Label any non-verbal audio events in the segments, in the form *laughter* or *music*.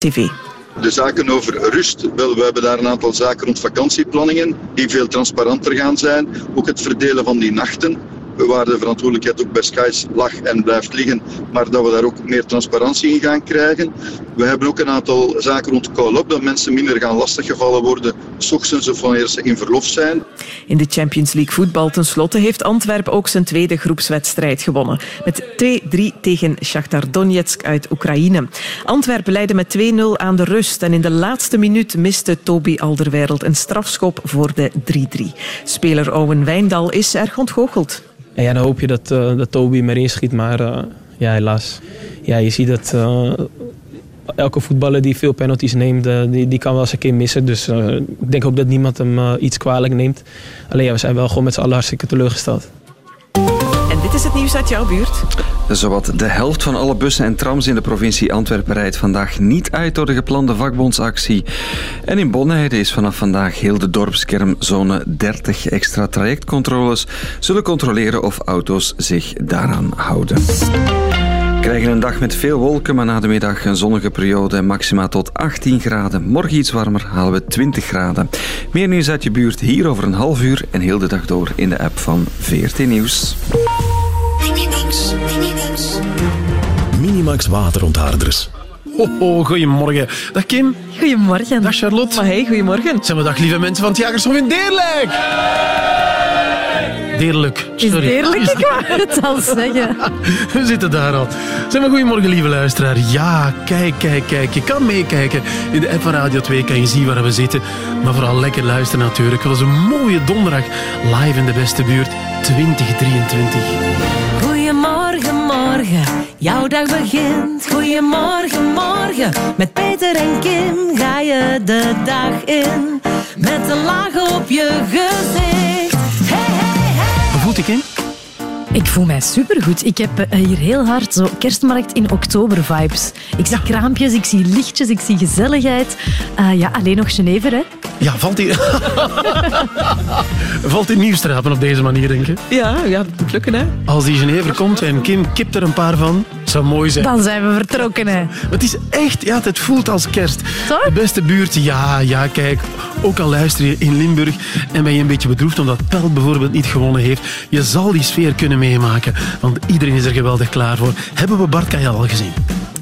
TV. De zaken over rust, we hebben daar een aantal zaken rond vakantieplanningen die veel transparanter gaan zijn. Ook het verdelen van die nachten waar de verantwoordelijkheid ook bij Skies lag en blijft liggen, maar dat we daar ook meer transparantie in gaan krijgen. We hebben ook een aantal zaken rond call-up, dat mensen minder gaan lastiggevallen worden, s ochtends of wanneer ze in verlof zijn. In de Champions League voetbal tenslotte heeft Antwerpen ook zijn tweede groepswedstrijd gewonnen. Met 2-3 tegen Shakhtar Donetsk uit Oekraïne. Antwerpen leidde met 2-0 aan de rust en in de laatste minuut miste Toby Alderweireld een strafschop voor de 3-3. Speler Owen Wijndal is erg ontgoocheld. En ja, dan hoop je dat, uh, dat Toby maar inschiet. Maar uh, ja, helaas. Ja, je ziet dat uh, elke voetballer die veel penalties neemt, die, die kan wel eens een keer missen. Dus ik denk ook dat niemand hem iets kwalijk neemt. Alleen ja, we zijn wel gewoon met z'n allen hartstikke teleurgesteld. En dit is het nieuws uit jouw buurt. Zowat de helft van alle bussen en trams in de provincie Antwerpen rijdt vandaag niet uit door de geplande vakbondsactie. En in Bonheide is vanaf vandaag heel de dorpskermzone 30 extra trajectcontroles zullen controleren of auto's zich daaraan houden. We krijgen een dag met veel wolken, maar na de middag een zonnige periode. Maxima tot 18 graden. Morgen iets warmer, halen we 20 graden. Meer nieuws uit je buurt hier over een half uur en heel de dag door in de app van VRT Nieuws. Minimax, Minimax. Minimax waterontharders. Ho, ho, goedemorgen. Dag Kim. Goedemorgen. Dag Charlotte. Maar hey, goedemorgen. Zijn we dag lieve mensen van het Jagershof in Deerlijk. Deerlijk. Is deerlijk, ik wou het al zeggen. *laughs* We zitten daar al. Zeg maar, goedemorgen lieve luisteraar. Ja, kijk, kijk, kijk. Je kan meekijken. In de app van Radio 2 kan je zien waar we zitten. Maar vooral lekker luisteren natuurlijk. Het was een mooie donderdag. Live in de beste buurt 2023. Goedemorgen, morgen. Jouw dag begint. Goedemorgen, morgen. Met Peter en Kim ga je de dag in. Met een laag op je gezicht. Hey, hey, hey. Hoe voelt ik voel mij supergoed. Ik heb eh, hier heel hard zo kerstmarkt in oktober vibes. Ik zie kraampjes, ik zie lichtjes, ik zie gezelligheid. Uh, ja, alleen nog Genever, hè? Ja, valt hij... *laughs* valt hij nieuws trappen op deze manier, denk je? Ja, ja, dat moet lukken, hè. Als die Genever komt en Kim kipt er een paar van, zou mooi zijn. Dan zijn we vertrokken, hè. Het is echt, ja, het voelt als kerst. Toch? De beste buurt, ja, ja, kijk. Ook al luister je in Limburg en ben je een beetje bedroefd omdat Pelt bijvoorbeeld niet gewonnen heeft, je zal die sfeer kunnen meemaken, want iedereen is er geweldig klaar voor. Hebben we Bart Kajal al gezien?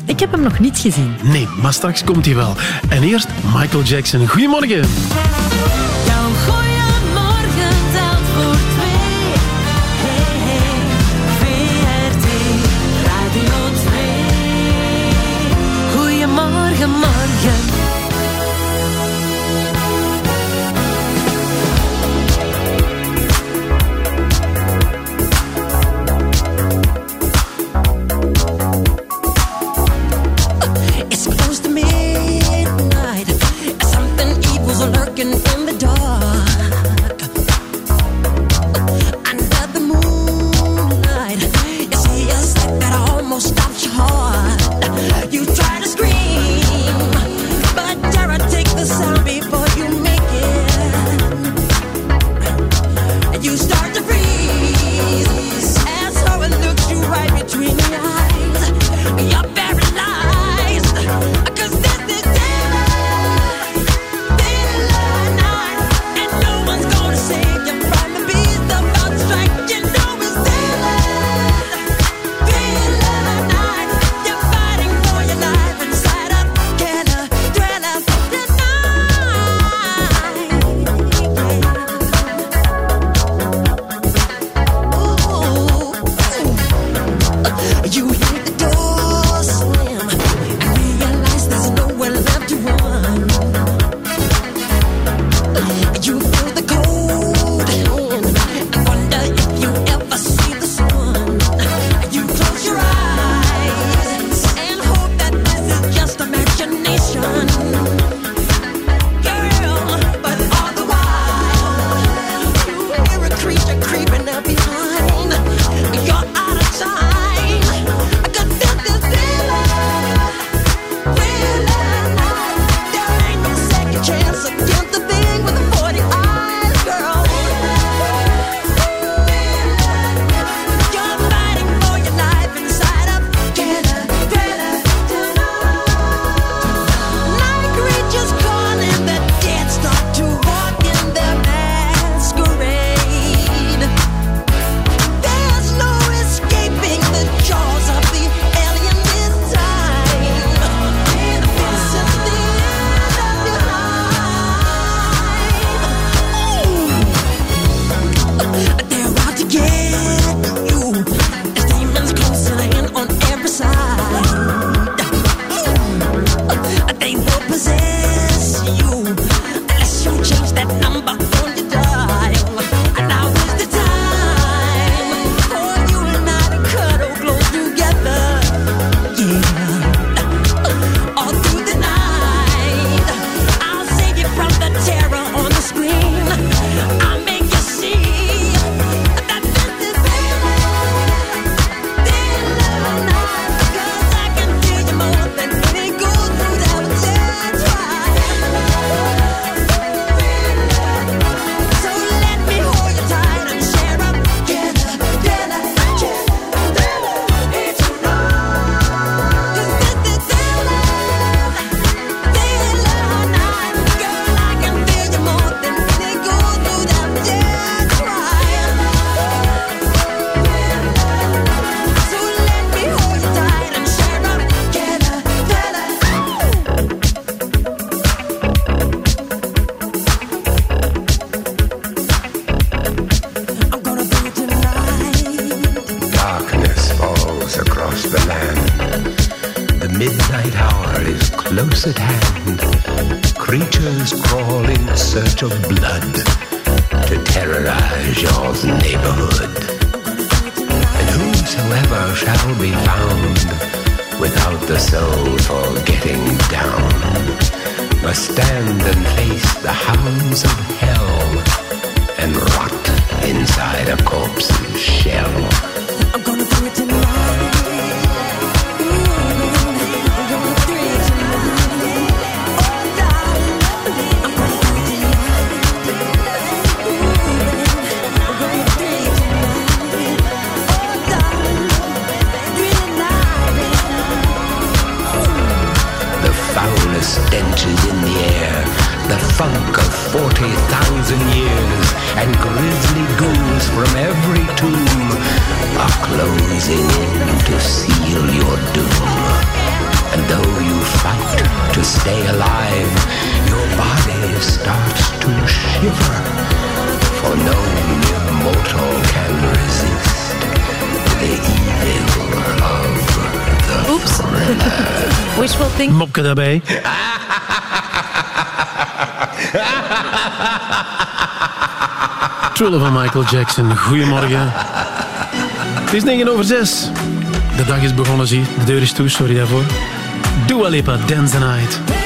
Ik heb hem nog niet gezien. Nee, maar straks komt hij wel. En eerst Michael Jackson. Goedemorgen. Jouw goeiemorgen een. Het is 9 over 6. De dag is begonnen, zie. De deur is toe, sorry daarvoor. Dua Lipa, Dance the Night.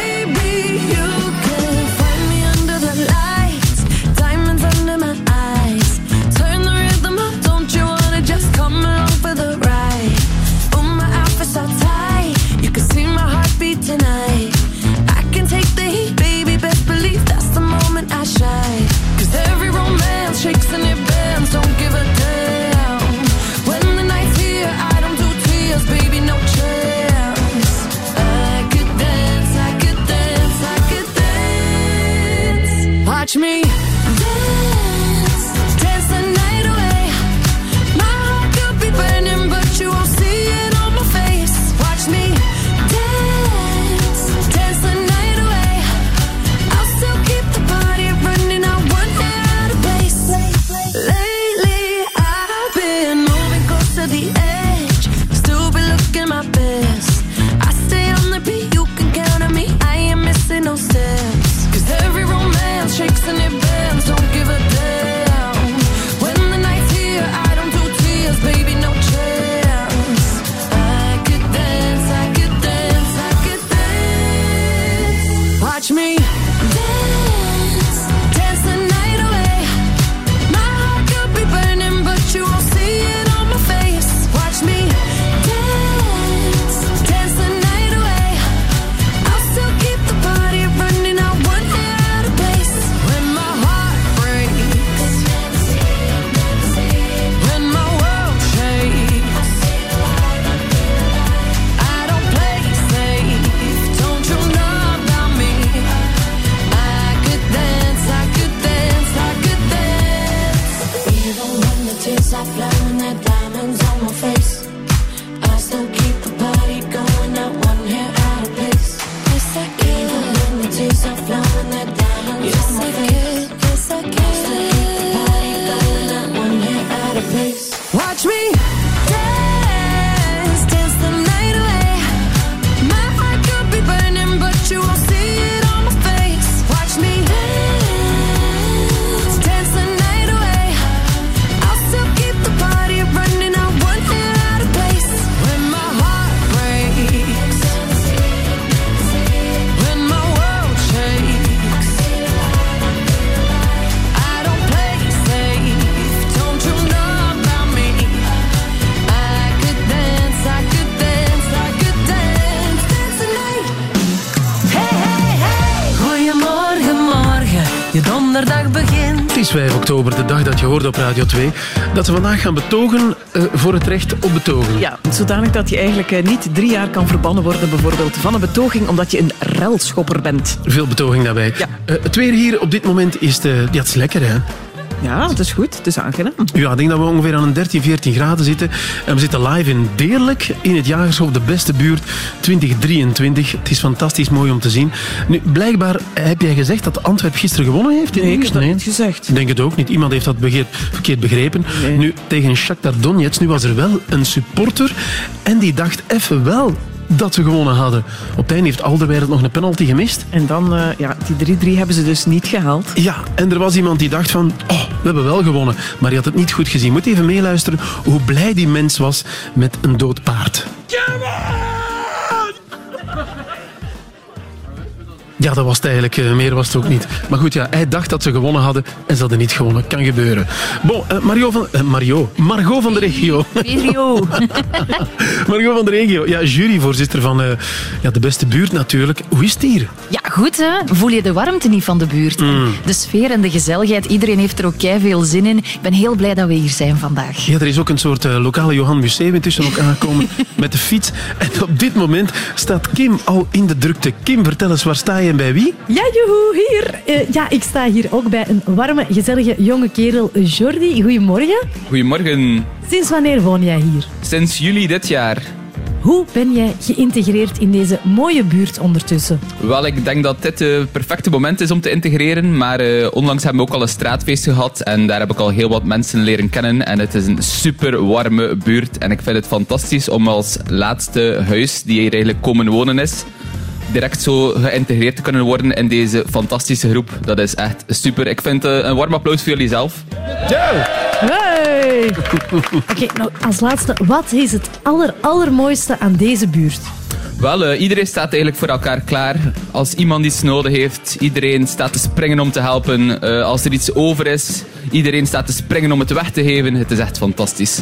gehoord op Radio 2, dat ze vandaag gaan betogen eh, voor het recht op betogen. Ja, zodanig dat je eigenlijk eh, niet drie jaar kan verbannen worden bijvoorbeeld van een betoging omdat je een relschopper bent. Veel betoging daarbij. Eh, het weer hier op dit moment is... De, het is lekker, hè? Ja, het is goed. Het is aangenaam. Ja, ik denk dat we ongeveer aan een 13, 14 graden zitten. En we zitten live in Deerlijk, in het Jagershof, de beste buurt, 2023. Het is fantastisch mooi om te zien. Nu, blijkbaar heb jij gezegd dat Antwerp gisteren gewonnen heeft? In nee, ik heb dat niet gezegd. Ik denk het ook niet. Iemand heeft dat begeer, verkeerd begrepen. Nu, tegen Shakhtar Donetsk, nu was er wel een supporter en die dacht even wel dat ze gewonnen hadden. Op het einde heeft Alderweireld nog een penalty gemist. En dan, uh, ja, die 3-3 hebben ze dus niet gehaald. Ja, en er was iemand die dacht van, oh, we hebben wel gewonnen. Maar hij had het niet goed gezien. Moet even meeluisteren hoe blij die mens was met een dood paard. Ja, dat was het eigenlijk. Eh, meer was het ook niet. Maar goed, ja, hij dacht dat ze gewonnen hadden en ze hadden niet gewonnen. Kan gebeuren. Bon, uh, Mario van... Uh, Mario. Margot van de regio. Mario. *laughs* Margot van de regio. Ja, juryvoorzitter van ja, de beste buurt natuurlijk. Hoe is het hier? Ja, goed hè. Voel je de warmte niet van de buurt? Mm. De sfeer en de gezelligheid. Iedereen heeft er ook veel zin in. Ik ben heel blij dat we hier zijn vandaag. Ja, er is ook een soort lokale Johan Museum intussen ook aangekomen *laughs* met de fiets. En op dit moment staat Kim al in de drukte. Kim, vertel eens, waar sta je bij wie? Ja, joehoe, hier. Uh, ja, ik sta hier ook bij een warme, gezellige jonge kerel, Jordi. Goedemorgen. Goedemorgen. Sinds wanneer woon jij hier? Sinds juli dit jaar. Hoe ben jij geïntegreerd in deze mooie buurt ondertussen? Wel, ik denk dat dit het perfecte moment is om te integreren. Maar uh, onlangs hebben we ook al een straatfeest gehad. En daar heb ik al heel wat mensen leren kennen. En het is een super warme buurt. En ik vind het fantastisch om als laatste huis die hier eigenlijk komen wonen is direct zo geïntegreerd te kunnen worden in deze fantastische groep. Dat is echt super. Ik vind uh, een warm applaus voor jullie zelf. Hey! *laughs* Oké, nou als laatste, wat is het aller, allermooiste aan deze buurt? Wel, uh, iedereen staat eigenlijk voor elkaar klaar. Als iemand iets nodig heeft, iedereen staat te springen om te helpen. Uh, als er iets over is, iedereen staat te springen om het weg te geven. Het is echt fantastisch.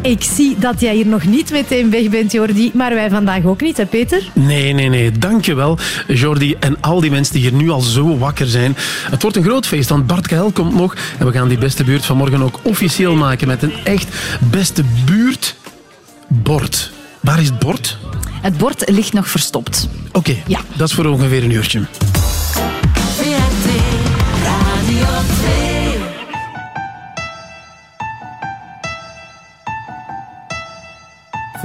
Ik zie dat jij hier nog niet meteen weg bent, Jordi. Maar wij vandaag ook niet, hè Peter? Nee, nee, nee. Dankjewel, Jordi. En al die mensen die hier nu al zo wakker zijn. Het wordt een groot feest, want Bart Kael komt nog. En we gaan die beste buurt vanmorgen ook officieel maken met een echt beste buurtbord. Waar is het bord? Het bord ligt nog verstopt. Oké, ja. dat is voor ongeveer een uurtje.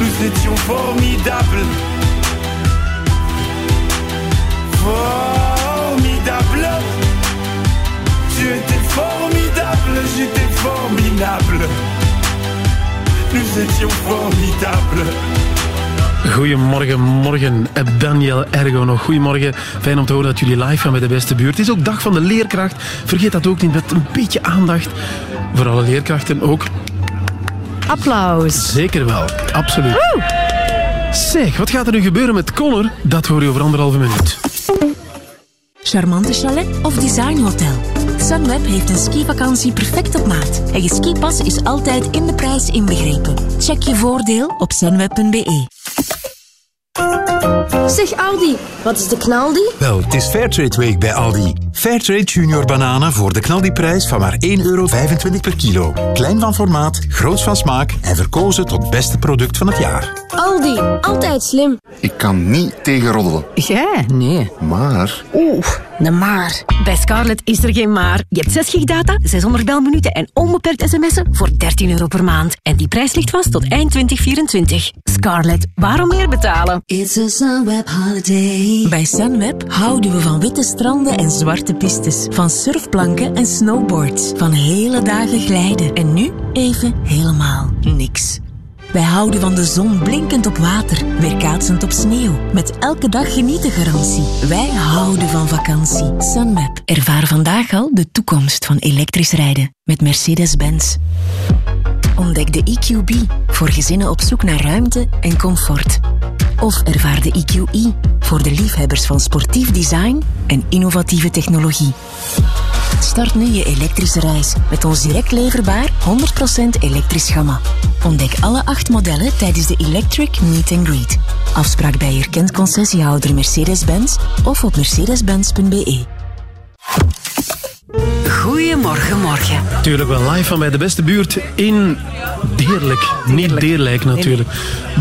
Nous étions formidables. Formidable. Tu étais formidable, j'étais formidable. Nous étions formidables. Goedemorgen, morgen. Eh, Daniel Ergo nog. Goedemorgen. Fijn om te horen dat jullie live gaan bij de beste buurt. Het is ook dag van de leerkracht. Vergeet dat ook niet met een beetje aandacht. Voor alle leerkrachten ook. Applaus. Zeker wel, absoluut. Zeg, wat gaat er nu gebeuren met Connor? Dat hoor je over anderhalve minuut. Charmante chalet of designhotel? Sunweb heeft een skivakantie perfect op maat. En je skipas is altijd in de prijs inbegrepen. Check je voordeel op sunweb.be. Zeg Aldi, wat is de knaldi? Wel, het is Fairtrade Week bij Aldi. Fairtrade Junior bananen voor de knaldiprijs van maar 1,25 euro per kilo. Klein van formaat, groot van smaak en verkozen tot beste product van het jaar. Aldi, altijd slim. Ik kan niet tegen roddelen. Jij? Nee. Maar... Oeh, een maar. Bij Scarlett is er geen maar. Je hebt 6 gig data, 600 belminuten en onbeperkt sms'en voor 13 euro per maand. En die prijs ligt vast tot eind 2024. Scarlett, waarom meer betalen? It's a Holiday. Bij Sunweb houden we van witte stranden en zwarte pistes. Van surfplanken en snowboards. Van hele dagen glijden. En nu even helemaal niks. Wij houden van de zon blinkend op water, weerkaatsend op sneeuw. Met elke dag genieten garantie. Wij houden van vakantie. Sunweb. Ervaar vandaag al de toekomst van elektrisch rijden. Met Mercedes-Benz. Ontdek de EQB voor gezinnen op zoek naar ruimte en comfort. Of ervaar de EQE voor de liefhebbers van sportief design en innovatieve technologie. Start nu je elektrische reis met ons direct leverbaar 100% elektrisch gamma. Ontdek alle acht modellen tijdens de Electric Meet and Greet. Afspraak bij erkend concessiehouder Mercedes-Benz of op mercedes-benz.be. Goedemorgen, morgen. Tuurlijk wel live van bij de beste buurt in Deerlijk. Niet Deerlijk natuurlijk.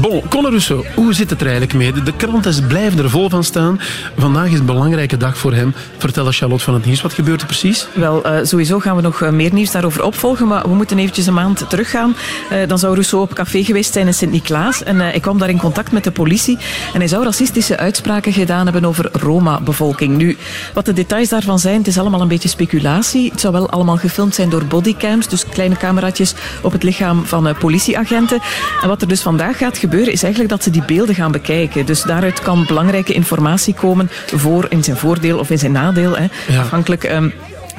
Bon, Conor Rousseau, hoe zit het er eigenlijk mee? De kranten blijven er vol van staan. Vandaag is een belangrijke dag voor hem. Vertel Charlotte van het nieuws. Wat gebeurt er precies? Wel, eh, sowieso gaan we nog eh, meer nieuws daarover opvolgen, maar we moeten eventjes een maand teruggaan. Eh, dan zou Rousseau op café geweest zijn in Sint-Niklaas en eh, ik kwam daar in contact met de politie en hij zou racistische uitspraken gedaan hebben over Roma-bevolking. Nu, wat de details daarvan zijn, het is allemaal een beetje speculatie. Het zou wel allemaal gefilmd zijn door bodycams, dus kleine cameraatjes op het lichaam van eh, politieagenten. En wat er dus vandaag gaat gebeuren, is eigenlijk dat ze die beelden gaan bekijken. Dus daaruit kan belangrijke informatie komen voor in zijn voordeel of in zijn nadeel, hè, Ja. afhankelijk... ehm,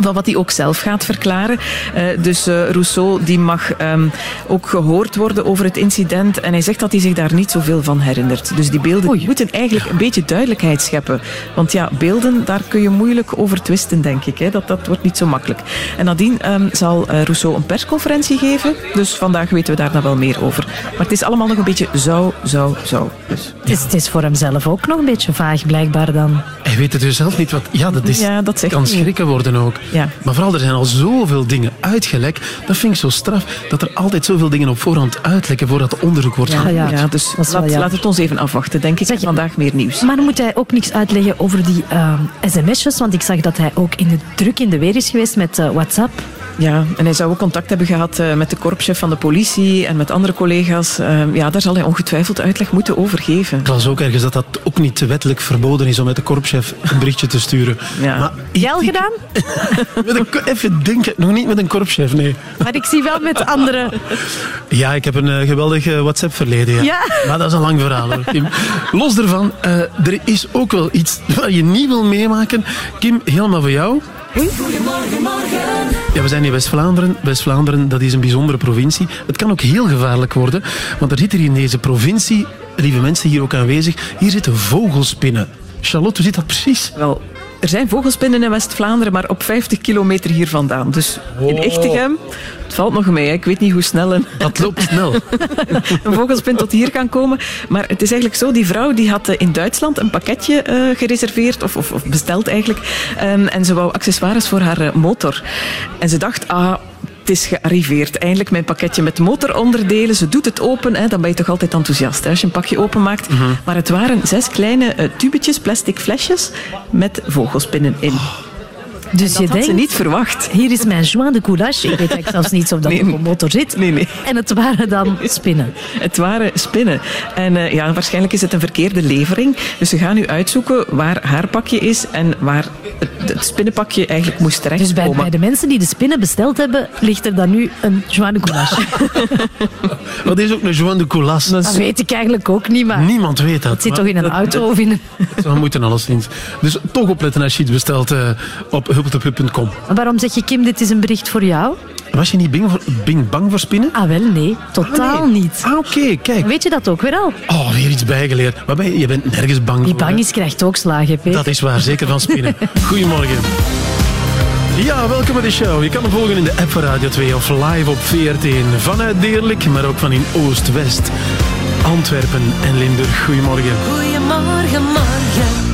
van wat hij ook zelf gaat verklaren. Eh, dus eh, Rousseau die mag ehm, ook gehoord worden over het incident. En hij zegt dat hij zich daar niet zoveel van herinnert. Dus die beelden moeten eigenlijk een beetje duidelijkheid scheppen. Want ja, beelden, daar kun je moeilijk over twisten, denk ik. Hè. Dat, dat wordt niet zo makkelijk. En nadien ehm, zal eh, Rousseau een persconferentie geven. Dus vandaag weten we daar dan wel meer over. Maar het is allemaal nog een beetje zou, zou, zou. Dus. Het is, het is voor hemzelf ook nog een beetje vaag, blijkbaar dan. Hij weet het dus zelf niet wat... Ja, dat, is, Ja, dat zegt kan hij. schrikken worden ook. Ja. Maar vooral, er zijn al zoveel dingen uitgelekt. Dat vind ik zo straf, dat er altijd zoveel dingen op voorhand uitlekken voordat het onderzoek wordt Ja, ja, dus Dat is wel laat, het ons even afwachten, denk ik. Vandaag meer nieuws. Maar dan moet hij ook niks uitleggen over die eh, sms'jes, want ik zag dat hij ook in de druk in de weer is geweest met eh, WhatsApp. Ja, en hij zou ook contact hebben gehad eh, met de korpschef van de politie en met andere collega's. Eh, ja, daar zal hij ongetwijfeld uitleg moeten over geven. Ik las ook ergens dat dat ook niet wettelijk verboden is om met de korpschef een berichtje te sturen. Ja. Maar Jij al gedaan? *laughs* met een, even denken, nog niet met een korpschef, nee. Maar ik zie wel met andere... Ja, ik heb een eh, geweldig WhatsApp-verleden. Ja. Ja. Maar dat is een lang verhaal hoor, Kim. Los daarvan, eh, er is ook wel iets wat je niet wil meemaken. Kim, helemaal voor jou. Goedemorgen, morgen. Ja, we zijn in West-Vlaanderen. West-Vlaanderen, dat is een bijzondere provincie. Het kan ook heel gevaarlijk worden, want er zit hier in deze provincie, lieve mensen hier ook aanwezig, hier zitten vogelspinnen. Charlotte, hoe zit dat precies? Wel, er zijn vogelspinnen in West-Vlaanderen, maar op 50 kilometer hier vandaan. Dus in. Echtegem, het valt nog mee. hè. Ik weet niet hoe snel een, Dat loopt snel. *laughs* een vogelspin tot hier kan komen. Maar het is eigenlijk zo, die vrouw die had eh, in Duitsland een pakketje eh, gereserveerd, of, of, of besteld eigenlijk. Ehm, en ze wou accessoires voor haar eh, motor. En ze dacht, ah... Het is gearriveerd. Eindelijk mijn pakketje met motoronderdelen. Ze doet het open. Hè. Dan ben je toch altijd enthousiast hè, als je een pakje openmaakt. Maar het waren zes kleine eh, tubetjes, plastic flesjes met vogelspinnen in. Dus dat je had denkt, ze niet verwacht. Hier is mijn joint de coulage. Ik weet eigenlijk zelfs niet of dat op een motor zit. Nee, nee. En het waren dan spinnen. Het waren spinnen. En eh, ja, waarschijnlijk is het een verkeerde levering. Dus ze gaan nu uitzoeken waar haar pakje is en waar het, het spinnenpakje eigenlijk moest Dus bij, terechtkomen. bij de mensen die de spinnen besteld hebben, ligt er dan nu een joint de coulage. *laughs* Wat is ook een joint de coulasse? Dat weet ik eigenlijk ook niet, maar Niemand weet dat. het zit maar toch in een auto of in een... *laughs* We moeten alleszins. Dus toch opletten als je iets bestelt eh, op Waarom zeg je, Kim, dit is een bericht voor jou? Was je niet bing, voor, bing bang voor spinnen? Ah, wel, nee. Totaal niet. Ah, oké, kijk. Weet je dat ook weer al? Oh, weer iets bijgeleerd. Maar ben je, je bent nergens bang Die voor. bang hè? is krijgt ook slagen, Peter. Dat is waar, zeker van spinnen. *laughs* Goedemorgen. Ja, welkom bij de show. Je kan me volgen in de app van Radio 2 of live op VRT1 vanuit Deerlijk, maar ook van in Oost-West, Antwerpen en Limburg. Goedemorgen. Goedemorgen, morgen.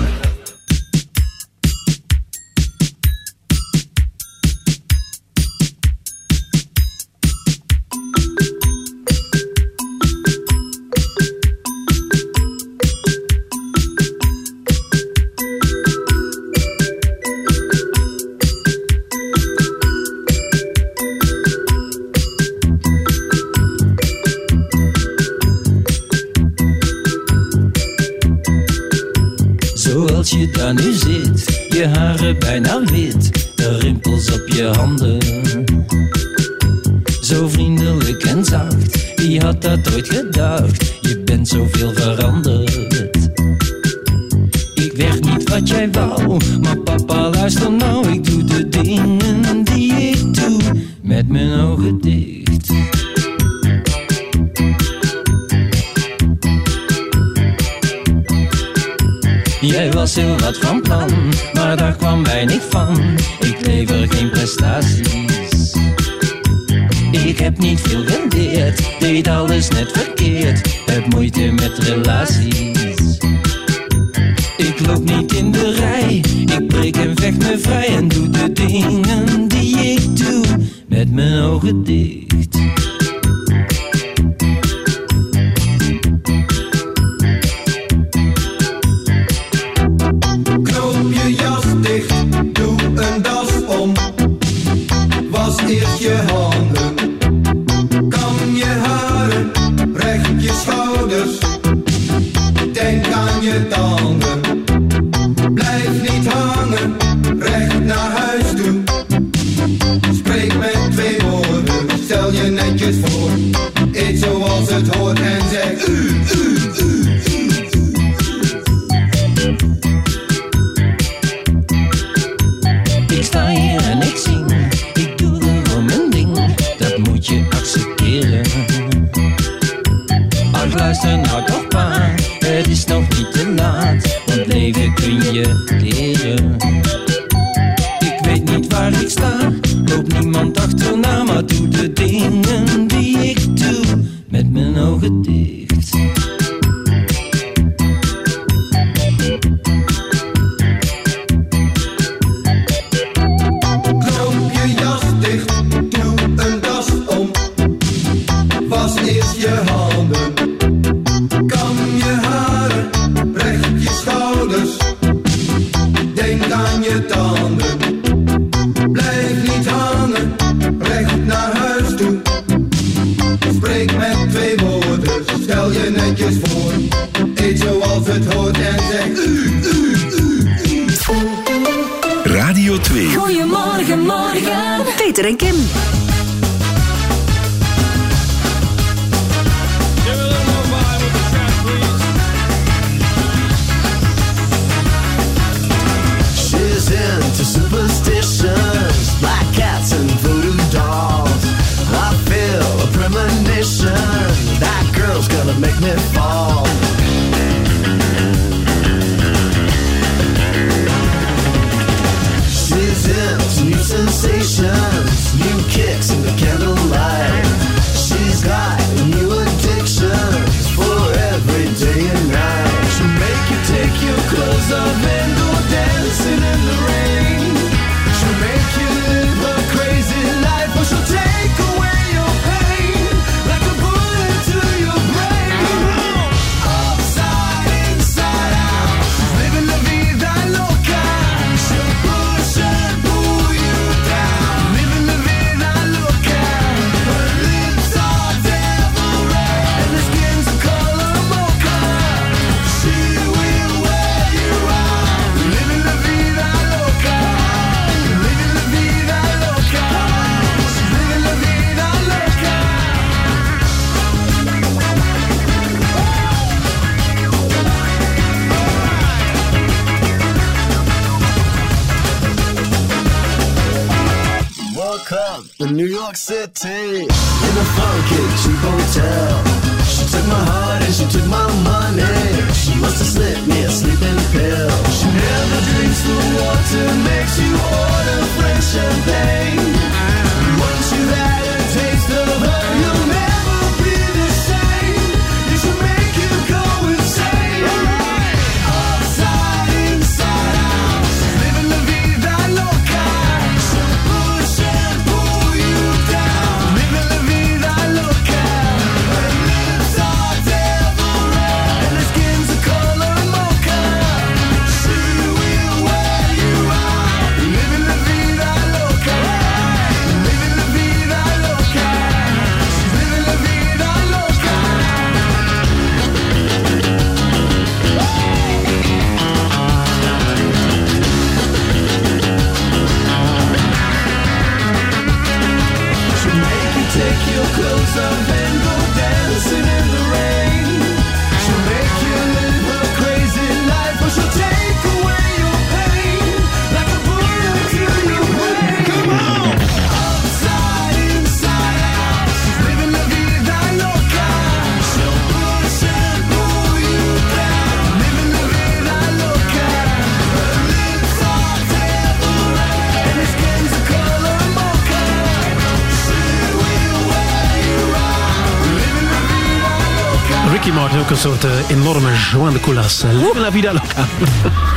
Een soort eh, enorme Joan de Coulas. Live la vida loca.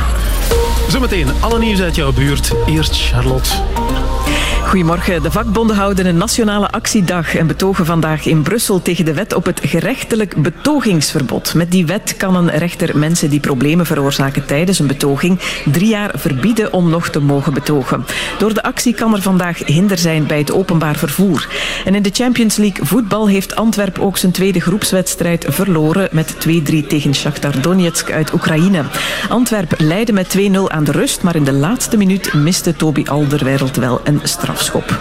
*laughs* Zometeen, alle nieuws uit jouw buurt. Eerst Charlotte. Goedemorgen. De vakbonden houden een nationale actiedag en betogen vandaag in Brussel tegen de wet op het gerechtelijk betogingsverbod. Met die wet kan een rechter mensen die problemen veroorzaken tijdens een betoging drie jaar verbieden om nog te mogen betogen. Door de actie kan er vandaag hinder zijn bij het openbaar vervoer. En in de Champions League voetbal heeft Antwerp ook zijn tweede groepswedstrijd verloren met 2-3 tegen Shakhtar Donetsk uit Oekraïne. Antwerp leidde met 2-0 aan de rust, maar in de laatste minuut miste Toby Alderweireld wel een strafschop.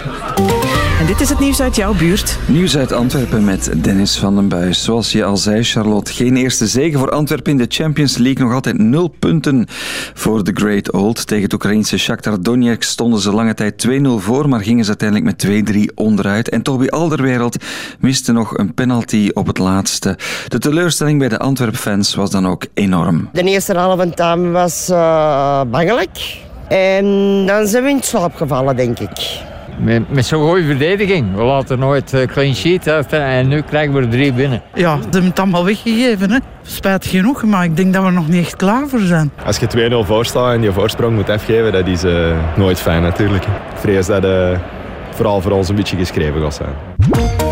En dit is het nieuws uit jouw buurt. Nieuws uit Antwerpen met Dennis van den Buis. Zoals je al zei, Charlotte, geen eerste zege voor Antwerpen in de Champions League. Nog altijd nul punten voor de Great Old. Tegen het Oekraïnse Shakhtar Donetsk stonden ze lange tijd 2-0 voor, maar gingen ze uiteindelijk met 2-3 onderuit. En Toby Alderweireld miste nog een penalty op het laatste. De teleurstelling bij de Antwerp-fans was dan ook enorm. De eerste halve time was uh, bangelijk. En dan zijn we in slaap gevallen, denk ik. Met, met zo'n goede verdediging. We laten nooit uh, clean sheet uit en nu krijgen we er drie binnen. Ja, ze hebben het allemaal weggegeven. Hè. Spijt genoeg, maar ik denk dat we nog niet echt klaar voor zijn. Als je 2-0 voor staat en je voorsprong moet afgeven, dat is uh, nooit fijn natuurlijk. Ik vrees dat het uh, vooral voor ons een beetje geschreven gaat zijn.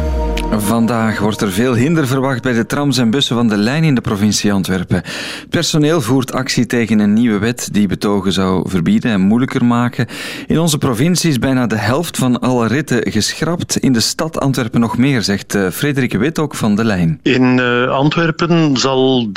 Vandaag wordt er veel hinder verwacht bij de trams en bussen van de lijn in de provincie Antwerpen. Personeel voert actie tegen een nieuwe wet die betogen zou verbieden en moeilijker maken. In onze provincie is bijna de helft van alle ritten geschrapt. In de stad Antwerpen nog meer, zegt Frederik Wit ook van de lijn. In uh, Antwerpen zal 53%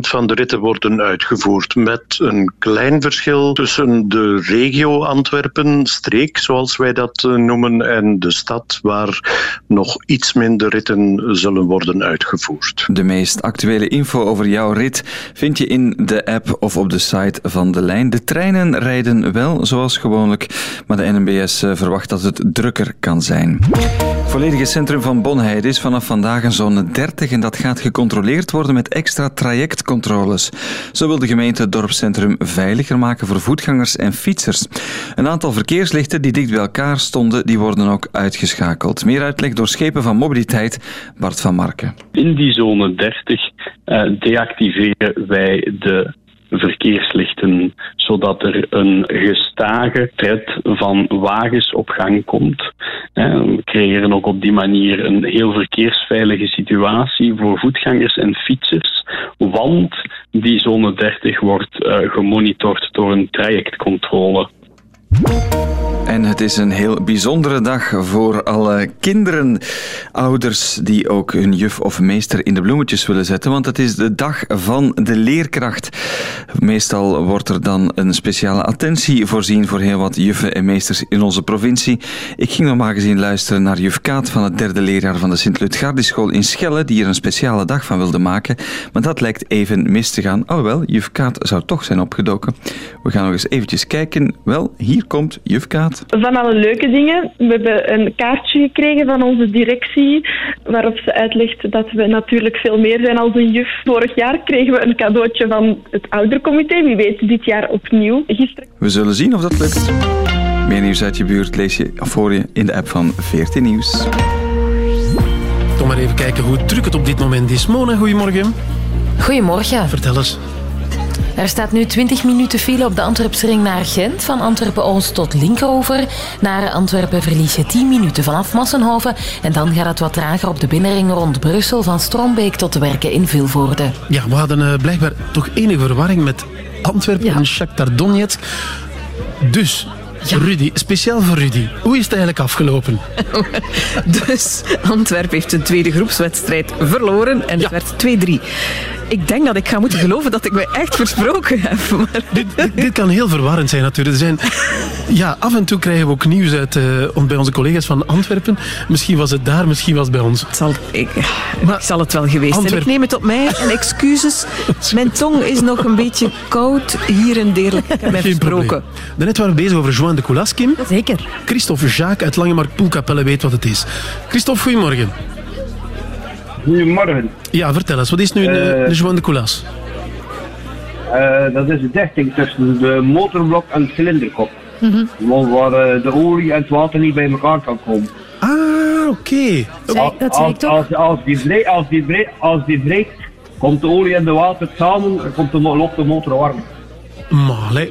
van de ritten worden uitgevoerd. Met een klein verschil tussen de regio Antwerpen, streek zoals wij dat uh, noemen, en de stad waar nog iets minder ritten zullen worden uitgevoerd. De meest actuele info over jouw rit vind je in de app of op de site van de lijn. De treinen rijden wel zoals gewoonlijk, maar de NMBS verwacht dat het drukker kan zijn. Het volledige centrum van Bonheide is vanaf vandaag een zone 30 en dat gaat gecontroleerd worden met extra trajectcontroles. Zo wil de gemeente het dorpscentrum veiliger maken voor voetgangers en fietsers. Een aantal verkeerslichten die dicht bij elkaar stonden, die worden ook uitgeschakeld. Meer uitleg door schepen van mobiliteit, Bart van Marken. In die zone 30 uh, deactiveren wij de verkeerslichten, zodat er een gestage tred van wagens op gang komt. We creëren ook op die manier een heel verkeersveilige situatie voor voetgangers en fietsers, want die zone 30 wordt uh, gemonitord door een trajectcontrole. En het is een heel bijzondere dag voor alle kinderen, ouders die ook hun juf of meester in de bloemetjes willen zetten, want het is de dag van de leerkracht. Meestal wordt er dan een speciale attentie voorzien voor heel wat juffen en meesters in onze provincie. Ik ging normaal gezien luisteren naar juf Kaat van het derde leerjaar van de Sint-Lutgardischool in Schelle, die er een speciale dag van wilde maken, maar dat lijkt even mis te gaan. Alhoewel, juf Kaat zou toch zijn opgedoken. We gaan nog eens eventjes kijken. Wel, hier komt juf Kaat. weekend? Van alle leuke dingen. We hebben een kaartje gekregen van onze directie, waarop ze uitlegt dat we natuurlijk veel meer zijn als een juf. Vorig jaar kregen we een cadeautje van het oudercomité. Wie weet dit jaar opnieuw. Gisteren We zullen zien of dat lukt. Meer nieuws uit je buurt lees je voor je in de app van 14 Nieuws. Kom maar even kijken hoe druk het op dit moment is. Mona, goedemorgen. Goedemorgen. Vertel eens. Er staat nu 20 minuten file op de Antwerpsring naar Gent. Van Antwerpen-Oost tot Linkerover. Naar Antwerpen verlies je 10 minuten vanaf Massenhoven. En dan gaat het wat trager op de binnenring rond Brussel. Van Strombeek tot de werken in Vilvoorde. Ja, we hadden eh, blijkbaar toch enige verwarring met Antwerpen en Shakhtar Donetsk. Dus, Rudy, speciaal voor Rudy. Hoe is het eigenlijk afgelopen? *laughs* Dus Antwerpen heeft zijn tweede groepswedstrijd verloren en het werd 2-3. Ik denk dat ik ga moeten geloven dat ik me echt versproken heb. Maar... Dit, dit kan heel verwarrend zijn natuurlijk. Er zijn, ja, af en toe krijgen we ook nieuws uit, eh, bij onze collega's van Antwerpen. Misschien was het daar, misschien was het bij ons. Het zal, ik, ik zal het wel geweest zijn. Ik neem het op mij en excuses. *laughs* Mijn tong is nog een beetje koud hier en deerlijk. Ik heb mij versproken. Daarnet waren we bezig over Joan de Coulas, Kim. Zeker. Christophe Jacques uit Langemark Poelkapelle weet wat het is. Christophe, goedemorgen. Goedemorgen. Ja, vertel eens. Wat is nu een, een Joan de Coulas? Eh, dat is de dichting tussen de motorblok en de cilinderkop. Waar waar, eh, de olie en het water niet bij elkaar kan komen. Ah, oké. Als, als, als, als die breekt, als, die breekt, als die breekt, komt de olie en de water samen en komt de, loopt de motor warm.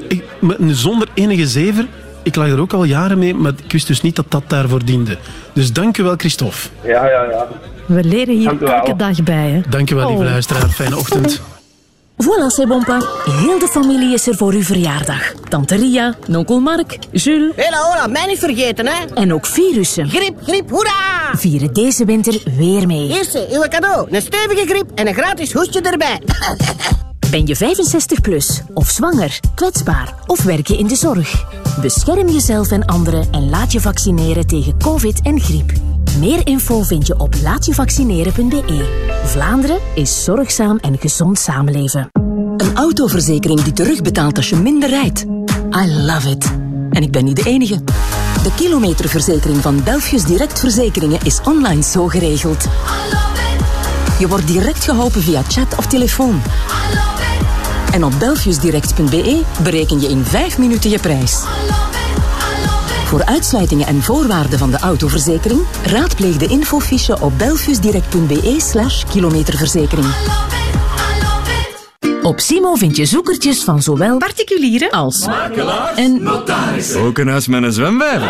Ik- maar zonder enige zever. Ik lag er ook al jaren mee, maar ik wist dus niet dat dat daarvoor diende. Dus dank u wel, Christophe. Ja, ja, ja. We leren hier elke dag bij. Hè? Dank u wel, lieve Oh. luisteraar. Fijne ochtend. *laughs* Voilà, c'est bon pas. Heel de familie is er voor uw verjaardag. Tante Ria, onkel Mark, Jules... Hela, hola, mij niet vergeten, hè. En ook virussen. Griep, griep, hoera! Vieren deze winter weer mee. Eerste, uw cadeau. Een stevige griep en een gratis hoestje erbij. *laughs* Ben je 65 plus of zwanger, kwetsbaar of werk je in de zorg? Bescherm jezelf en anderen en laat je vaccineren tegen covid en griep. Meer info vind je op laatjevaccineren.be. Vlaanderen is zorgzaam en gezond samenleven. Een autoverzekering die terugbetaalt als je minder rijdt. I love it. En ik ben niet de enige. De kilometerverzekering van Belfius Direct Verzekeringen is online zo geregeld. Je wordt direct geholpen via chat of telefoon. En op belfiusdirect.be bereken je in 5 minuten je prijs. Voor uitsluitingen en voorwaarden van de autoverzekering raadpleeg de infofiche op belfiusdirect.be slash kilometerverzekering. Op Simo vind je zoekertjes van zowel particulieren als en Ook een huis met een zwembad.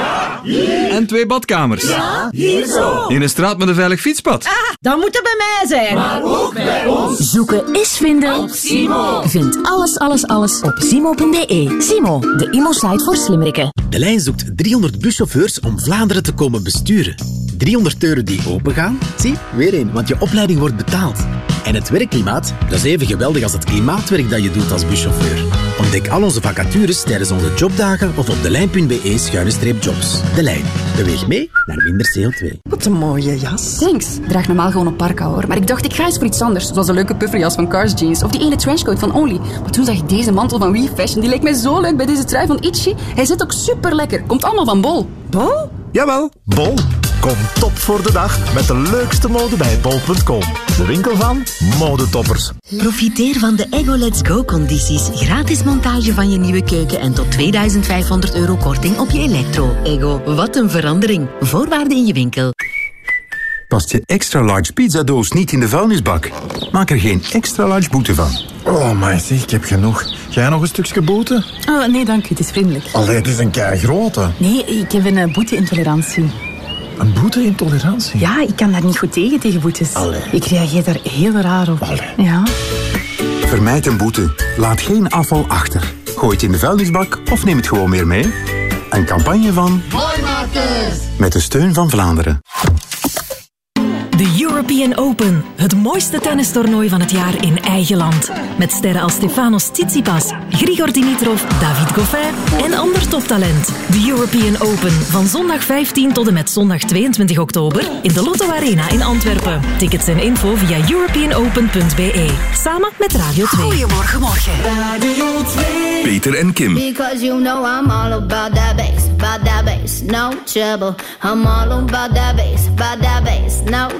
En twee badkamers. hier zo. In een straat met een veilig fietspad. Dat moet er bij mij zijn. Maar ook bij ons. Zoeken is vinden. Op Simo. Vind alles, alles, alles op simo.be. Simo, de imo-site voor slimmerikken. De lijn zoekt 300 buschauffeurs om Vlaanderen te komen besturen. 300 deuren die opengaan? Zie, weer één, want je opleiding wordt betaald. En het werkklimaat, dat is even geweldig als het klimaatwerk dat je doet als buschauffeur. Ontdek al onze vacatures tijdens onze jobdagen of op delijn.be-jobs. De Lijn. Beweeg mee naar minder CO2. Wat een mooie jas. Thanks. Ik draag normaal gewoon een parka hoor. Maar ik dacht, ik ga eens voor iets anders. Zoals een leuke pufferjas van Cars Jeans. Of die ene trenchcoat van Only. Maar toen zag ik deze mantel van We Fashion. Die leek mij zo leuk bij deze trui van Itchy. Hij zit ook super lekker. Komt allemaal van Bol. Bol? Jawel, Bol. Kom top voor de dag met de leukste mode bij bol.com. De winkel van modetoppers. Profiteer van de Ego Let's Go condities. Gratis montage van je nieuwe keuken en tot 2500 euro korting op je elektro. Ego, wat een verandering. Voorwaarden in je winkel. Past je extra large pizzadoos niet in de vuilnisbak? Maak er geen extra large boete van. Oh, maar zeg, ik heb genoeg. Jij nog een stukje boete? Oh, nee, dank u. Het is vriendelijk. Allee, het is een kei grote. Nee, ik heb een eh, boete-intolerantie. Een boete-intolerantie? Ja, ik kan daar niet goed tegen, tegen boetes. Ik reageer daar heel raar op. Ja. Vermijd een boete. Laat geen afval achter. Gooi het in de vuilnisbak of neem het gewoon weer mee. Een campagne van Mooimakers. met de steun van Vlaanderen. De European Open, het mooiste tennistoernooi van het jaar in eigen land. Met sterren als Stefanos Tsitsipas, Grigor Dimitrov, David Goffin en ander toptalent. De European Open van zondag 15 tot en met zondag 22 oktober in de Lotto Arena in Antwerpen. Tickets en info via europeanopen.be. Samen met Radio 2. Goedemorgen, morgen. Radio 2. Peter en Kim. Because you know I'm all about that bass, about that bass, no trouble. I'm all about that bass, about that bass, no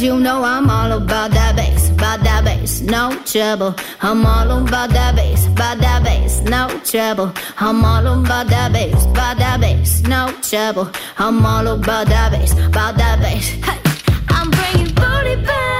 Because you know I'm all about that bass, about that bass, no trouble. I'm all about that bass, about that bass, no trouble. I'm all about that bass, about that bass, no trouble. I'm all about that bass, about that bass. Hey, I'm bringing booty back.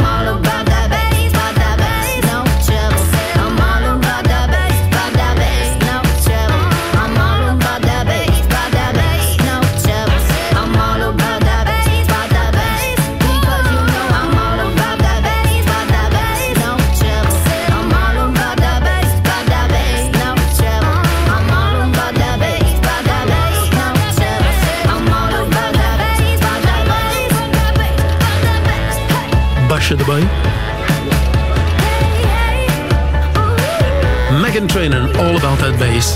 Basje erbij. Megan Trainor, All About That Bass.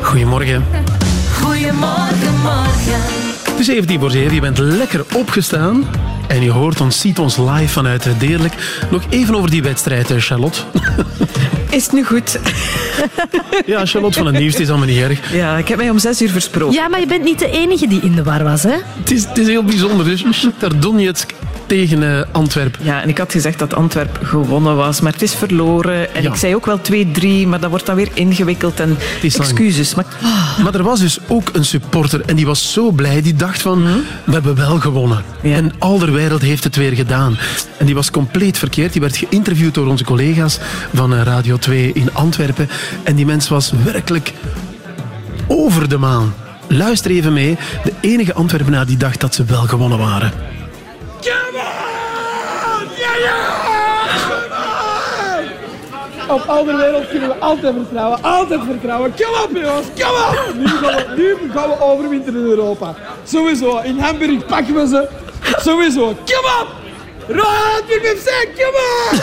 Goedemorgen. Goedemorgen, morgen. Het is 17 voor 7, je bent lekker opgestaan. En je hoort ons, ziet ons live vanuit Deerlijk. Nog even over die wedstrijd, eh, Charlotte. *laughs* Is het nu goed? Ja, Charlotte van het Nieuws, het is allemaal niet erg. Ja, ik heb mij om zes uur versproken. Ja, maar je bent niet de enige die in de war was, hè? Het is, het is heel bijzonder. Dus Donetsk tegen eh, Antwerpen. Ja, en ik had gezegd dat Antwerp gewonnen was, maar het is verloren. En Ja. ik zei ook wel 2-3, maar dat wordt dan weer ingewikkeld. En excuses. Maar Maar er was dus ook een supporter en die was zo blij. Die dacht van, Mhm. we hebben wel gewonnen. En al wereld heeft het weer gedaan. En die was compleet verkeerd. Die werd geïnterviewd door onze collega's van eh, Radio 2 in Antwerpen. En die mens was werkelijk over de maan. Luister even mee. De enige Antwerpenaar die dacht dat ze wel gewonnen waren. Op al de wereld kunnen we altijd vertrouwen. Altijd vertrouwen. Kom op jongens, kom op! Nu gaan we, nu gaan we overwinteren in Europa. Sowieso. In Hamburg pakken we ze. Sowieso. Kom op! Rood, FC, kom op!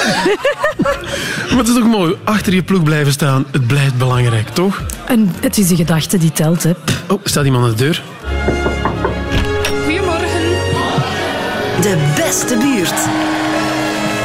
*laughs* Maar het is toch mooi. Achter je ploeg blijven staan. Het blijft belangrijk, toch? En het is de gedachte die telt, hè. Oh, staat iemand aan de deur? Goedemorgen. De beste buurt.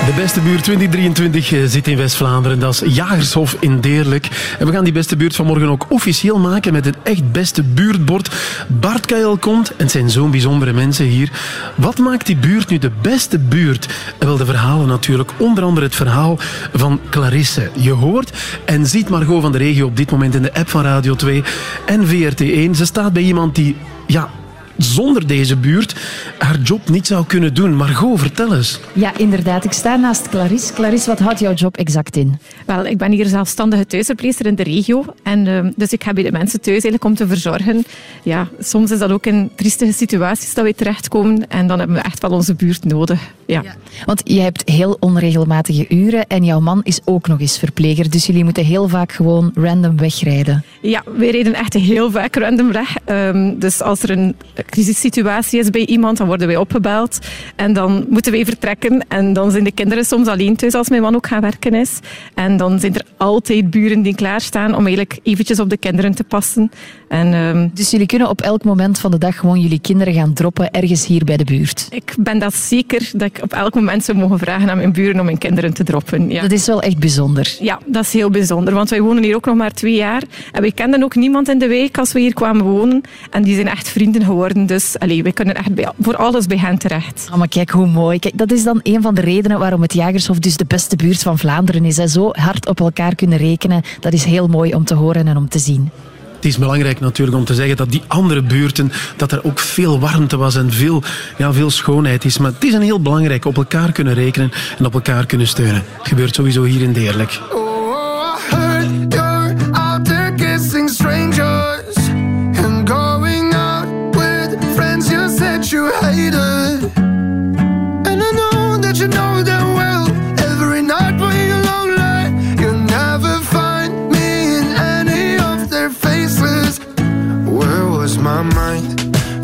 De beste buurt 2023 eh, zit in West-Vlaanderen. Dat is Jagershof in Deerlijk. En we gaan die beste buurt vanmorgen ook officieel maken met het echt beste buurtbord. Bart Kael komt en zijn zo'n bijzondere mensen hier. Wat maakt die buurt nu de beste buurt? En wel de verhalen natuurlijk. Onder andere het verhaal van Clarisse. Je hoort en ziet Margot van de Regio op dit moment in de app van Radio 2 en VRT1. Ze staat bij iemand die... Ja, zonder deze buurt haar job niet zou kunnen doen. Margot, vertel eens. Ja, inderdaad. Ik sta naast Clarisse. Clarisse, wat houdt jouw job exact in? Wel, ik ben hier zelfstandige thuisverpleegster in de regio. En, eh, dus ik heb bij de mensen thuis eigenlijk om te verzorgen. Ja, soms is dat ook in triestige situaties dat we terechtkomen. En dan hebben we echt wel onze buurt nodig. Ja. Want je hebt heel onregelmatige uren en jouw man is ook nog eens verpleger. Dus jullie moeten heel vaak gewoon random wegrijden. Ja, wij reden echt heel vaak random weg. Ehm, dus als er een crisissituatie is bij iemand, dan worden wij opgebeld. En dan moeten wij vertrekken. En dan zijn de kinderen soms alleen thuis als mijn man ook gaan werken is. En dan zijn er altijd buren die klaarstaan om eigenlijk eventjes op de kinderen te passen. En, ehm, Dus jullie kunnen op elk moment van de dag gewoon jullie kinderen gaan droppen ergens hier bij de buurt. ik ben dat zeker dat ik op elk moment zou mogen vragen aan mijn buren om mijn kinderen te droppen. Ja. Dat is wel echt bijzonder. Ja, dat is heel bijzonder, want wij wonen hier ook nog maar twee jaar. En wij kenden ook niemand in de wijk als we hier kwamen wonen. En die zijn echt vrienden geworden. Dus allee, wij kunnen echt bij, voor alles bij hen terecht. Oh, maar kijk hoe mooi. Kijk, dat is dan een van de redenen waarom het Jagershof dus de beste buurt van Vlaanderen is. Hè. Zo hard op elkaar kunnen rekenen, dat is heel mooi om te horen en om te zien. Het is belangrijk natuurlijk om te zeggen dat die andere buurten, dat er ook veel warmte was en veel, ja, veel schoonheid is. Maar het is een heel belangrijk op elkaar kunnen rekenen en op elkaar kunnen steunen. Het gebeurt sowieso hier in Deerlijk.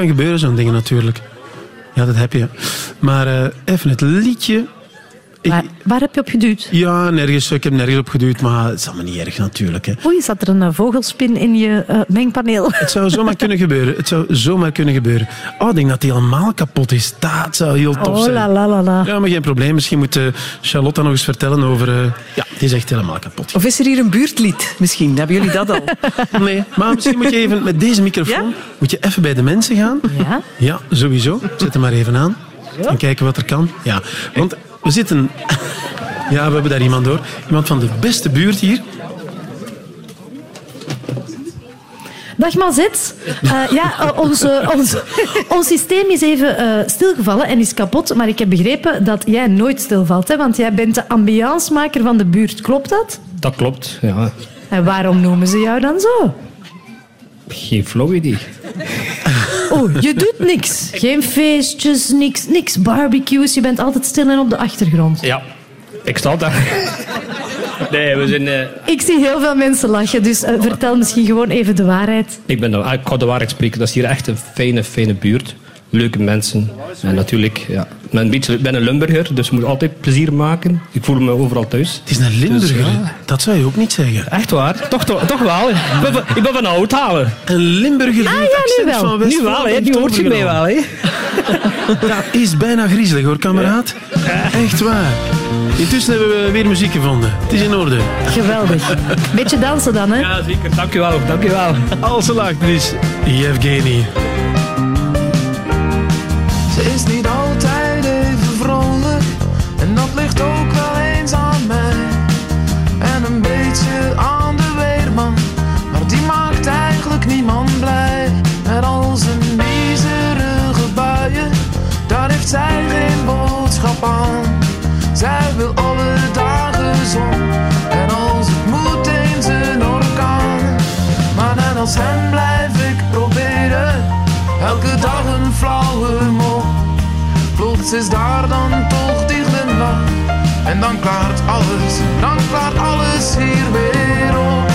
Kan gebeuren zo'n dingen natuurlijk. Ja, dat heb je. Maar eh, even het liedje. Waar, waar heb je op geduwd? Ja, nergens. Ik heb nergens op geduwd, maar het is allemaal niet erg natuurlijk. Hè. Oei, zat er een eh, vogelspin in je eh, mengpaneel? *laughs* Het zou zomaar kunnen gebeuren. Het zou zomaar kunnen gebeuren. Oh, ik denk dat die helemaal kapot is. Dat zou heel tof Oh, zijn. la la la la. Ja, maar geen probleem. Misschien moet eh, Charlotte nog eens vertellen over... eh, ja, die is echt helemaal kapot. Of is er hier een buurtlied misschien? Hebben jullie dat al? *laughs* Nee, maar misschien moet je even met deze microfoon moet je even bij de mensen gaan. Ja? Ja, sowieso. Zet hem maar even aan. En kijken wat er kan. Ja, want we zitten... Ja, we hebben daar iemand door. Iemand van de beste buurt hier. Dag Mazet. Eh, ja, eh, ons, eh, ons, ons systeem is even eh, stilgevallen en is kapot. Maar ik heb begrepen dat jij nooit stilvalt. Hè? Want jij bent de ambiancemaker van de buurt. Klopt dat? Dat klopt, ja. En waarom noemen ze jou dan zo? Geen flauw idee. Oh, je doet niks. Geen feestjes, niks, niks barbecues. Je bent altijd stil en op de achtergrond. Ja, ik sta daar. Nee, we zijn... eh, Ik zie heel veel mensen lachen, dus eh, vertel misschien gewoon even de waarheid. ik, ben de, ik ga de waarheid spreken. Dat is hier echt een fijne, fijne buurt. Leuke mensen. En natuurlijk, ja. Ik ben een, beetje, ben een Lumburger, dus ik moet altijd plezier maken. Ik voel me overal thuis. Het is een Limburger. Dus, hè? ja. Dat zou je ook niet zeggen. Echt waar? Toch, toch, toch wel. Ik ben, van- ik ben van Oudhalen. Een Limburger Ah, die het ja, accent nu wel. van Nu wel, hè. Nu hoort je mij wel, overgenomen. *laughs* Dat is bijna griezelig hoor, kameraad. Echt waar. Intussen hebben we weer muziek gevonden. Het is in orde. Geweldig. Beetje dansen dan, hè? Ja, zeker. Dank je wel. Dank je wel. Als ze lacht, is Yevgeny. Is niet altijd even vrolijk en dat ligt ook wel eens aan mij. En een beetje aan de weerman, maar die maakt eigenlijk niemand blij. Met al zijn miserige buien, daar heeft zij geen boodschap aan. Zij wil alle dagen zon en als het moet eens een orkaan. Maar net als hem Is daar dan toch die glimlach En dan klaart alles, dan klaart alles hier weer op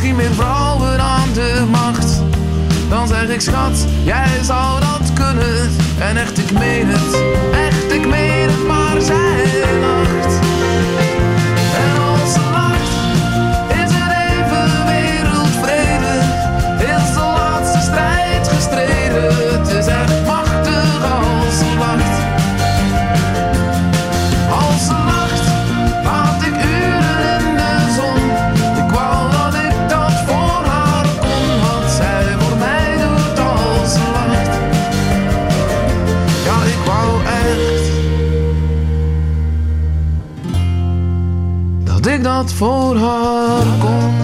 misschien meer vrouwen aan de macht. Dan zeg ik schat, jij zou dat kunnen. En echt, ik meen het, echt, ik meen het, maar voor haar kon.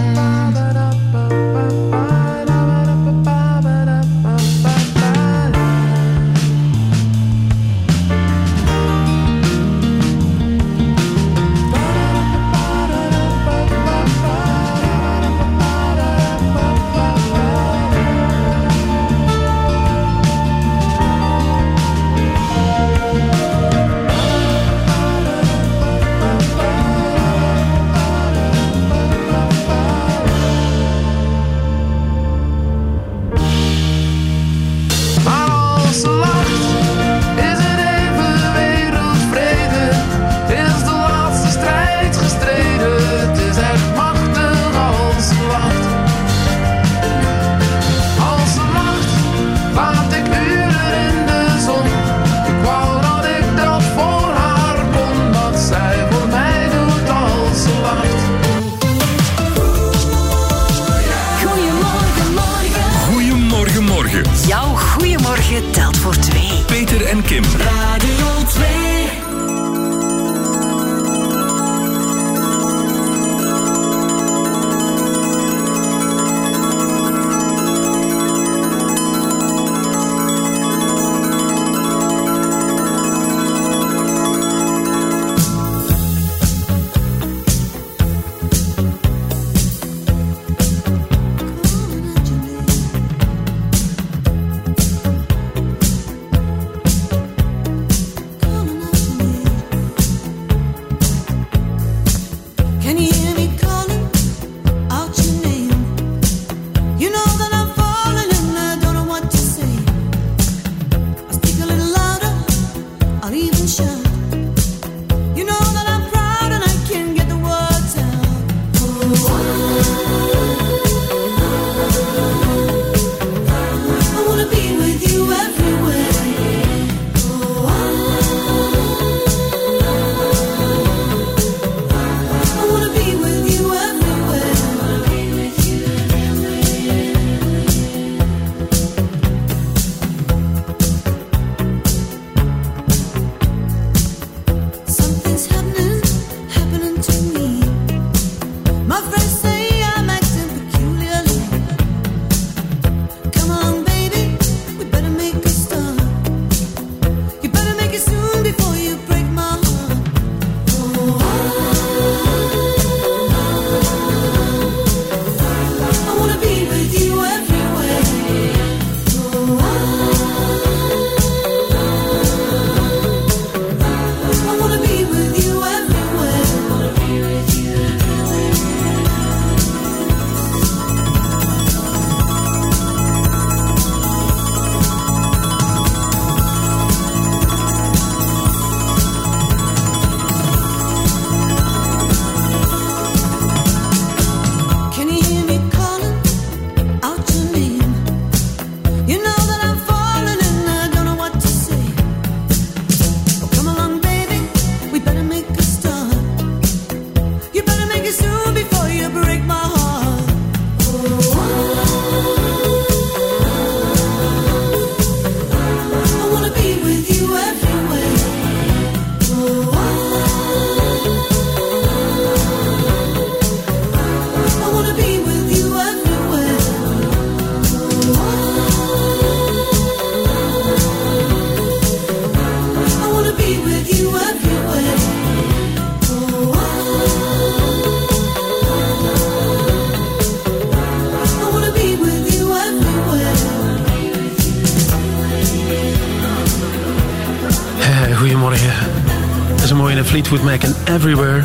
Everywhere.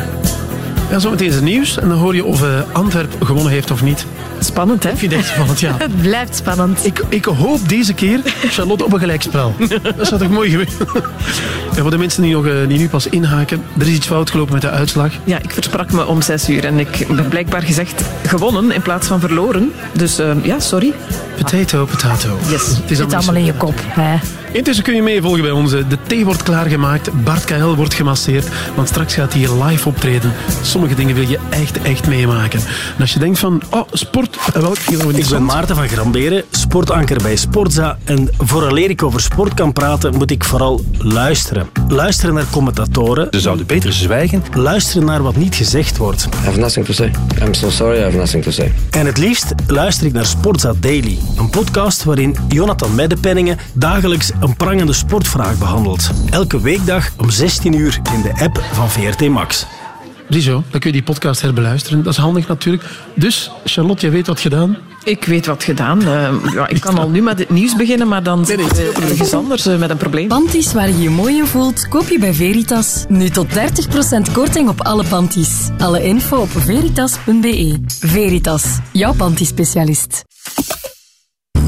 Ja, zometeen is het nieuws en dan hoor je of eh, Antwerp gewonnen heeft of niet. Spannend, hè? Ik vind het echt spannend, ja. *laughs* Het blijft spannend. Ik, ik hoop deze keer Charlotte op een gelijkspel. *laughs* Dat zou toch mooi geweest *laughs* ja, Voor de mensen die, nog, eh, die nu pas inhaken, er is iets fout gelopen met de uitslag. Ja, ik versprak me om zes uur en ik heb blijkbaar gezegd gewonnen in plaats van verloren. Dus eh, ja, sorry. Potato, potato. Yes. Het is Zit allemaal in je kop. Hè? Intussen kun je meevolgen bij ons. De thee wordt klaargemaakt, Bart KL wordt gemasseerd, want straks gaat hij hier live optreden. Sommige dingen wil je echt, echt meemaken. En als je denkt van, oh, sport, welk Ik ben Maarten van Gramberen, sportanker bij Sportza. En vooraleer ik over sport kan praten, moet ik vooral luisteren. Luisteren naar commentatoren. Ze zouden beter zwijgen. Luisteren naar wat niet gezegd wordt. I have nothing to say. I'm so sorry, I have nothing to say. En het liefst luister ik naar Sportza Daily. Een podcast waarin Jonathan Meddepenningen dagelijks een prangende sportvraag behandelt. Elke weekdag om 16 uur in de app van VRT Max. Ziezo, dan kun je die podcast herbeluisteren. Dat is handig natuurlijk. Dus, Charlotte, jij weet wat gedaan? Ik weet wat gedaan. Eh, ja, ik kan al nu met het nieuws beginnen, maar dan zit eh, ergens anders eh, met een probleem. Panties waar je je mooi in voelt, koop je bij Veritas. Nu tot 30% korting op alle panties. Alle info op veritas.be. Veritas, jouw pantiespecialist.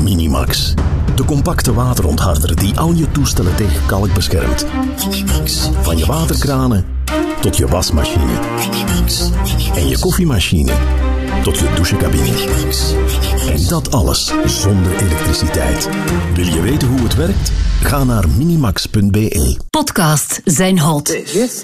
Minimax. De compacte waterontharder die al je toestellen tegen kalk beschermt. Van je waterkranen tot je wasmachine. En je koffiemachine tot je douchecabine. En dat alles zonder elektriciteit. Wil je weten hoe het werkt? Ga naar minimax.be. Podcasts zijn hot.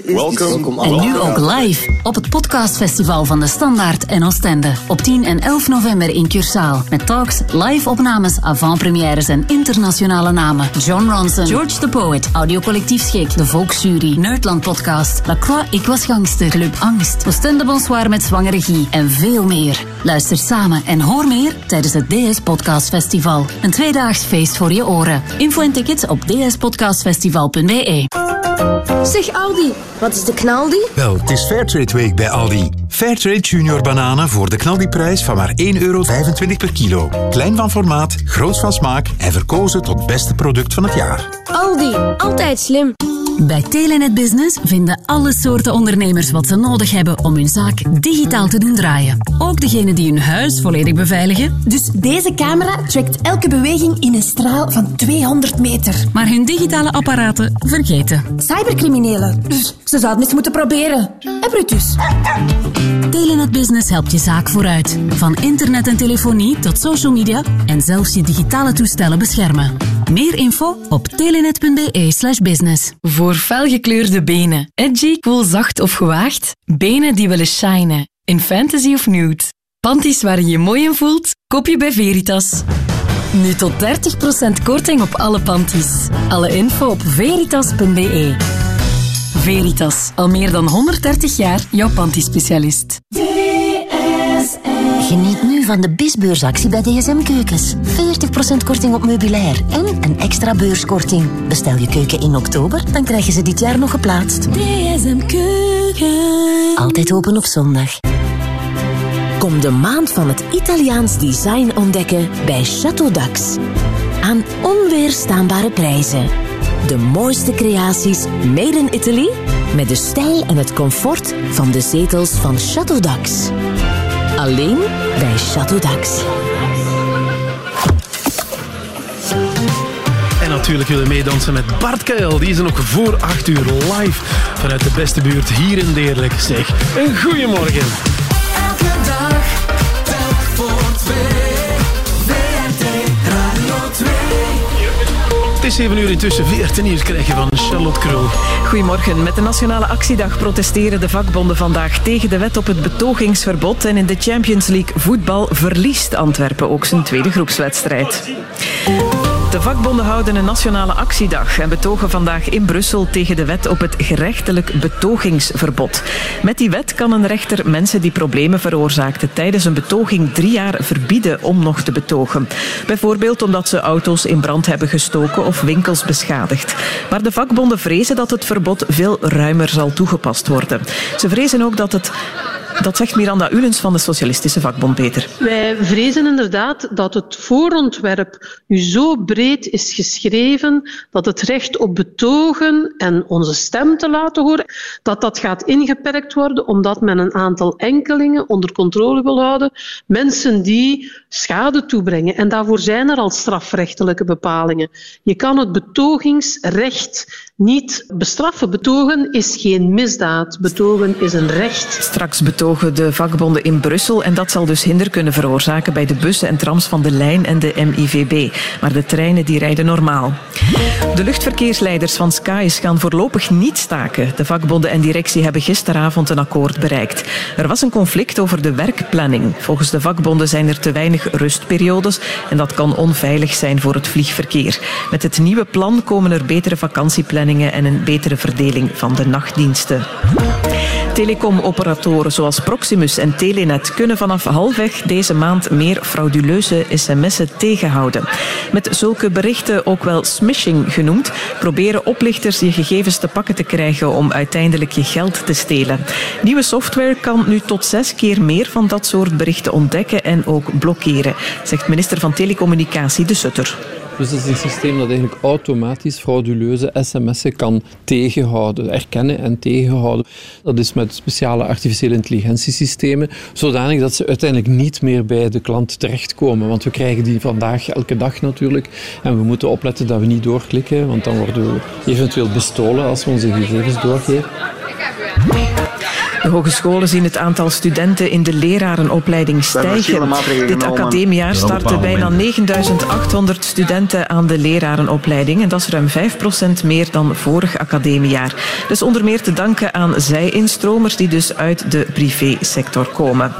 Welkom. En nu ook live op het podcastfestival van de Standaard en Oostende. Op 10 en 11 november in Cursaal. Met talks, live opnames, avant-premières en internationale namen. John Ronson, George the Poet, Audiocollectief Schik, De Volksjury, Nerdland Podcast, La Croix Ik Was Gangster, Club Angst, Oostende Bonsoir met Zwange Regie en veel meer. Luister samen en hoor meer tijdens het DS Podcast Festival. Een tweedaags feest voor je oren. Info en tickets op dspodcastfestival.be. Zeg Aldi, wat is de knaldi? Wel, het is Fairtrade Week bij Aldi. Fairtrade Junior bananen voor de knaldiprijs van maar 1,25 euro per kilo. Klein van formaat, groot van smaak en verkozen tot beste product van het jaar. Aldi, altijd slim. Bij Telenet Business vinden alle soorten ondernemers wat ze nodig hebben om hun zaak digitaal te doen draaien. Ook degenen die hun huis volledig beveiligen. Dus deze camera trackt elke beweging in een straal van 200 meter. Maar hun digitale apparaten vergeten. Cybercriminelen. Dus ze zouden eens moeten proberen. En Brutus. Telenet Business helpt je zaak vooruit. Van internet en telefonie tot social media en zelfs je digitale toestellen beschermen. Meer info op telenet.be business. Voor felgekleurde benen. Edgy, cool, zacht of gewaagd. Benen die willen shinen. In fantasy of nude. Panties waar je je mooi in voelt, koop je bij Veritas. Nu tot 30% korting op alle panties. Alle info op veritas.be. Veritas, al meer dan 130 jaar jouw pantiespecialist. Geniet nu van de bisbeursactie bij DSM Keukens. 40% korting op meubilair en een extra beurskorting. Bestel je keuken in oktober, dan krijg je ze dit jaar nog geplaatst. DSM Keuken. Altijd open op zondag. Kom de maand van het Italiaans design ontdekken bij Chateau Dax. Aan onweerstaanbare prijzen. De mooiste creaties made in Italy met de stijl en het comfort van de zetels van Chateau Dax. Alleen bij Chateau Dax. En natuurlijk willen meedansen met Bart Keil. Die is er nog voor 8 uur live vanuit de beste buurt hier in Deerlijk. Zeg, een goeiemorgen. Elke dag, telk voor twee. Is 7 uur intussen. VRT nieuws krijgen van Charlotte Krul. Goedemorgen. Met de Nationale Actiedag protesteren de vakbonden vandaag tegen de wet op het betogingsverbod. En in de Champions League voetbal verliest Antwerpen ook zijn tweede groepswedstrijd. De vakbonden houden een nationale actiedag en betogen vandaag in Brussel tegen de wet op het gerechtelijk betogingsverbod. Met die wet kan een rechter mensen die problemen veroorzaakten tijdens een betoging drie jaar verbieden om nog te betogen. Bijvoorbeeld omdat ze auto's in brand hebben gestoken of winkels beschadigd. Maar de vakbonden vrezen dat het verbod veel ruimer zal toegepast worden. Ze vrezen ook dat het Dat zegt Miranda Ulens van de Socialistische Vakbond, Peter. Wij vrezen inderdaad dat het voorontwerp nu zo breed is geschreven dat het recht op betogen en onze stem te laten horen, dat dat gaat ingeperkt worden omdat men een aantal enkelingen onder controle wil houden. Mensen die schade toebrengen. En daarvoor zijn er al strafrechtelijke bepalingen. Je kan het betogingsrecht niet bestraffen. Betogen is geen misdaad. Betogen is een recht. Straks betogen de vakbonden in Brussel en dat zal dus hinder kunnen veroorzaken bij de bussen en trams van de lijn en de MIVB. Maar de treinen die rijden normaal. De luchtverkeersleiders van Skies gaan voorlopig niet staken. De vakbonden en directie hebben gisteravond een akkoord bereikt. Er was een conflict over de werkplanning. Volgens de vakbonden zijn er te weinig rustperiodes en dat kan onveilig zijn voor het vliegverkeer. Met het nieuwe plan komen er betere vakantieplanningen en een betere verdeling van de nachtdiensten. Telecomoperatoren zoals Proximus en Telenet kunnen vanaf halfweg deze maand meer frauduleuze sms'en tegenhouden. Met zulke berichten, ook wel smishing genoemd, proberen oplichters je gegevens te pakken te krijgen om uiteindelijk je geld te stelen. Nieuwe software kan nu tot zes keer meer van dat soort berichten ontdekken en ook blokkeren, zegt minister van Telecommunicatie De Sutter. Dus het is een systeem dat eigenlijk automatisch frauduleuze sms'en kan tegenhouden, erkennen en tegenhouden. Dat is met speciale artificiële intelligentiesystemen, zodanig dat ze uiteindelijk niet meer bij de klant terechtkomen. Want we krijgen die vandaag elke dag natuurlijk. En we moeten opletten dat we niet doorklikken, want dan worden we eventueel bestolen als we onze gegevens doorgeven. De hogescholen zien het aantal studenten in de lerarenopleiding stijgen. Dit academiejaar starten bijna 9800 studenten aan de lerarenopleiding. En dat is ruim 5% meer dan vorig academiejaar. Dus onder meer te danken aan zij-instromers die dus uit de privésector komen.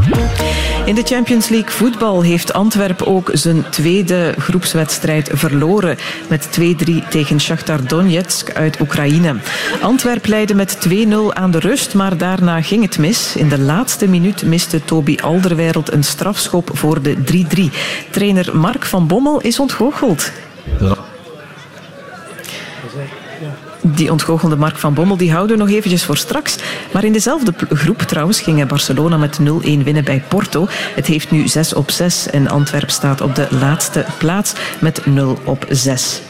In de Champions League voetbal heeft Antwerp ook zijn tweede groepswedstrijd verloren. Met 2-3 tegen Shakhtar Donetsk uit Oekraïne. Antwerp leidde met 2-0 aan de rust, maar daarna ging het mis. In de laatste minuut miste Toby Alderweireld een strafschop voor de 3-3. Trainer Mark van Bommel is ontgoocheld. Die ontgoochelde Mark van Bommel die houden we nog eventjes voor straks. Maar in dezelfde groep trouwens ging Barcelona met 0-1 winnen bij Porto. Het heeft nu 6 op 6 en Antwerp staat op de laatste plaats met 0 op 6.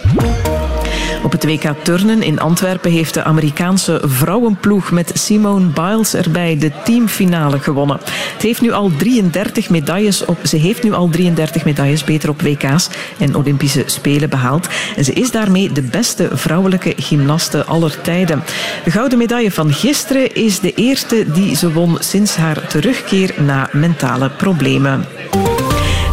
Op het WK Turnen in Antwerpen heeft de Amerikaanse vrouwenploeg met Simone Biles erbij de teamfinale gewonnen. Het heeft nu al 33 medailles op, ze heeft nu al 33 medailles beter op WK's en Olympische Spelen behaald. En ze is daarmee de beste vrouwelijke gymnaste aller tijden. De gouden medaille van gisteren is de eerste die ze won sinds haar terugkeer na mentale problemen.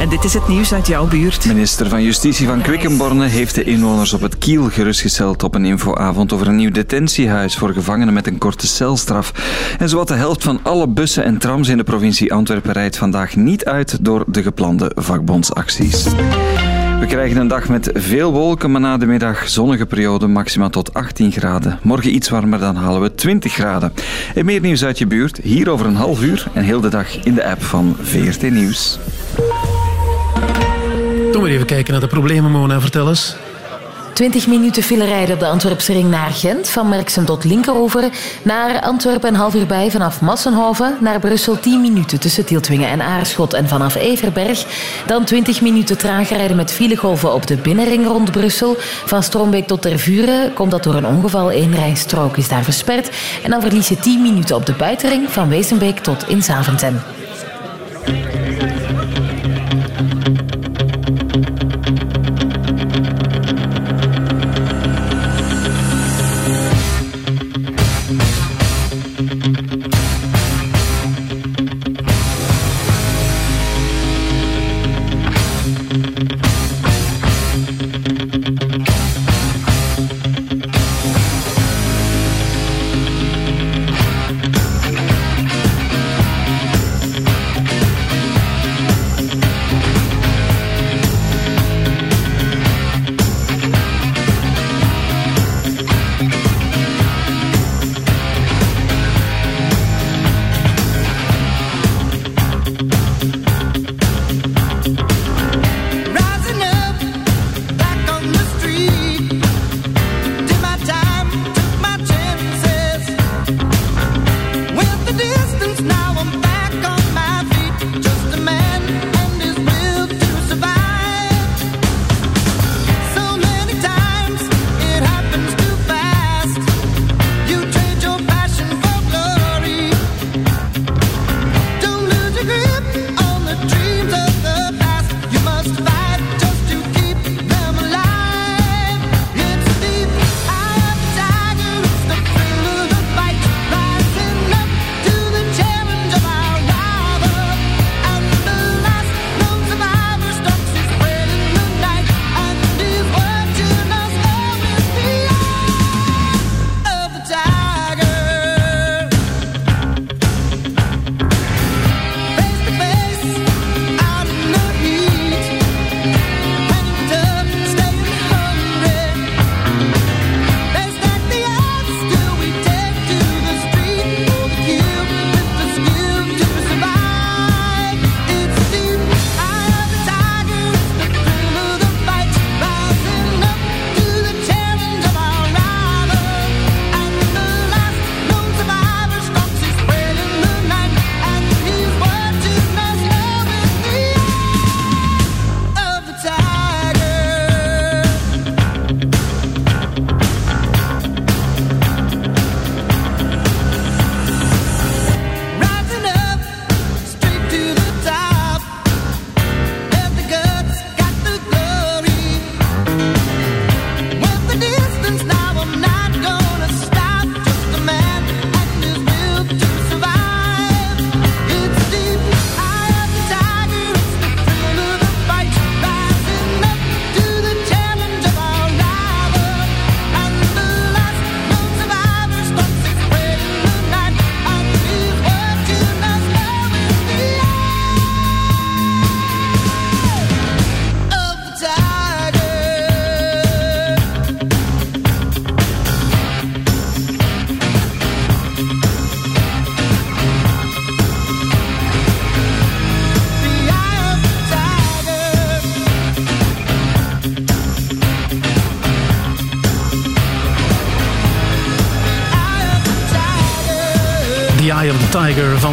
En dit is het nieuws uit jouw buurt. Minister van Justitie van Quickenborne heeft de inwoners op het Kiel gerustgesteld op een infoavond over een nieuw detentiehuis voor gevangenen met een korte celstraf. En zowat de helft van alle bussen en trams in de provincie Antwerpen rijdt vandaag niet uit door de geplande vakbondsacties. We krijgen een dag met veel wolken, maar na de middag zonnige periode, maximaal tot 18 graden. Morgen iets warmer, dan halen we 20 graden. En meer nieuws uit je buurt, hier over een half uur en heel de dag in de app van VRT Nieuws. Kom weer even kijken naar de problemen, Mona. Vertel eens. 20 minuten file rijden op de Antwerpse ring naar Gent, van Merksem tot Linkeroever. Naar Antwerpen een half uur bij vanaf Massenhoven. Naar Brussel 10 minuten tussen Tieltwingen en Aarschot en vanaf Everberg. Dan 20 minuten trager rijden met filegolven op de binnenring rond Brussel. Van Stroombeek tot Tervuren komt dat door een ongeval. Eén rijstrook is daar versperd. En dan verlies je 10 minuten op de buitenring van Wezenbeek tot in Zaventem.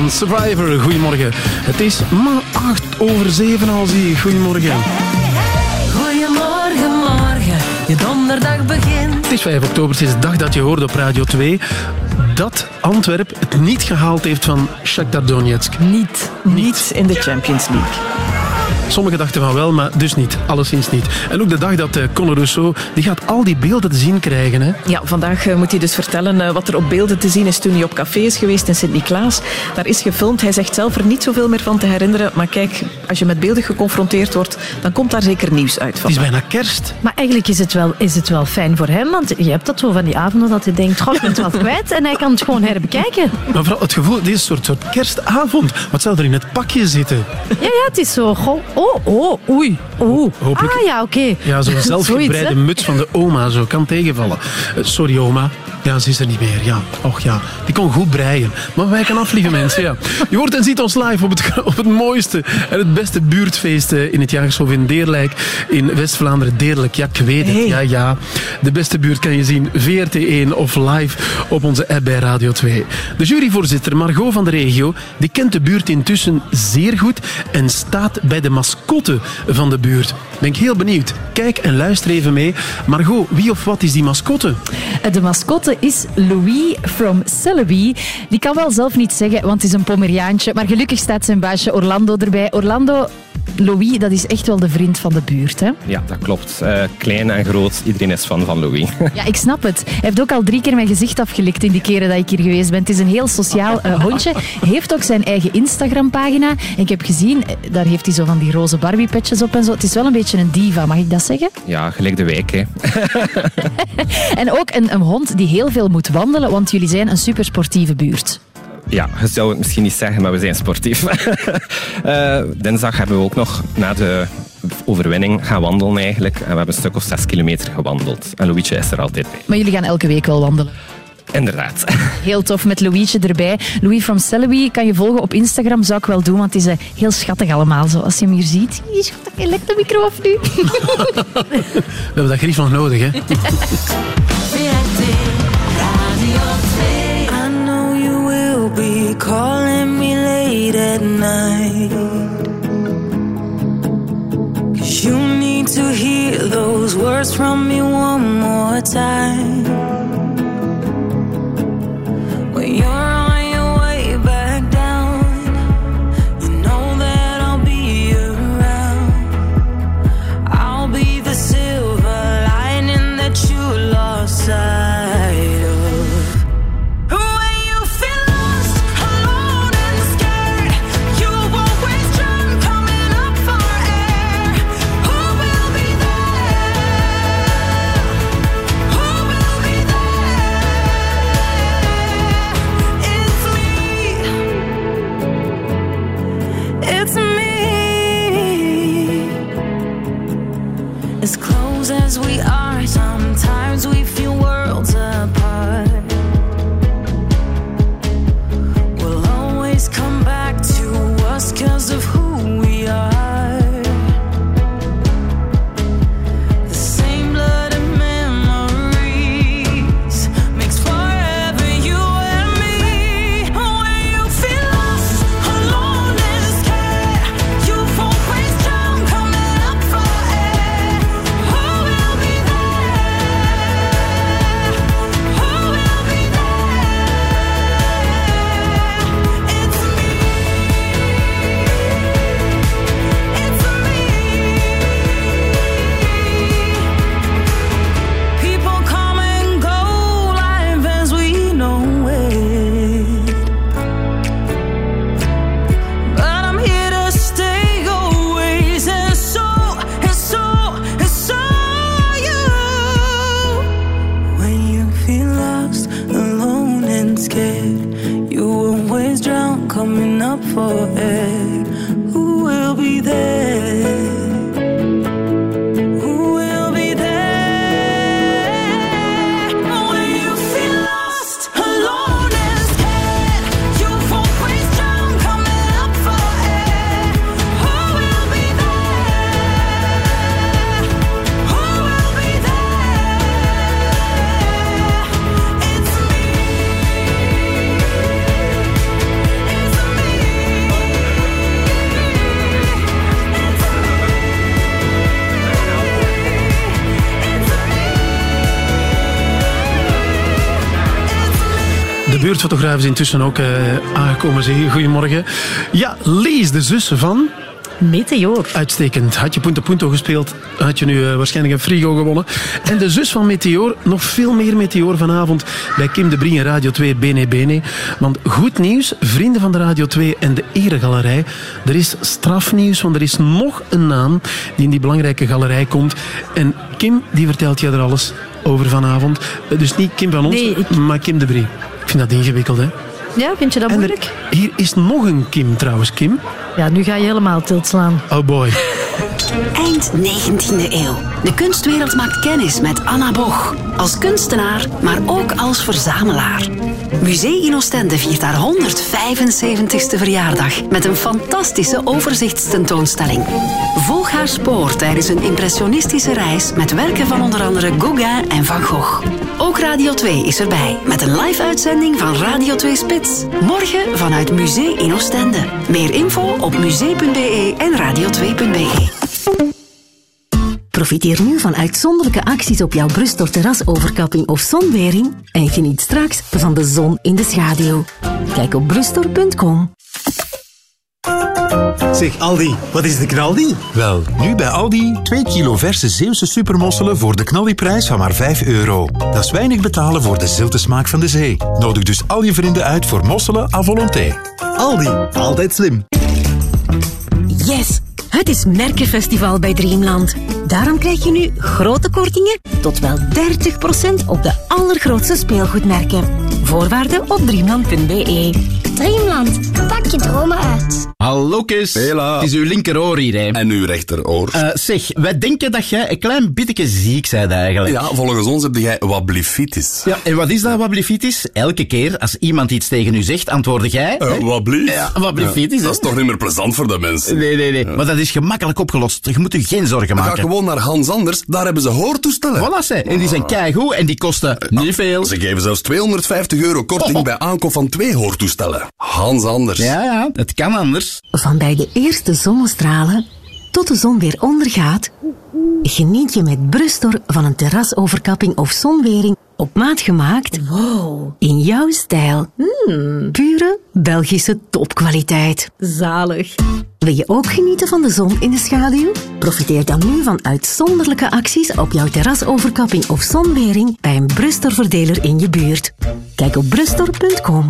Van Survivor. Goedemorgen. Het is maar acht over zeven al zie je. Goedemorgen. Goedemorgen, morgen, je donderdag begint. Het is 5 oktober, het is de dag dat je hoorde op Radio 2 dat Antwerp het niet gehaald heeft van Shakhtar Donetsk. Niet. Niet in de Champions League. Sommigen dachten van wel, maar dus niet. Alleszins niet. En ook de dag dat eh, Conor Rousseau, die gaat al die beelden te zien krijgen. Hè? Ja, vandaag eh, moet hij dus vertellen eh, wat er op beelden te zien is toen hij op café is geweest in Sint-Niklaas. Daar is gefilmd. Hij zegt zelf er niet zoveel meer van te herinneren. Maar kijk, als je met beelden geconfronteerd wordt, dan komt daar zeker nieuws uit. Het is bijna kerst. Maar eigenlijk is het, wel, is het wel fijn voor hem, want je hebt dat zo van die avonden dat je denkt, goh, ik ben het wel kwijt en hij kan het gewoon herbekijken. Maar vooral het gevoel, deze soort, soort kerstavond. Wat zou er in het pakje zitten? Ja, ja, het is zo, goh, oh, oh, oei, oeh. Hopelijk- Ah ja, oké. Ja, zo'n *laughs* zelfgebreide muts van de oma, zo kan tegenvallen. Eh, sorry oma. Ja, ze is er niet meer. Ja, och ja. Die kon goed breien. Maar wij kan af, lieve *laughs* mensen. Ja. Je hoort en ziet ons live op het, op het mooiste en het beste buurtfeest eh, in het Jagershof in Deerlijk. In West-Vlaanderen. Deerlijk, ja, ik weet het. Ja, ja. De beste buurt kan je zien VRT1 of live op onze app bij Radio 2. De juryvoorzitter Margot van de regio, die kent de buurt intussen zeer goed en staat bij de mascotte van de buurt. Ben ik heel benieuwd. Kijk en luister even mee. Margot, wie of wat is die mascotte? De mascotte is Louis from Celebi. Die kan wel zelf niet zeggen, want het is een Pomeriaantje. Maar gelukkig staat zijn baasje Orlando erbij. Orlando, Louis, dat is echt wel de vriend van de buurt. Hè? Ja, dat klopt. Eh, klein en groot, iedereen is fan van Louis. *laughs* Ja, ik snap het. Hij heeft ook al drie keer mijn gezicht afgelikt in die keren dat ik hier geweest ben. Het is een heel sociaal eh, hondje. Hij heeft ook zijn eigen Instagram-pagina. En ik heb gezien, eh, daar heeft hij zo van die roze Barbie-petjes op en zo. Het is wel een beetje een diva, mag ik dat zeggen? Ja, gelijk de wijk, hè. *laughs* En ook een, een hond die heel veel moet wandelen, want jullie zijn een supersportieve buurt. Ja, je zou het misschien niet zeggen, maar we zijn sportief. *laughs* Eh, dinsdag hebben we ook nog na de overwinning gaan wandelen eigenlijk. En we hebben een stuk of zes kilometer gewandeld. En Louietje is er altijd bij. Maar jullie gaan elke week wel wandelen. Inderdaad. *laughs* Heel tof met Louietje erbij. Louis from Celebi kan je volgen op Instagram, zou ik wel doen, want het is eh, heel schattig allemaal. Zo, als je hem hier ziet. Hier, schattig, hij lekt de micro af nu. *laughs* We hebben dat grief nog nodig, hè? Be calling me late at night. Cause you need to hear those words from me one more time. When you're intussen ook eh, aangekomen. Zeg. Goedemorgen. Ja, Lees, de zus van... Meteor. Uitstekend. Had je Punto Punto gespeeld, had je nu eh, waarschijnlijk een frigo gewonnen. En de zus van Meteor, nog veel meer Meteor vanavond bij Kim de Brie en Radio 2 Bene Bene. Want goed nieuws, vrienden van de Radio 2 en de Eregalerij. Er is strafnieuws, want er is nog een naam die in die belangrijke galerij komt. En Kim, die vertelt je er alles over vanavond. Eh, Dus niet Kim van ons, Nee, ik- maar Kim de Brie. Vind dat ingewikkeld, hè? Ja, vind je dat En er- moeilijk? hier is nog een Kim trouwens, Kim. Ja, nu ga je helemaal tilt slaan. Oh boy. Eind 19e eeuw. De kunstwereld maakt kennis met Anna Boch. Als kunstenaar, maar ook als verzamelaar. Musée in Oostende viert haar 175ste verjaardag met een fantastische overzichtstentoonstelling. Volg haar spoor tijdens een impressionistische reis met werken van onder andere Gauguin en Van Gogh. Ook Radio 2 is erbij met een live-uitzending van Radio 2 Spits. Morgen vanuit Musée in Oostende. Meer info op musee.be en radio2.be. Profiteer nu van uitzonderlijke acties op jouw Brustor terrasoverkapping of zonwering en geniet straks van de zon in de schaduw. Kijk op brustor.com. Zeg Aldi, wat is de knaldi? Wel, nu bij Aldi 2 kilo verse Zeeuwse supermosselen voor de knaldiprijs van maar 5 euro. Dat is weinig betalen voor de zilte smaak van de zee. Nodig dus al je vrienden uit voor mosselen à volonté. Aldi, altijd slim. Yes! Het is Merkenfestival bij Dreamland. Daarom krijg je nu grote kortingen tot wel 30% op de allergrootste speelgoedmerken. Voorwaarden op dreamland.be. Dreamland, pak je dromen uit. Hallo Kees. Hela. Het is uw linkeroor hier, hè. En uw rechteroor. Eh, zeg, wij denken dat jij een klein beetje ziek bent eigenlijk. ja, volgens ons heb jij wablifitis. Ja, en wat is dat, wablifitis? Elke keer als iemand iets tegen u zegt, antwoordde jij... Uh, wablief? Ja, wablifitis? Dat is toch niet meer plezant voor de mensen? Nee, nee, nee. Maar dat is gemakkelijk opgelost. Je moet je geen zorgen Ga maken. gewoon naar Hans Anders, daar hebben ze hoortoestellen. Voilà, ze. En die zijn keigoed en die kosten niet veel. Ze geven zelfs 250 euro korting Oh. bij aankoop van twee hoortoestellen. Hans Anders. Ja, ja, het kan anders. Van bij de eerste zonnestralen tot de zon weer ondergaat, geniet je met Brustor van een terrasoverkapping of zonwering op maat gemaakt. Wow. In jouw stijl. Mm, pure Belgische topkwaliteit. Zalig. Wil je ook genieten van de zon in de schaduw? Profiteer dan nu van uitzonderlijke acties op jouw terrasoverkapping of zonwering bij een Brustor-verdeler in je buurt. Kijk op brustor.com.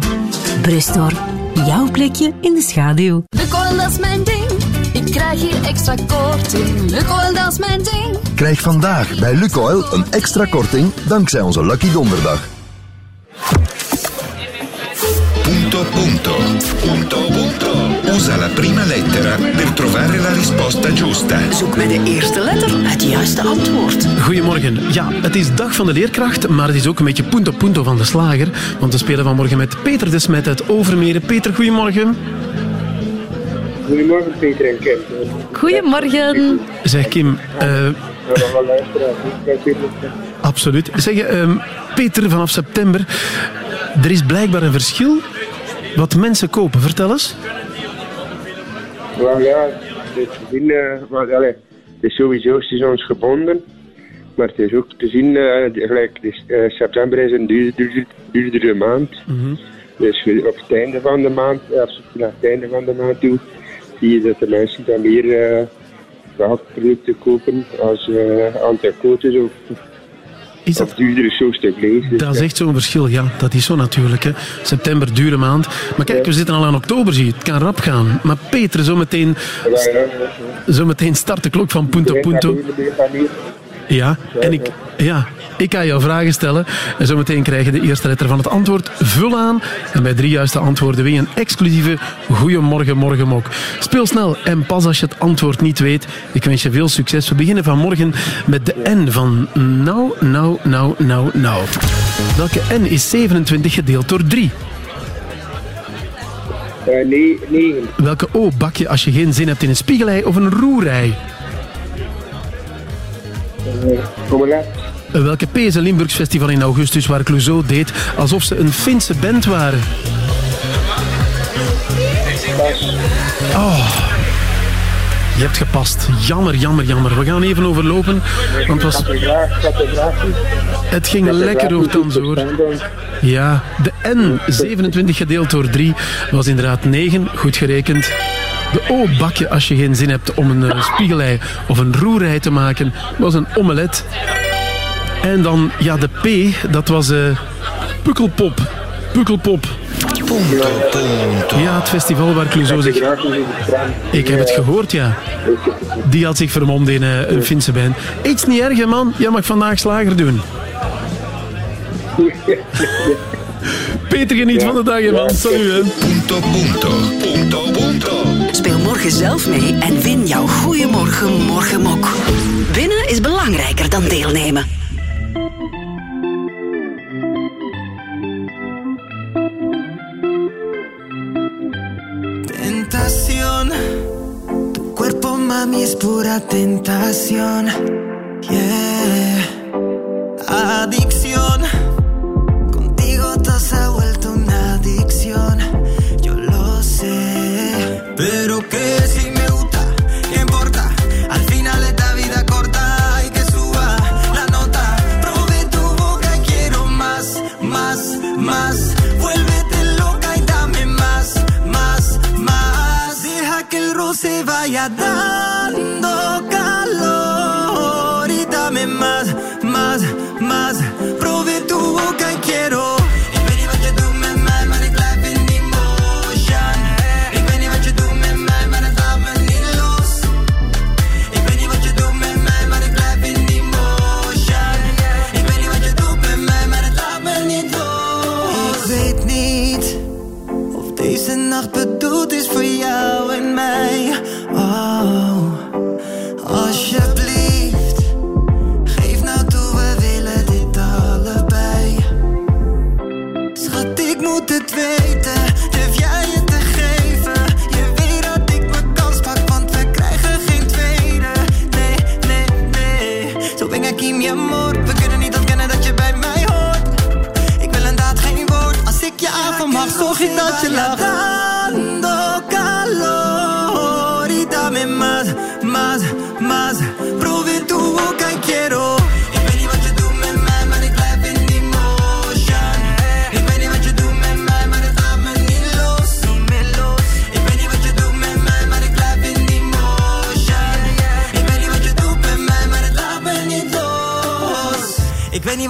Brustor, jouw plekje in de schaduw. Lukoil, dat is mijn ding. Krijg hier extra korting. Lukoil, dat is mijn ding. Krijg vandaag bij Lukoil een extra korting dankzij onze Lucky Donderdag. Punto punto. Punto punto. Usa la prima lettera per trovare la risposta giusta. Zoek met de eerste letter het juiste antwoord. Goedemorgen. Ja, het is dag van de leerkracht, maar het is ook een beetje punto punto van de slager. Want we spelen vanmorgen met Peter de Smet uit Overmeren. Peter, goedemorgen. Goedemorgen Peter en Kim. Goedemorgen. Zeg Kim, eh, natuurlijk. absoluut. Zeg, ehm, Peter, vanaf september, er is blijkbaar een verschil wat mensen kopen. Vertel eens. Wel ja, het is zien, wel, allee, het is sowieso seizoensgebonden. Maar het is ook te zien, eh, gelijk, dus, september is een duur- duur- duurdere maand. Dus we- op het einde van de maand, eh, als we naar het einde van de maand toe, zie je dat de mensen dan meer eh producten kopen als uh, anticotes of, Is of duurdere soorten vlees. Dus, Dat is echt zo'n verschil, ja. Dat is zo natuurlijk. Hè. September, dure maand. Maar kijk, we zitten al aan oktober, zie je. Het kan rap gaan. Maar Peter, zometeen, Ja, ja. zometeen start de klok van Punto Punto. Ja, en ik, ja, ik ga jou vragen stellen. En zometeen krijg je de eerste letter van het antwoord. Vul aan. En bij drie juiste antwoorden win je een exclusieve Goeiemorgen Morgenmok. Speel snel en pas als je het antwoord niet weet. Ik wens je veel succes. We beginnen vanmorgen met de N van nou, nou, nou, nou, nou. Welke N is 27 gedeeld door 3? Eh, nee, 9. Welke O bak je als je geen zin hebt in een spiegelei of een roerij? Welke P Limburgs festival in augustus waar Clouseau deed alsof ze een Finse band waren? Oh. Je hebt gepast. Jammer, jammer, jammer. We gaan even overlopen. Want het, was, het ging lekker nogthans hoor. Ja, de N27 gedeeld door 3 was inderdaad 9. Goed gerekend. De O-bakje als je geen zin hebt om een eh, spiegelei of een roerei te maken, was een omelet. En dan, ja, de P, dat was eh Pukkelpop. Pukkelpop. Ja, het festival waar Clouseau zich... Ik heb het gehoord, ja. Die had zich vermomd in eh, een Finse band. Iets niet erg, man. Jij mag vandaag slager doen. Peter, geniet van de dag, hè, man. Salut. Punto, punto, punto, punto. Speel morgen zelf mee en win jouw Goeiemorgen Morgenmok. Winnen is belangrijker dan deelnemen. Tentación, tu cuerpo mami es pura tentación. Yeah. Adicción, se ha vuelto una adicción. Yo lo sé, pero que si me gusta, ¿qué importa? Al final esta vida corta y que suba la nota. Probé tu boca y quiero más, más, más. Vuélvete loca y dame más, más, más. Deja que el roce vaya dando moet het weten, durf jij het te geven? Je weet dat ik mijn kans pak, want we krijgen geen tweede. Nee, nee, nee, zo ben ik in je amor. We kunnen niet ontkennen dat je bij mij hoort. Ik wil een daad, geen woord. Als ik je avond mag, zorg ik dat je lacht.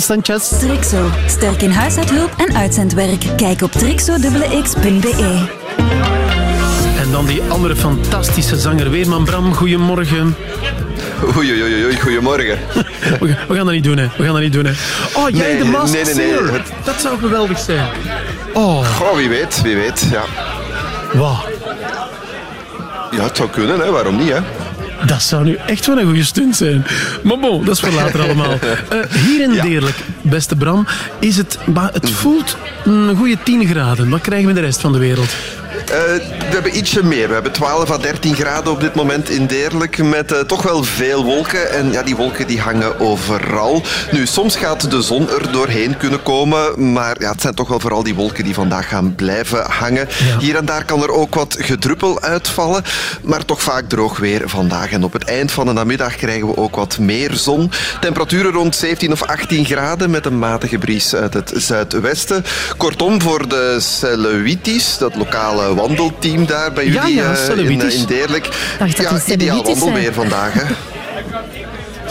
Sanchez. Trixo. Sterk in huishoudhulp en uitzendwerk. Kijk op trixo.x.be. En dan die andere fantastische zanger Weerman Bram. Goedemorgen. Oei, oei, oei, oei, goedemorgen. *laughs* We, gaan dat niet doen, hè. We gaan dat niet doen, hè. Oh, jij Nee, de Masked nee, nee, nee. Dat zou geweldig zijn. Oh. Goh, wie weet, wie weet, ja. Wat? Ja, het zou kunnen, hè. waarom niet, hè? Dat zou nu echt wel een goede stunt zijn. Maar bon, dat is voor later allemaal. *laughs* Eh, hier in Deerlijk, beste Bram, is het... Maar het voelt een goede 10 graden. Wat krijgen we de rest van de wereld? Eh, we hebben ietsje meer. We hebben 12 à 13 graden op dit moment in Deerlijk. Met eh, toch wel veel wolken. En ja, die wolken die hangen overal. Nu, soms gaat de zon er doorheen kunnen komen. Maar ja, het zijn toch wel vooral die wolken die vandaag gaan blijven hangen. Hier en daar kan er ook wat gedruppel uitvallen. Maar toch vaak droog weer vandaag. En op het eind van de namiddag krijgen we ook wat meer zon. Temperaturen rond 17 of 18 graden. Met een matige bries uit het zuidwesten. Kortom, voor de Celuitis, dat lokale wandelteam daar bij Ja, jullie ja, eh, in, Celuitis. eh, in Deerlijk. Dacht dat ja, het ideaal wandelweer vandaag. Hè.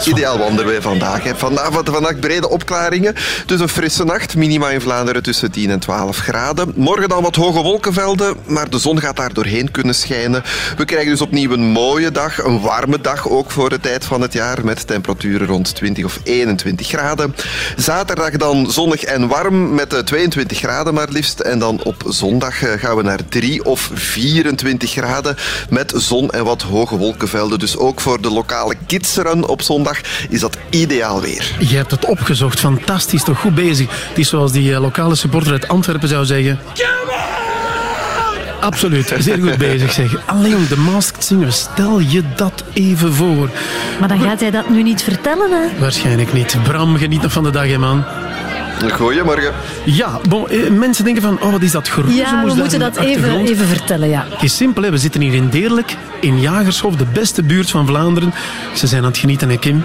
Ideaal wandelweer vandaag. Hè. Vanavond vannacht brede opklaringen. Dus een frisse nacht. Minima in Vlaanderen tussen 10 en 12 graden. Morgen dan wat hoge wolkenvelden, maar de zon gaat daar doorheen kunnen schijnen. We krijgen dus opnieuw een mooie dag. Een warme dag ook voor de tijd van het jaar. Met temperaturen rond 20 of 21 graden. Zaterdag dan zonnig en warm met eh, 22 graden maar liefst. En dan op zondag eh, gaan we naar 3 of 24 graden met zon en wat hoge wolkenvelden. Dus ook voor de lokale kidsrun op zondag is dat ideaal weer. Je hebt het opgezocht. Fantastisch. Toch goed bezig. Het is zoals die eh, lokale supporter uit Antwerpen zou zeggen. Absoluut. Zeer goed bezig zeg. Alleen de Masked Singer. Stel je dat even voor. Maar dan gaat hij dat nu niet vertellen, hè? Waarschijnlijk niet. Bram, geniet nog van de dag, hè, man. Goedemorgen. Ja, bon, eh, mensen denken van, oh, wat is dat geroezemoes Ja, we moeten in de dat even, achtergrond? even vertellen, ja. Het is simpel, hè. we zitten hier in Deerlijk, in Jagershof, de beste buurt van Vlaanderen. Ze zijn aan het genieten, hè, Kim?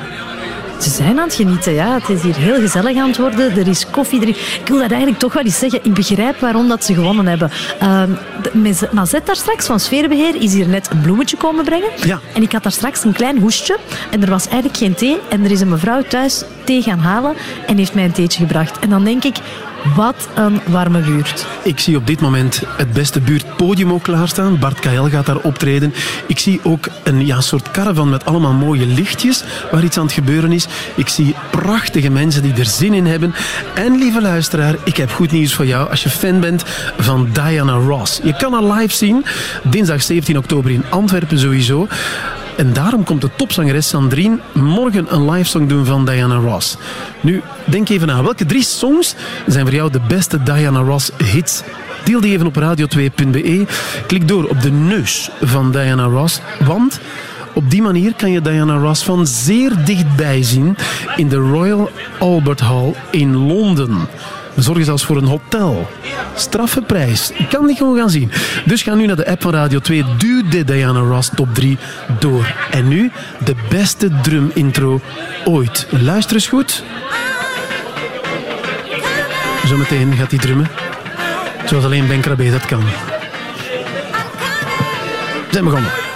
Ze zijn aan het genieten, ja. Het is hier heel gezellig aan het worden. Er is koffie. Er... Ik wil dat eigenlijk toch wel eens zeggen. Ik begrijp waarom dat ze gewonnen hebben. Ehm de- Maz- Mazet daar straks van Sfeerbeheer is hier net een bloemetje komen brengen. Ja. En ik had daar straks een klein hoestje. En er was eigenlijk geen thee. En er is een mevrouw thuis thee gaan halen en heeft mij een theetje gebracht. En dan denk ik, wat een warme buurt. Ik zie op dit moment het beste buurtpodium ook klaarstaan. Bart KL gaat daar optreden. Ik zie ook een ja, soort caravan met allemaal mooie lichtjes waar iets aan het gebeuren is. Ik zie prachtige mensen die er zin in hebben. En lieve luisteraar, ik heb goed nieuws voor jou als je fan bent van Diana Ross. Je kan haar live zien, dinsdag 17 oktober in Antwerpen sowieso. En daarom komt de topzangeres Sandrine morgen een live song doen van Diana Ross. Nu, denk even na. Welke drie songs zijn voor jou de beste Diana Ross hits? Deel die even op radio2.be. Klik door op de neus van Diana Ross. Want op die manier kan je Diana Ross van zeer dichtbij zien in de Royal Albert Hall in Londen. We zorgen zelfs voor een hotel. Straffe prijs. Ik kan die gewoon gaan zien. Dus ga nu naar de app van Radio 2. Duw de Diana Ross top 3 door. En nu de beste drum intro ooit. Luister eens goed. Zometeen gaat hij drummen. Zoals alleen Ben Krabbe dat kan. Zijn begonnen.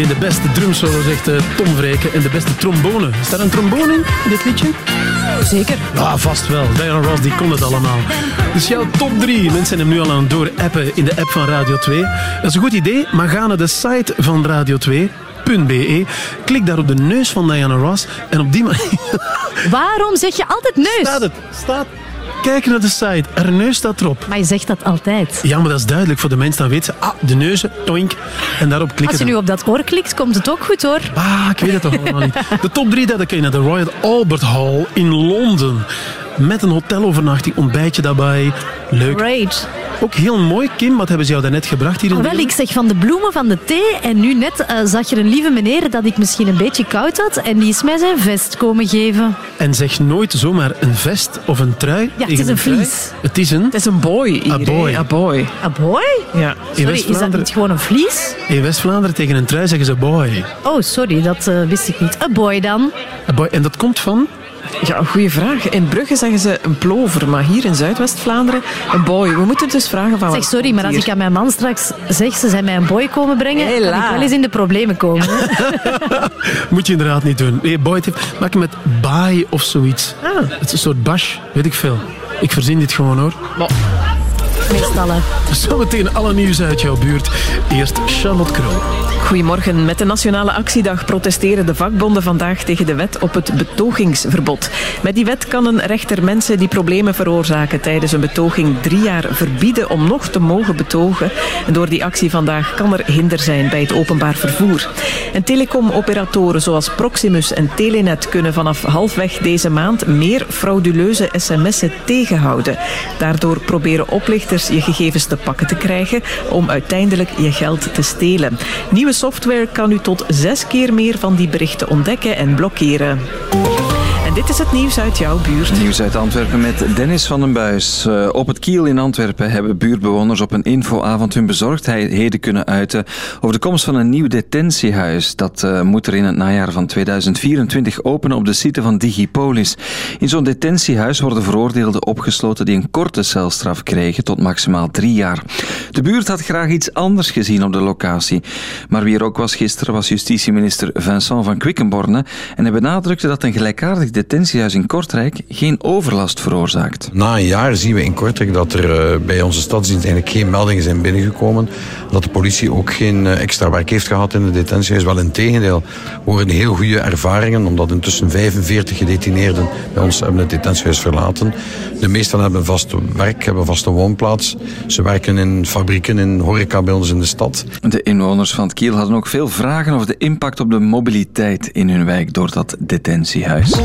Alleen de beste drumsolo, zegt eh, Tom Vreken, en de beste trombone. Is daar een trombone in, in dit liedje? Zeker. Ja, vast wel. Diana Ross, die kon het allemaal. Dus jouw top 3. Mensen zijn hem nu al aan het doorappen in de app van Radio 2. Dat is een goed idee, maar ga naar de site van Radio 2. .be. Klik daar op de neus van Diana Ross en op die manier Waarom zeg je altijd neus? Staat het. Staat. Kijk naar de site. Haar neus staat erop. Maar je zegt dat altijd. Ja, maar dat is duidelijk voor de mensen. Dan weet ze, ah, de neuzen, toink. En daarop klikken. Als je nu op dat oor klikt, komt het ook goed hoor. Ah, ik weet het toch allemaal niet. De top 3, dat kun je naar de Royal Albert Hall in Londen. Met een hotelovernachting, ontbijtje daarbij. Leuk. Great. Ook heel mooi, Kim. Wat hebben ze jou daarnet gebracht hier in Ah, wel, ik zeg van de bloemen van de thee. En nu net eh, zag je een lieve meneer dat ik misschien een beetje koud had. En die is mij zijn vest komen geven. En zeg nooit zomaar een vest of een trui. Ja, het is een vlies. Het is een... Het is een boy hier. A boy. A boy. A boy? Ja. Sorry, is dat niet gewoon een vlies? In West-Vlaanderen tegen een trui zeggen ze boy. Oh, sorry, dat eh, wist ik niet. A boy dan. A boy. En dat komt van... Ja, een goede vraag. In Brugge zeggen ze een plover, maar hier in Zuidwest-Vlaanderen een boy. We moeten dus vragen van... Zeg, sorry, maar als ik aan mijn man straks zeg ze zijn mij een boy komen brengen, Hela. kan ik wel eens in de problemen komen. *laughs* Moet je inderdaad niet doen. Nee, boy, te maken met baai of zoiets. Ah. Het is een soort bash, weet ik veel. Ik verzin dit gewoon hoor. Meestal, hè. Zometeen alle nieuws uit jouw buurt. Eerst Charlotte Krul. Goedemorgen. Met de Nationale Actiedag protesteren de vakbonden vandaag tegen de wet op het betogingsverbod. Met die wet kan een rechter mensen die problemen veroorzaken tijdens een betoging drie jaar verbieden om nog te mogen betogen. En door die actie vandaag kan er hinder zijn bij het openbaar vervoer. En telecomoperatoren zoals Proximus en Telenet kunnen vanaf halfweg deze maand meer frauduleuze sms'en tegenhouden. Daardoor proberen oplichters je gegevens te pakken te krijgen om uiteindelijk je geld te stelen. Nieuwe software kan nu tot zes keer meer van die berichten ontdekken en blokkeren. Dit is het nieuws uit jouw buurt. Nieuws uit Antwerpen met Dennis van den Buis. Eh, op het Kiel in Antwerpen hebben buurtbewoners op een infoavond hun bezorgdheden kunnen uiten over de komst van een nieuw detentiehuis. Dat eh, moet er in het najaar van 2024 openen op de site van Digipolis. In zo'n detentiehuis worden veroordeelden opgesloten die een korte celstraf kregen tot maximaal drie jaar. De buurt had graag iets anders gezien op de locatie. Maar wie er ook was gisteren was justitieminister Vincent van Quickenborne en hij benadrukte dat een gelijkaardig detentiehuis in Kortrijk geen overlast veroorzaakt. Na een jaar zien we in Kortrijk dat er eh, bij onze stadsdienst eigenlijk geen meldingen zijn binnengekomen. Dat de politie ook geen eh, extra werk heeft gehad in het detentiehuis. Wel in tegendeel, we horen heel goede ervaringen, omdat intussen 45 gedetineerden bij ons hebben het detentiehuis verlaten. De meesten hebben vast werk, hebben vaste woonplaats. Ze werken in fabrieken, in horeca bij ons in de stad. De inwoners van het Kiel hadden ook veel vragen over de impact op de mobiliteit in hun wijk door dat detentiehuis.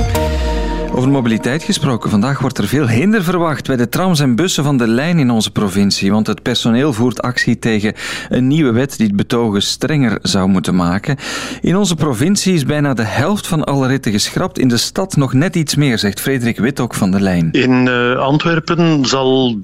Over mobiliteit gesproken, vandaag wordt er veel hinder verwacht bij de trams en bussen van de lijn in onze provincie, want het personeel voert actie tegen een nieuwe wet die het betogen strenger zou moeten maken. In onze provincie is bijna de helft van alle ritten geschrapt, in de stad nog net iets meer, zegt Frederik Wittok van de lijn. In eh, Antwerpen zal 53%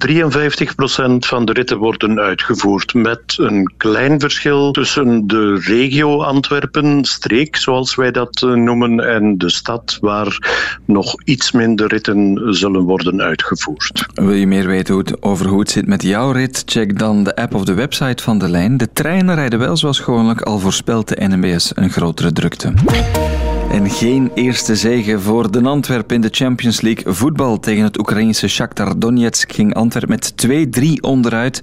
van de ritten worden uitgevoerd. Met een klein verschil tussen de regio Antwerpen, streek zoals wij dat eh, noemen, en de stad, waar nog iets minder ritten zullen worden uitgevoerd. Wil je meer weten hoe het, over hoe het zit met jouw rit? Check dan de app of de website van de lijn. De treinen rijden wel zoals gewoonlijk, al voorspelt de NMBS een grotere drukte. En geen eerste zege voor de Antwerp in de Champions League voetbal. Tegen het Oekraïnse Shakhtar Donetsk ging Antwerp met 2-3 onderuit.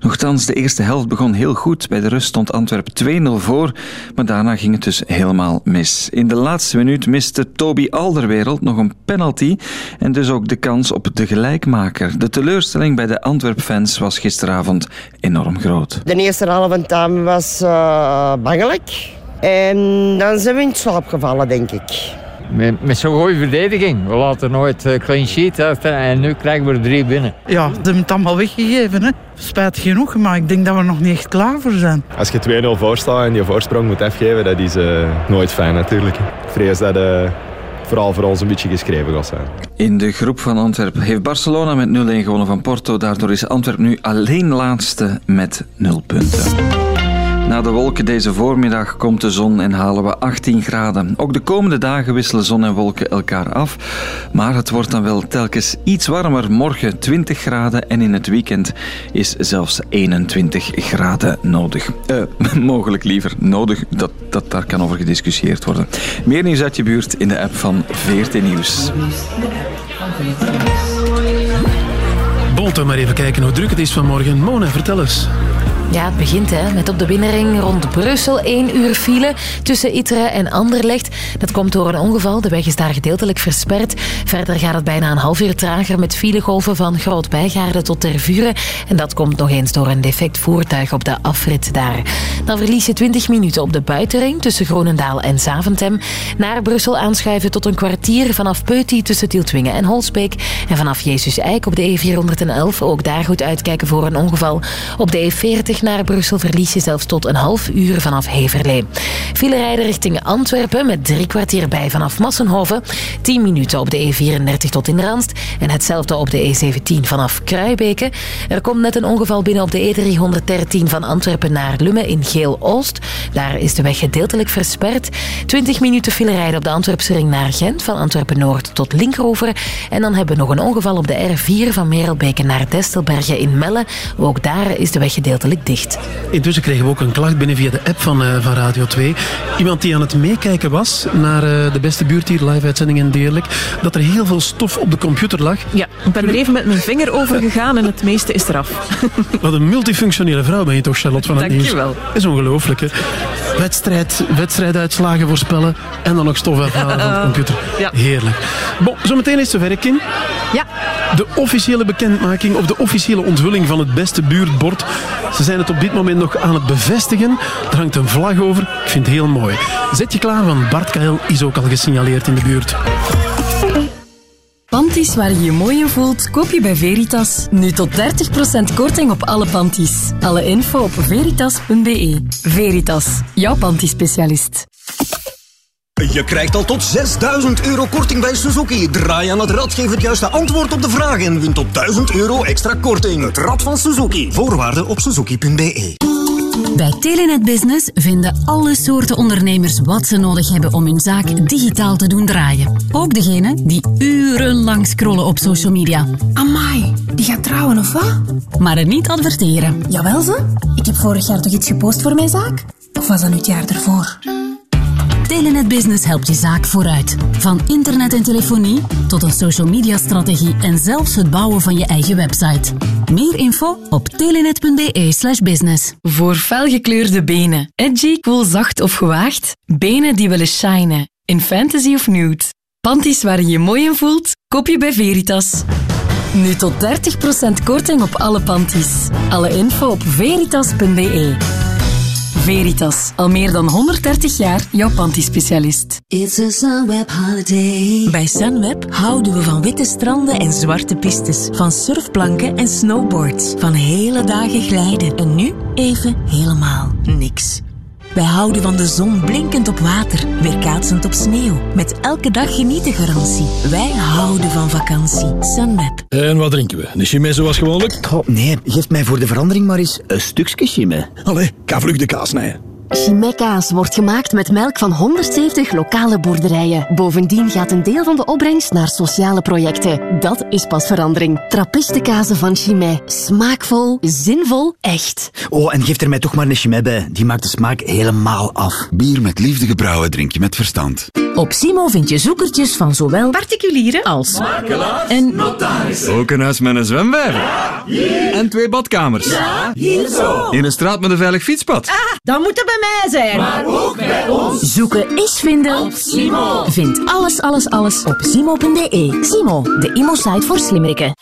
Nochtans, de eerste helft begon heel goed. Bij de rust stond Antwerp 2-0 voor, maar daarna ging het dus helemaal mis. In de laatste minuut miste Toby Alderwereld nog een penalty en dus ook de kans op de gelijkmaker. De teleurstelling bij de Antwerp-fans was gisteravond enorm groot. De eerste halve time was eh bangelijk. En dan zijn we in slaap gevallen, denk ik. Met, met zo'n goede verdediging. We laten nooit eh, clean sheet uit en nu krijgen we er drie binnen. Ja, ze hebben het allemaal weggegeven. Hè. Spijtig genoeg, maar ik denk dat we nog niet echt klaar voor zijn. Als je 2-0 voor staat en je voorsprong moet afgeven, dat is eh, nooit fijn natuurlijk. Ik vrees dat het vooral voor ons een beetje geschreven gaat zijn. In de groep van Antwerpen heeft Barcelona met 0-1 gewonnen van Porto. Daardoor is Antwerpen nu alleen laatste met 0 punten. Na de wolken deze voormiddag komt de zon en halen we 18 graden. Ook de komende dagen wisselen zon en wolken elkaar af. Maar het wordt dan wel telkens iets warmer. Morgen 20 graden en in het weekend is zelfs 21 graden nodig. Eh, *laughs* mogelijk liever nodig, dat, dat, daar kan over gediscussieerd worden. Meer nieuws uit je buurt in de app van VRT Nieuws. Bolten, maar even kijken hoe druk het is vanmorgen. Mona, vertel eens. Ja, het begint hè, met op de binnenring rond Brussel één uur file tussen Itre en Anderlecht. Dat komt door een ongeval. De weg is daar gedeeltelijk versperd. Verder gaat het bijna een half uur trager met filegolven van Groot-Bijgaarde tot Tervuren. En dat komt nog eens door een defect voertuig op de afrit daar. Dan verlies je 20 minuten op de buitenring tussen Groenendaal en Zaventem. Naar Brussel aanschuiven tot een kwartier vanaf Peuty tussen Tieltwingen en Holsbeek. En vanaf Jezus Eik op de E411 ook daar goed uitkijken voor een ongeval. Op de E40 naar Brussel verlies je zelfs tot een half uur vanaf Heverlee. File rijden richting Antwerpen met drie kwartier bij vanaf Massenhoven. 10 minuten op de E34 tot in Randst. En hetzelfde op de E17 vanaf Kruibeke. Er komt net een ongeval binnen op de E313 van Antwerpen naar Lummen in Geel-Oost. Daar is de weg gedeeltelijk versperd. 20 minuten file rijden op de Antwerpse ring naar Gent. Van Antwerpen-Noord tot Linkeroever. En dan hebben we nog een ongeval op de R4 van Merelbeke naar Destelbergen in Melle. Ook daar is de weg gedeeltelijk dicht. Intussen kregen we ook een klacht binnen via de app van, eh, van Radio 2. Iemand die aan het meekijken was naar eh, de beste buurt hier, live-uitzending en dergelijk, dat er heel veel stof op de computer lag. Ja, ik ben er even met mijn vinger over gegaan en het meeste is eraf. *laughs* Wat een multifunctionele vrouw ben je toch, Charlotte van het Dank Nieuws. wel. is ongelooflijk, hè? Wedstrijd, wedstrijduitslagen voorspellen en dan nog stof afhalen van de *laughs* computer. Ja. Heerlijk. Bon, zometeen is het zover, Kim. Ja. De officiële bekendmaking of de officiële onthulling van het beste buurtbord. Ze zijn het op dit moment nog aan het bevestigen. Er hangt een vlag over. Ik vind het heel mooi. Zet je klaar, want Bart Kael is ook al gesignaleerd in de buurt. Panties waar je je mooi in voelt, koop je bij Veritas. Nu tot 30% korting op alle panties. Alle info op veritas.be. Veritas, jouw pantiespecialist. Je krijgt al tot 6000 euro korting bij Suzuki. Draai aan het rad, geef het juiste antwoord op de vraag en win tot 1000 euro extra korting. Het rad van Suzuki. Voorwaarden op suzuki.be. Bij Telenet Business vinden alle soorten ondernemers wat ze nodig hebben om hun zaak digitaal te doen draaien. Ook degenen die urenlang scrollen op social media. Amai, die gaat trouwen of wat? Maar er niet adverteren. Jawel ze. Ik heb vorig jaar toch iets gepost voor mijn zaak? Of was dat nu het jaar ervoor? Telenet Business helpt je zaak vooruit. Van internet en telefonie tot een social media strategie en zelfs het bouwen van je eigen website. Meer info op telenet.be slash business. Voor felgekleurde benen. Edgy, cool, zacht of gewaagd. Benen die willen shinen. In fantasy of nude. Panties waar je je mooi in voelt, koop je bij Veritas. Nu tot 30% korting op alle panties. Alle info op veritas.be. Veritas, al meer dan 130 jaar jouw pantiespecialist. It's a Sunweb holiday. Bij Sunweb houden we van witte stranden en zwarte pistes. Van surfplanken en snowboards. Van hele dagen glijden. En nu even helemaal niks. Wij houden van de zon blinkend op water, weerkaatsend op sneeuw. Met elke dag genieten garantie. Wij houden van vakantie. Sunweb. En wat drinken we? Een chimay zoals gewoonlijk? Oh, nee, geef mij voor de verandering maar eens een stukje chimay. Allee, ga vlug de kaas snijden. Chimay-kaas wordt gemaakt met melk van 170 lokale boerderijen. Bovendien gaat een deel van de opbrengst naar sociale projecten. Dat is pas verandering. Trappistekazen van Chimay. Smaakvol, zinvol, echt. Oh, en geef er mij toch maar een chimay bij. Die maakt de smaak helemaal af. Bier met liefde gebrouwen drink je met verstand. Op Simo vind je zoekertjes van zowel particulieren als... en notaris. Ook een huis met een zwembad. En twee badkamers. Ja, hier zo. In een straat met een veilig fietspad. Ah, dat moet er bij mij zijn. Maar ook bij ons. Zoeken is vinden. Op Simo. Vind alles, alles, alles op simo.be. Simo, de imo-site voor slimmerikken.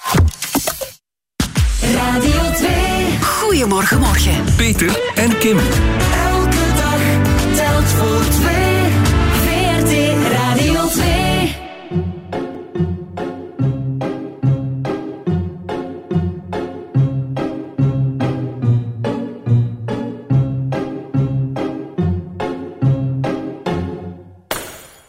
Radio 2. Goedemorgen, morgen. Peter en Kim. Elke dag telt voor twee.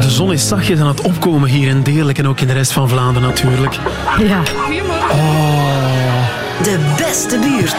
De zon is zachtjes aan het opkomen hier in Deerlijk en ook in de rest van Vlaanderen natuurlijk. Ja. De beste buurt.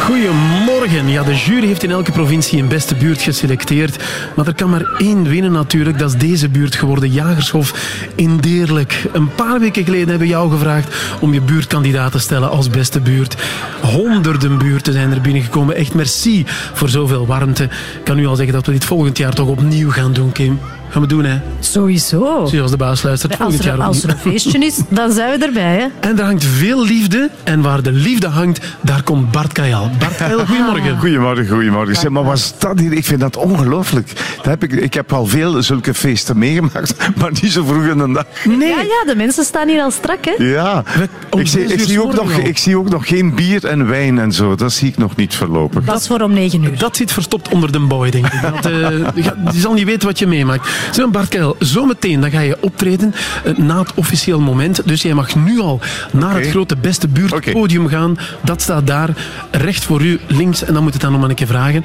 Goedemorgen. Ja, de jury heeft in elke provincie een beste buurt geselecteerd. Maar er kan maar één winnen natuurlijk. Dat is deze buurt geworden, Jagershof in Deerlijk. Een paar weken geleden hebben we jou gevraagd om je buurtkandidaat te stellen als beste buurt. Honderden buurten zijn er binnengekomen. Echt merci voor zoveel warmte. Ik kan nu al zeggen dat we dit volgend jaar toch opnieuw gaan doen, Kim. Gaan we doen, hè? Sowieso. Zie je als de baas luistert. Als Volgend er, jaar als er opnieuw. een feestje is, *laughs* dan zijn we erbij. Hè? En er hangt veel liefde. En waar de liefde hangt, daar komt Bart Kajal. Bart Kajal, *laughs* goedemorgen. Goedemorgen, goedemorgen. Zeg, maar wat is dat hier? Ik vind dat ongelooflijk. Dat heb ik, ik heb al veel zulke feesten meegemaakt, *laughs* maar niet zo vroeg in de dag. Nee. Ja, ja, de mensen staan hier al strak. Hè? Ja, ik zie, ik, zie ook nog, ik zie ook nog geen bier en wijn en zo. Dat zie ik nog niet voorlopig. Dat is voor om negen uur. Dat zit verstopt onder de boy, denk ik. Dat, eh, je je zal niet weten wat je meemaakt. Zo, Bart Kajal, zometeen dan ga je optreden eh, na het officieel moment. Dus jij mag nu al naar het grote beste buurtpodium gaan. Dat staat daar, recht voor u, links. En dan moet het dan nog maar een keer vragen.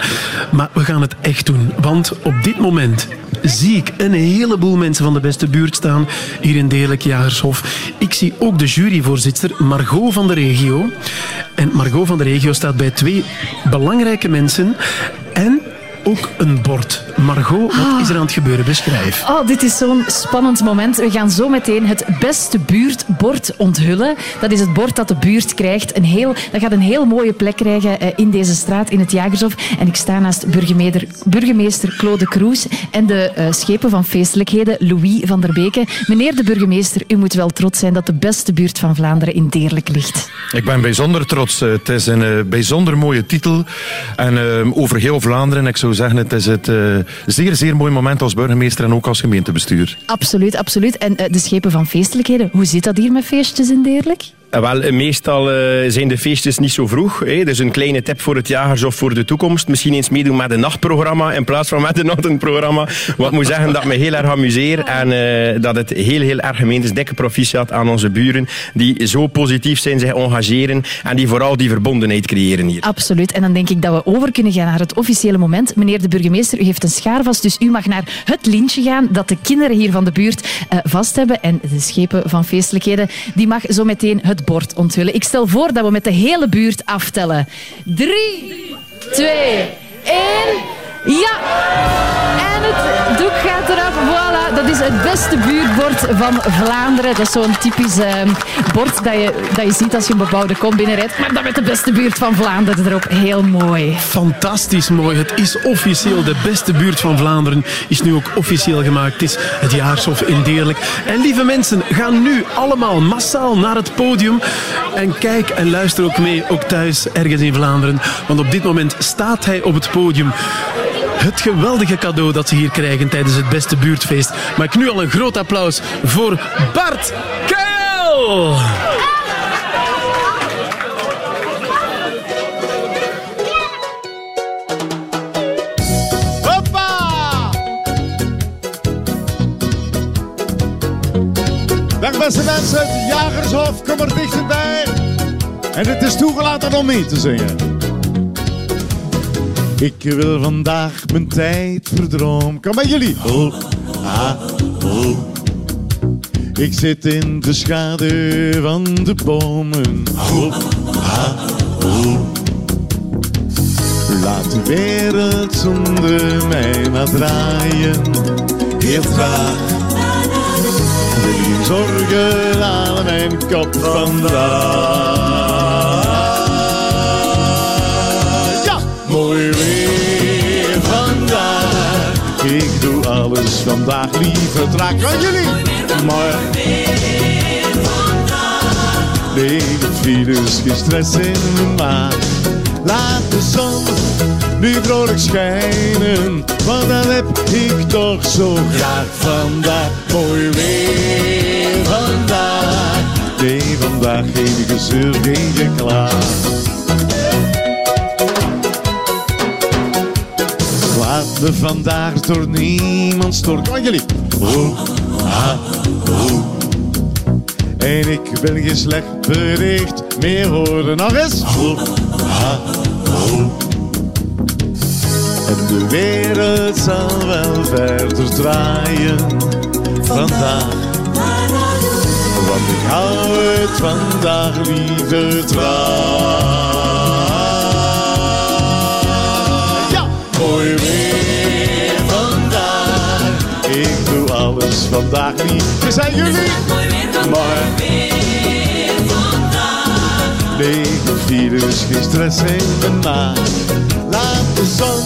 Maar we gaan het echt doen. Want op dit moment zie ik een heleboel mensen van de beste buurt staan. Hier in Deerlijk Jagershof. Ik zie ook de juryvoorzitter Margot van de regio. En Margot van de regio staat bij twee belangrijke mensen. En ook een bord. Margot, wat is er aan het gebeuren? Beschrijf. Oh, dit is zo'n spannend moment. We gaan zo meteen het beste buurtbord onthullen. Dat is het bord dat de buurt krijgt. Een heel, dat gaat een heel mooie plek krijgen eh, in deze straat, in het Jagershof. En ik sta naast burgemeester, burgemeester Claude Kroes en de eh, schepen van feestelijkheden, Louis van der Beke. Meneer de burgemeester, u moet wel trots zijn dat de beste buurt van Vlaanderen in Deerlijk ligt. Ik ben bijzonder trots. Eh, Het is een eh, bijzonder mooie titel. En eh, over heel Vlaanderen, ik zou zeggen, het is het eh, zeer, zeer mooi moment als burgemeester en ook als gemeentebestuur. Absoluut, absoluut. En eh, de schepen van feestelijkheden, hoe zit dat hier met feestjes in Deerlijk? Eh, Wel, eh, meestal eh, zijn de feestjes niet zo vroeg. Hè. Dus een kleine tip voor het jagers of voor de toekomst. Misschien eens meedoen met een nachtprogramma in plaats van met een *laughs* ochtendprogramma. Wat moet zeggen dat me heel erg amuseer en dat het heel, heel erg gemeend is. Dikke proficiat aan onze buren die zo positief zijn, zich engageren en die vooral die verbondenheid creëren hier. Absoluut. En dan denk ik dat we over kunnen gaan naar het officiële moment. Meneer de burgemeester, u heeft een schaar vast, dus u mag naar het lintje gaan dat de kinderen hier van de buurt vast hebben. En de schepen van feestelijkheden, die mag zo meteen het bord onthullen. Ik stel voor dat we met de hele buurt aftellen. Drie, twee, één... Ja! En het doek gaat eraf. Voilà, dat is het beste buurtbord van Vlaanderen. Dat is zo'n typisch eh, bord dat je, dat je ziet als je een bebouwde kom binnenrijdt. Maar dan met de beste buurt van Vlaanderen erop. Heel mooi. Fantastisch mooi. Het is officieel de beste buurt van Vlaanderen. Is nu ook officieel gemaakt. Het is het jaarshof in Deerlijk. En lieve mensen, gaan nu allemaal massaal naar het podium. En kijk en luister ook mee, ook thuis, ergens in Vlaanderen. Want op dit moment staat hij op het podium. Het geweldige cadeau dat ze hier krijgen tijdens het beste buurtfeest. Maak nu al een groot applaus voor Bart! Hoppa! Dag beste mensen, het Jagershof komt er dichterbij. En het is toegelaten om mee te zingen. Ik wil vandaag mijn tijd verdroom. Kom bij jullie. Oh, ah, oh. Ik zit in de schaduw van de bomen. Oh, ah, oh. Laat de wereld zonder mij maar draaien. Heel traag. Wil geen zorgen aan mijn kop vandaag. Ik doe alles vandaag liever traag. Kan jullie? Maar Nee, de files, geen stress in mijn maag. Laat de zon nu vrolijk schijnen, want dat heb ik toch zo graag vandaag. Mooi weer vandaag, nee, vandaag geen gezeur, geen geklaag. Me vandaag door niemand jullie? Oh, ah, oh. En ik wil geen slecht bericht meer horen. Nog eens. En de wereld zal wel verder draaien vandaag. Want ik hou het vandaag liever traag. Vandaag liever. Zijn jullie? Maar de files, geen stress mijn maag. Laat de zon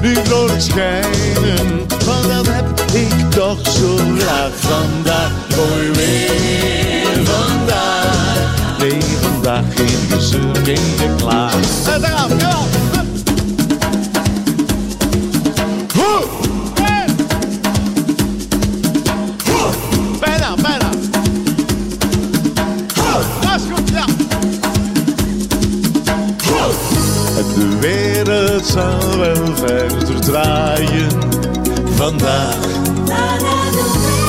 nu vrolijk schijnen, want dat heb ik toch zo graag vandaag. Mooi weer vandaag. Nee, vandaag geen gezeur, geen geklaag. Gaan we, ja. Vandaag.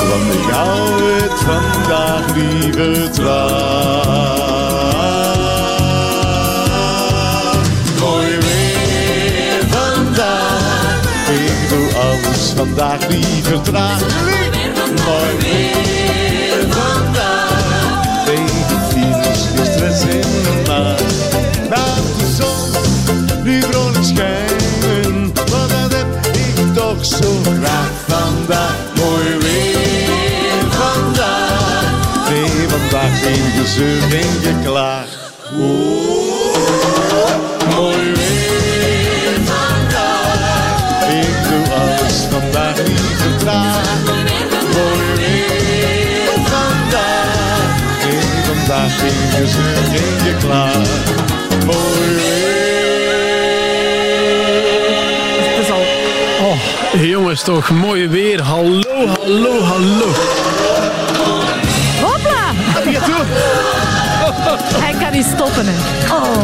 Want ik hou het vandaag liever traag. Mooi weer vandaag. Ik doe alles vandaag liever traag. Mooi weer graag vandaag. Mooi weer vandaag, nee vandaag geen gezeur, geen geklaag. Oeh, mooi weer vandaag, ik doe alles vandaag liever traag. Mooi weer vandaag, nee vandaag geen gezeur, geen geklaag. Mooi Het Jongens toch, mooi weer. Hallo, hallo, hallo. Hopla! Ga je doen? kan niet stoppen, hè. Oh.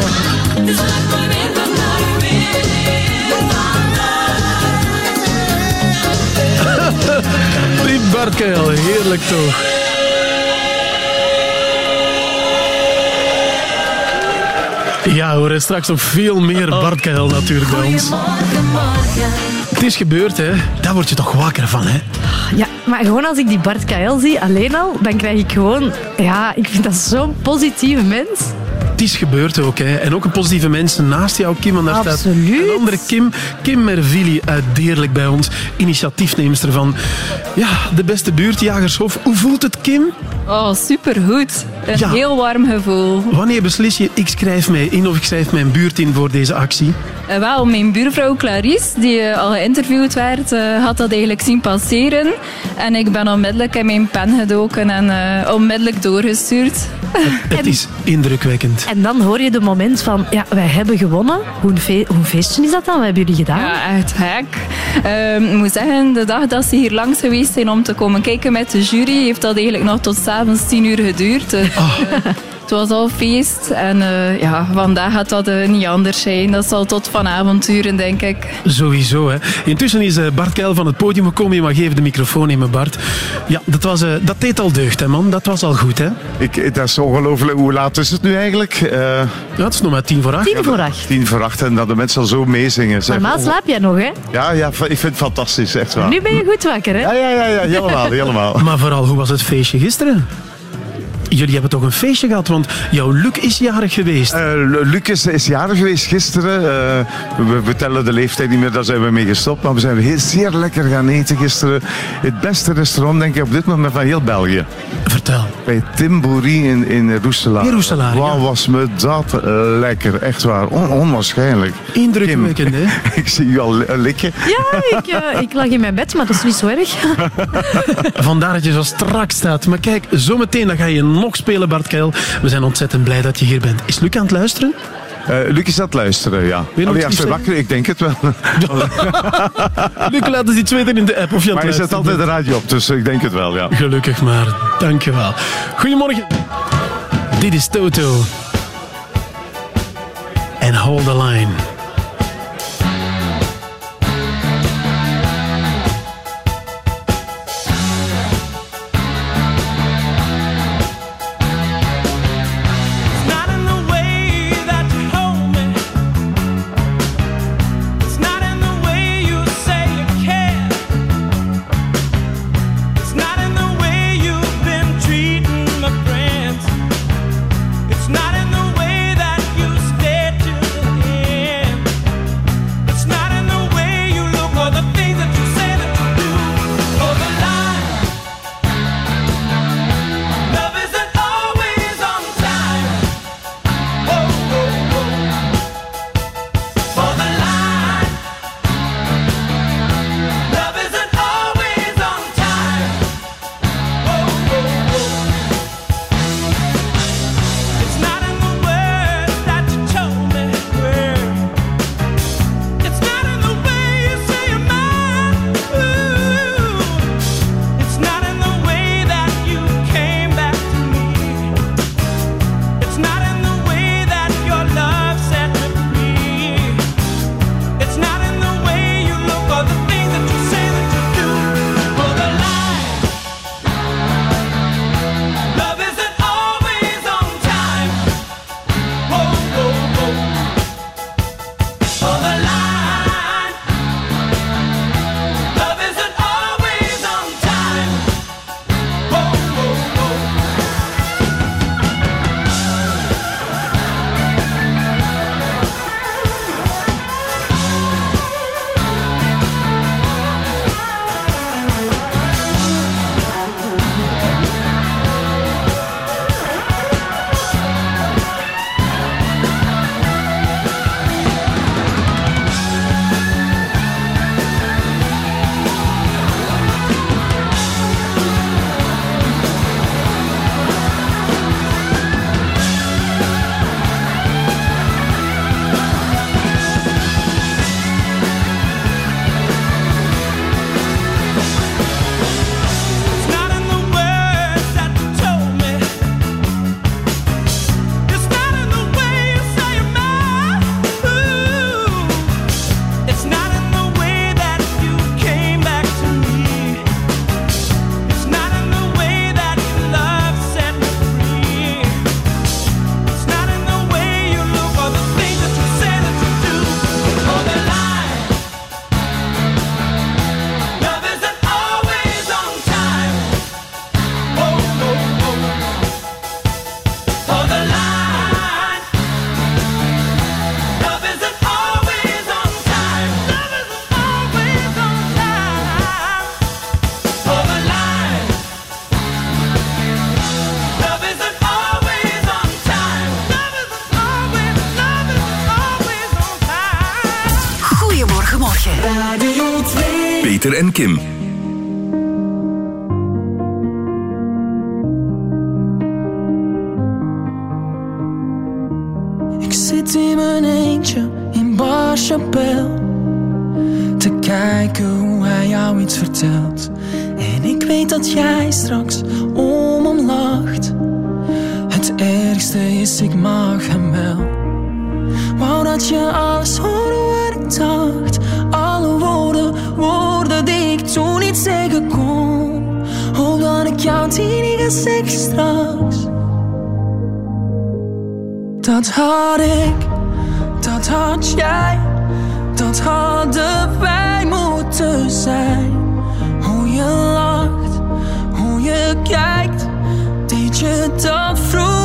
*laughs* Die Bart Keil, heerlijk toch. Ja, we horen straks nog veel meer Bart Keil natuurlijk bij ons. Het is gebeurd, hè. Daar word je toch wakker van, hè. Ja, maar gewoon als ik die Bart KL zie, alleen al, dan krijg ik gewoon... Ja, ik vind dat zo'n positieve mens. Het is gebeurd ook, hè. En ook een positieve mensen naast jou, Kim. Want daar staat Absoluut. een andere Kim. Kim Mervili uit Deerlijk bij ons. Initiatiefneemster van ja, de beste buurt, Jagershof. Hoe voelt het, Kim? Oh, supergoed. Een Ja. heel warm gevoel. Wanneer beslis je, ik schrijf mij in of ik schrijf mijn buurt in voor deze actie? Eh, wel, mijn buurvrouw Clarice, die eh, al geïnterviewd werd, eh, had dat eigenlijk zien passeren. En ik ben onmiddellijk in mijn pen gedoken en eh, onmiddellijk doorgestuurd. Het *laughs* is indrukwekkend. En dan hoor je de moment van, ja, wij hebben gewonnen. Hoe fe- hoe een feestje is dat dan? Wat hebben jullie gedaan? Ja, echt gek. Ehm, ik moet zeggen, de dag dat ze hier langs geweest zijn om te komen kijken met de jury, heeft dat eigenlijk nog tot s'avonds tien uur geduurd. Eh, *laughs* het was al feest. En eh, ja, vandaag gaat dat eh, niet anders zijn. Dat zal tot vanavond duren, denk ik. Sowieso, hè. Intussen is eh, Bart Keil van het podium gekomen. Je mag even de microfoon nemen, Bart. Ja, dat, was, eh, dat deed al deugd, hè, man. Dat was al goed, hè. Ik, dat is ongelooflijk. Hoe laat is het nu eigenlijk? Eh, Ja, het is nog maar tien voor acht. Tien voor acht. tien voor acht en dat de mensen al zo meezingen. zeg. Normaal slaap jij nog, hè? Ja, ja, ik vind het fantastisch, echt waar. Nu ben je goed wakker, hè? Ja, ja, ja, ja helemaal, helemaal. Maar vooral, hoe was het feestje gisteren? Jullie hebben toch een feestje gehad, want jouw Luc is jarig geweest. Eh, Lucas is jarig geweest gisteren. Eh, we vertellen de leeftijd niet meer, daar zijn we mee gestopt. Maar we zijn heel, zeer lekker gaan eten gisteren. Het beste restaurant, denk ik, op dit moment van heel België. Vertel. Bij Tim Boerie in, in Roestelaar. In ja. Was me dat lekker. Echt waar. On- onwaarschijnlijk. Indrukwekkend, hè? *laughs* ik zie u al likken. Ja, ik, eh, *laughs* ik lag in mijn bed, maar dat is niet zo erg. Vandaar dat je zo strak staat. Maar kijk, zometeen dan ga je nog spelen, Bart Keil. We zijn ontzettend blij dat je hier bent. Is Luc aan het luisteren? Eh, Luc is aan het luisteren, ja. je nog wakker Ik denk het wel. *laughs* Luc, laat eens iets weten in de app of je maar hij zet altijd de radio op, dus ik denk het wel, ja. Gelukkig maar. Dankjewel. Goedemorgen. Dit is Toto. En Hold the Line. Ik zit in mijn eentje in Bar Te kijken hoe hij jou iets vertelt. En ik weet dat jij straks om hem lacht. Het ergste is, ik mag hem wel. Wou dat je alles hoorde wat ik dacht Alle woorden, woorden toen niet zeggen kon Hoop dat ik jou die niet zeggen straks. Dat had ik, dat had jij, dat hadden wij moeten zijn. Hoe je lacht, hoe je kijkt, deed je dat vroeger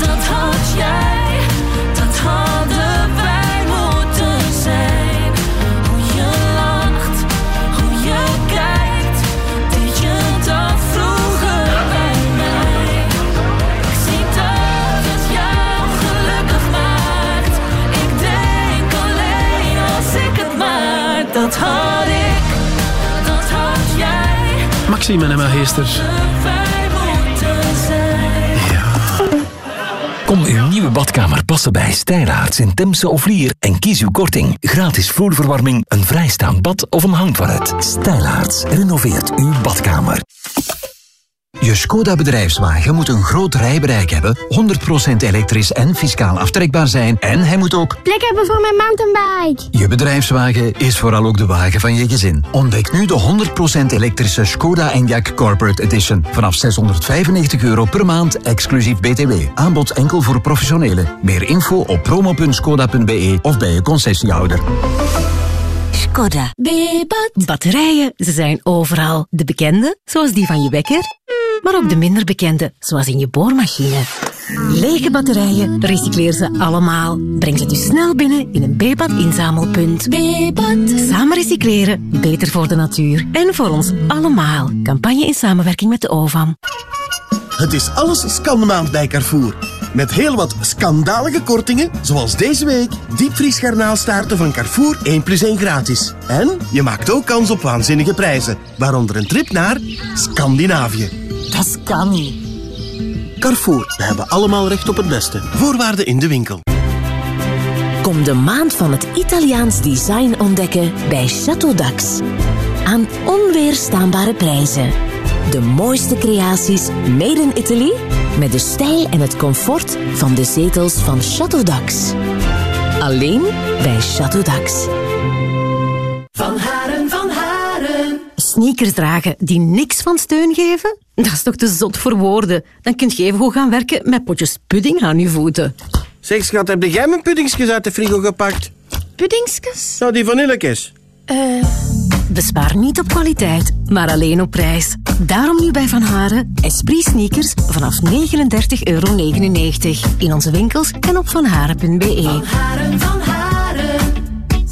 dat had jij, dat hadden wij moeten zijn. Hoe je lacht, hoe je kijkt, deed je dat vroeger bij mij. Ik zie dat het jou gelukkig maakt. Ik denk alleen als ik het maar. Dat had ik, dat had jij, Maxime en Emma. Kom uw nieuwe badkamer passen bij Stijlaarts in Temse of Lier en kies uw korting. Gratis vloerverwarming, een vrijstaand bad of een hangtoilet. Stijlaarts renoveert uw badkamer. Je Skoda bedrijfswagen moet een groot rijbereik hebben, 100% elektrisch en fiscaal aftrekbaar zijn en hij moet ook Plek hebben voor mijn mountainbike. Je bedrijfswagen is vooral ook de wagen van je gezin. Ontdek nu de 100% elektrische Skoda Enyaq Corporate Edition. Vanaf 695 euro per maand, exclusief BTW. Aanbod enkel voor professionelen. Meer info op promo.skoda.be of bij je concessiehouder. Skoda. Batterijen, ze zijn overal. De bekende, zoals die van je wekker, maar ook de minder bekende, zoals in je boormachine. Lege batterijen, recycleer ze allemaal. Breng ze dus snel binnen in een Bebat inzamelpunt. Bebat. Samen recycleren, beter voor de natuur en voor ons allemaal. Campagne in samenwerking met de OVAM. Het is alles scanmaand bij Carrefour. Met heel wat schandalige kortingen, zoals deze week diepvriesgarnaalstaarten van Carrefour 1 plus 1 gratis. En je maakt ook kans op waanzinnige prijzen, waaronder een trip naar Scandinavië. Dat kan niet. Carrefour, we hebben allemaal recht op het beste. Voorwaarden in de winkel. Kom de maand van het Italiaans design ontdekken bij Chateau Dax. Aan onweerstaanbare prijzen. De mooiste creaties made in Italy met de stijl en het comfort van de zetels van Chateau Dax. Alleen bij Chateau Dax. Sneakers dragen die niks van steun geven? Dat is toch te zot voor woorden. Dan kunt je even goed gaan werken met potjes pudding aan je voeten. Zeg schat, heb jij mijn puddingsjes uit de frigo gepakt? Puddingsjes? Nou, die vanillekes. Eh... Bespaar niet op kwaliteit, maar alleen op prijs. Daarom nu bij Van Haren Esprit sneakers vanaf 39,99 euro. In onze winkels en op vanharen.be.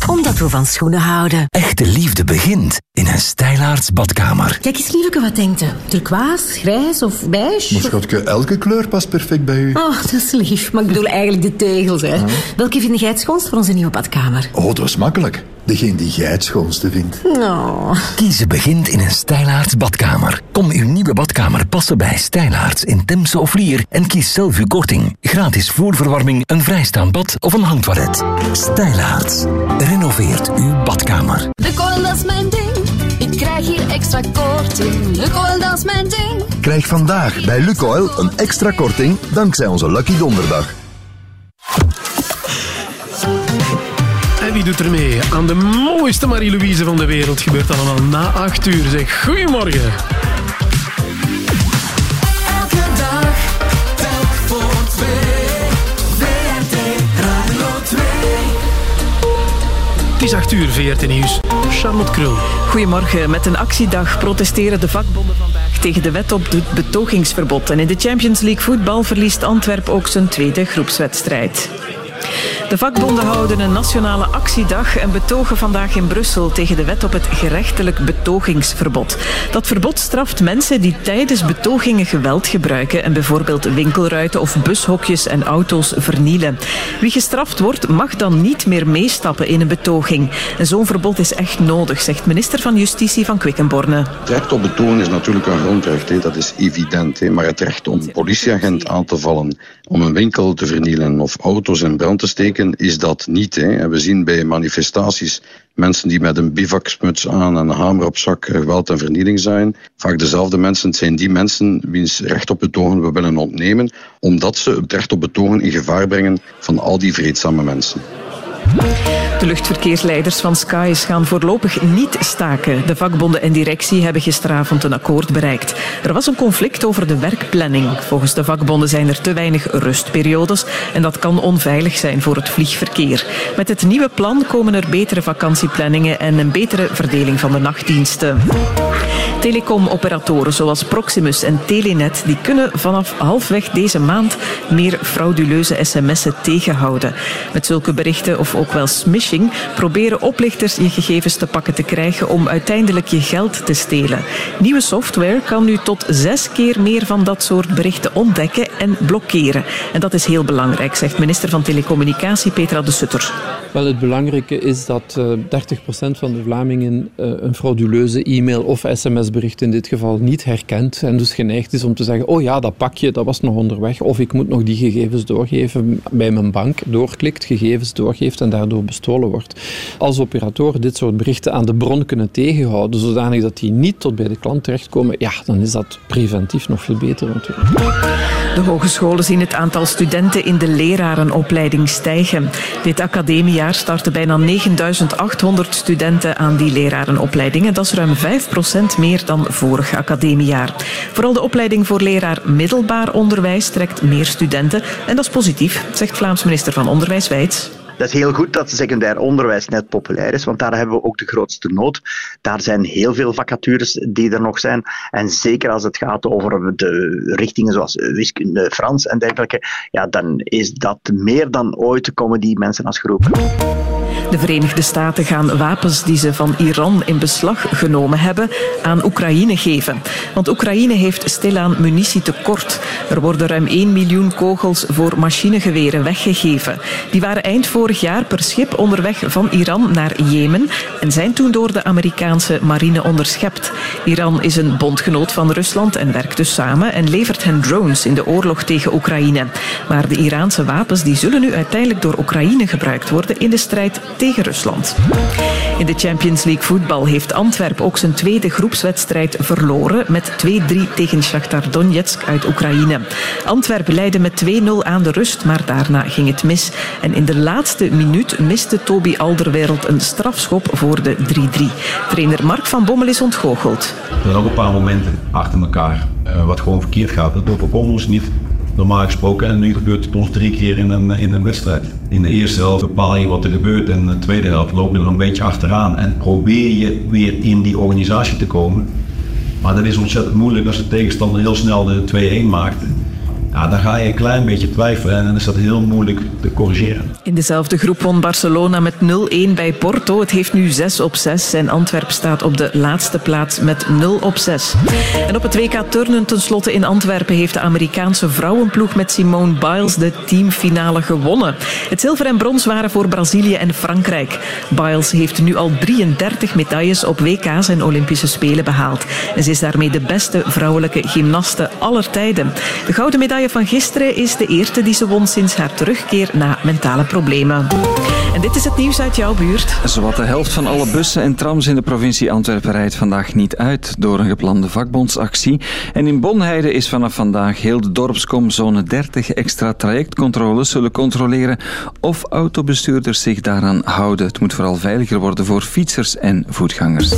Omdat we van schoenen houden. Echte liefde begint in een stijlaarts badkamer. Kijk eens, lieveke, wat denkt u? Turquoise, grijs of beige? Maar schatje, elke kleur past perfect bij u. Oh, dat is lief, maar ik bedoel eigenlijk de tegels. Hè. Welke vind jij het schoonst voor onze nieuwe badkamer? Oh, dat is makkelijk. Degene die jij het schoonste vindt. Nou. Kiezen begint in een stijlaarts badkamer. Kom uw nieuwe badkamer passen bij Stijlaarts in Temse of Lier en kies zelf uw korting. Gratis vloerverwarming, een vrijstaand bad of een hangtoilet. Stijlaarts. Renoveert uw badkamer. Lukoil, dat is mijn ding. Ik krijg hier extra korting. Lukoil, dat is mijn ding. Krijg vandaag bij Lukoil een extra korting dankzij onze Lucky Donderdag. En wie doet er mee? Aan de mooiste Marie-Louise van de wereld gebeurt allemaal na acht uur. Zeg, goedemorgen. Elke dag, telk voor twee. VRT Radio 2. Het is acht uur, VRT Nieuws. Charlotte Krul. Goedemorgen. Met een actiedag protesteren de vakbonden vandaag tegen de wet op het betogingsverbod. En in de Champions League voetbal verliest Antwerp ook zijn tweede groepswedstrijd. De vakbonden houden een nationale actiedag en betogen vandaag in Brussel tegen de wet op het gerechtelijk betogingsverbod. Dat verbod straft mensen die tijdens betogingen geweld gebruiken en bijvoorbeeld winkelruiten of bushokjes en auto's vernielen. Wie gestraft wordt, mag dan niet meer meestappen in een betoging. En zo'n verbod is echt nodig, zegt minister van Justitie van Quickenborne. Het recht op betonen is natuurlijk een grondrecht, dat is evident. Maar het recht om een politieagent aan te vallen, om een winkel te vernielen of auto's in brand te steken, is dat niet. Hè. En we zien bij manifestaties mensen die met een bivaksmuts aan en een hamer op zak eh, geweld en vernieling zijn. Vaak dezelfde mensen. Het zijn die mensen wiens recht op betogen we willen ontnemen, omdat ze het recht op betogen in gevaar brengen van al die vreedzame mensen. De luchtverkeersleiders van Skies gaan voorlopig niet staken. De vakbonden en directie hebben gisteravond een akkoord bereikt. Er was een conflict over de werkplanning. Volgens de vakbonden zijn er te weinig rustperiodes en dat kan onveilig zijn voor het vliegverkeer. Met het nieuwe plan komen er betere vakantieplanningen en een betere verdeling van de nachtdiensten. Telecomoperatoren zoals Proximus en Telenet die kunnen vanaf halfweg deze maand meer frauduleuze sms'en tegenhouden. Met zulke berichten of ook wel smishing proberen oplichters je gegevens te pakken te krijgen om uiteindelijk je geld te stelen. Nieuwe software kan nu tot zes keer meer van dat soort berichten ontdekken en blokkeren. En dat is heel belangrijk, zegt minister van Telecommunicatie Petra de Sutter. Wel, het belangrijke is dat eh 30% van de Vlamingen eh, een frauduleuze e-mail of sms-bericht in dit geval niet herkent en dus geneigd is om te zeggen, oh ja, dat pakje, dat was nog onderweg, of ik moet nog die gegevens doorgeven bij mijn bank, doorklikt, gegevens doorgeeft en daardoor bestolen wordt. Als operatoren dit soort berichten aan de bron kunnen tegenhouden, zodanig dat die niet tot bij de klant terechtkomen, ja, dan is dat preventief nog veel beter natuurlijk. De hogescholen zien het aantal studenten in de lerarenopleiding stijgen. Dit academiejaar starten bijna 9800 studenten aan die lerarenopleiding. En dat is ruim 5% meer dan vorig academiejaar. Vooral de opleiding voor leraar middelbaar onderwijs trekt meer studenten. En dat is positief, zegt Vlaams minister van Onderwijs Wijts. Dat is heel goed dat secundair onderwijs net populair is, want daar hebben we ook de grootste nood. Daar zijn heel veel vacatures die er nog zijn. En zeker als het gaat over de richtingen zoals wiskunde, Frans en dergelijke, ja, dan is dat meer dan ooit komen die mensen als groep. De Verenigde Staten gaan wapens die ze van Iran in beslag genomen hebben aan Oekraïne geven. Want Oekraïne heeft stilaan munitietekort. Er worden ruim 1 miljoen kogels voor machinegeweren weggegeven. Die waren eind vorig jaar per schip onderweg van Iran naar Jemen en zijn toen door de Amerikaanse marine onderschept. Iran is een bondgenoot van Rusland en werkt dus samen en levert hen drones in de oorlog tegen Oekraïne. Maar de Iraanse wapens die zullen nu uiteindelijk door Oekraïne gebruikt worden in de strijd tegen Rusland. In de Champions League voetbal heeft Antwerp ook zijn tweede groepswedstrijd verloren met 2-3 tegen Shakhtar Donetsk uit Oekraïne. Antwerp leidde met 2-0 aan de rust, maar daarna ging het mis. En in de laatste minuut miste Toby Alderweireld een strafschop voor de 3-3. Trainer Mark van Bommel is ontgoocheld. Er zijn ook een paar momenten achter elkaar eh, wat gewoon verkeerd gaat. Dat overkomt ons niet. Normaal gesproken. En nu gebeurt het ons drie keer in een, in een wedstrijd. In de eerste helft bepaal je wat er gebeurt. En in de tweede helft loop je er een beetje achteraan. En probeer je weer in die organisatie te komen. Maar dat is ontzettend moeilijk als de tegenstander heel snel de 2-1 maakt. Ja, dan ga je een klein beetje twijfelen en dan is dat heel moeilijk te corrigeren. In dezelfde groep won Barcelona met 0-1 bij Porto. Het heeft nu 6 op 6 en Antwerp staat op de laatste plaats met 0 op 6. En op het WK Turnen tenslotte in Antwerpen heeft de Amerikaanse vrouwenploeg met Simone Biles de teamfinale gewonnen. Het zilver en brons waren voor Brazilië en Frankrijk. Biles heeft nu al 33 medailles op WK's en Olympische Spelen behaald. En ze is daarmee de beste vrouwelijke gymnaste aller tijden. De gouden medaille van gisteren is de eerste die ze won sinds haar terugkeer na mentale problemen. En dit is het nieuws uit jouw buurt. Zowat de helft van alle bussen en trams in de provincie Antwerpen rijdt vandaag niet uit door een geplande vakbondsactie. En in Bonheide is vanaf vandaag heel de dorpskom zone 30 extra trajectcontroles zullen controleren of autobestuurders zich daaraan houden. Het moet vooral veiliger worden voor fietsers en voetgangers.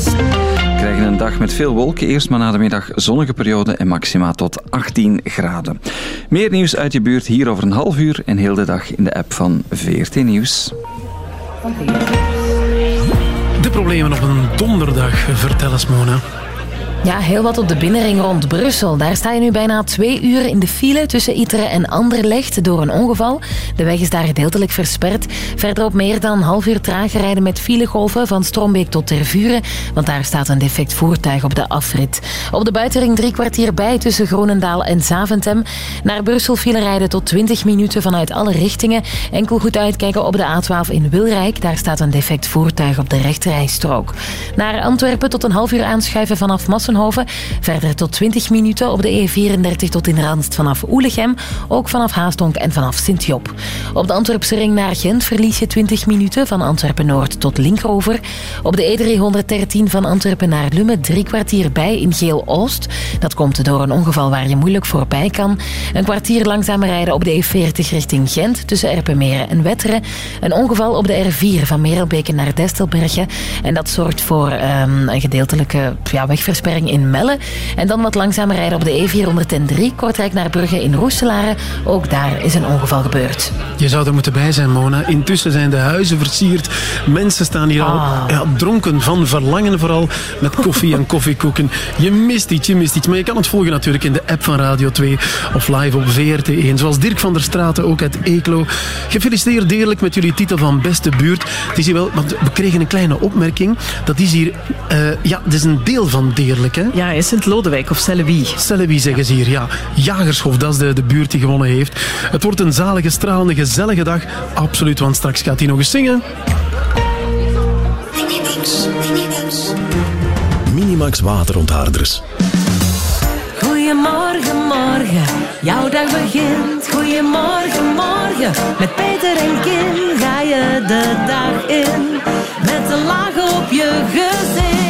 Krijgen een dag met veel wolken, eerst maar na de middag zonnige periode en maxima tot 18 graden. Meer nieuws uit je buurt hier over een half uur en heel de dag in de app van VRT Nieuws. De problemen op een donderdag, vertel eens Mona. Ja, heel wat op de binnenring rond Brussel. Daar sta je nu bijna twee uur in de file tussen Iteren en Anderlecht door een ongeval. De weg is daar gedeeltelijk versperd. Verderop meer dan half uur trager rijden met filegolven van Strombeek tot Tervuren, want daar staat een defect voertuig op de afrit. Op de buitenring drie kwartier bij tussen Groenendaal en Zaventem. Naar Brussel file rijden tot 20 minuten vanuit alle richtingen. Enkel goed uitkijken op de A12 in Wilrijk. Daar staat een defect voertuig op de rechterrijstrook. Naar Antwerpen tot een half uur aanschuiven vanaf Verder tot 20 minuten op de E34 tot in Randst vanaf Oelegem. Ook vanaf Haastonk en vanaf Sint-Job. Op de Antwerpse ring naar Gent verlies je 20 minuten van Antwerpen-Noord tot Linkerover. Op de E313 van Antwerpen naar Lummen drie kwartier bij in Geel-Oost. Dat komt door een ongeval waar je moeilijk voorbij kan. Een kwartier langzamer rijden op de E40 richting Gent tussen Erpenmeren en Wetteren. Een ongeval op de R4 van Merelbeke naar Destelbergen. En dat zorgt voor ehm, een gedeeltelijke ja, wegversperring in Melle. En dan wat langzamer rijden op de E403, Kortrijk naar Brugge in Roeselare. Ook daar is een ongeval gebeurd. Je zou er moeten bij zijn, Mona. Intussen zijn de huizen versierd. Mensen staan hier al Ah. ja, dronken van verlangen vooral. Met koffie en *laughs* koffiekoeken. Je mist iets, je mist iets. Maar je kan het volgen natuurlijk in de app van Radio 2 of live op VRT1. Zoals Dirk van der Straten, ook uit Eeklo. Gefeliciteerd deerlijk met jullie titel van beste buurt. Het is hier wel, want we kregen een kleine opmerking. Dat is hier, eh, ja, het is een deel van deerlijk, hè? Ja, in Sint-Lodewijk of Sellewie. Sellewie zeggen ze hier, ja. Jagershof, dat is de, de buurt die gewonnen heeft. Het wordt een zalige, stralende, gezellige dag. Absoluut, want straks gaat hij nog eens zingen. Minimax waterontharders. Goedemorgen, morgen, jouw dag begint. Goedemorgen, morgen, met Peter en Kim ga je de dag in. Met een laag op je gezicht.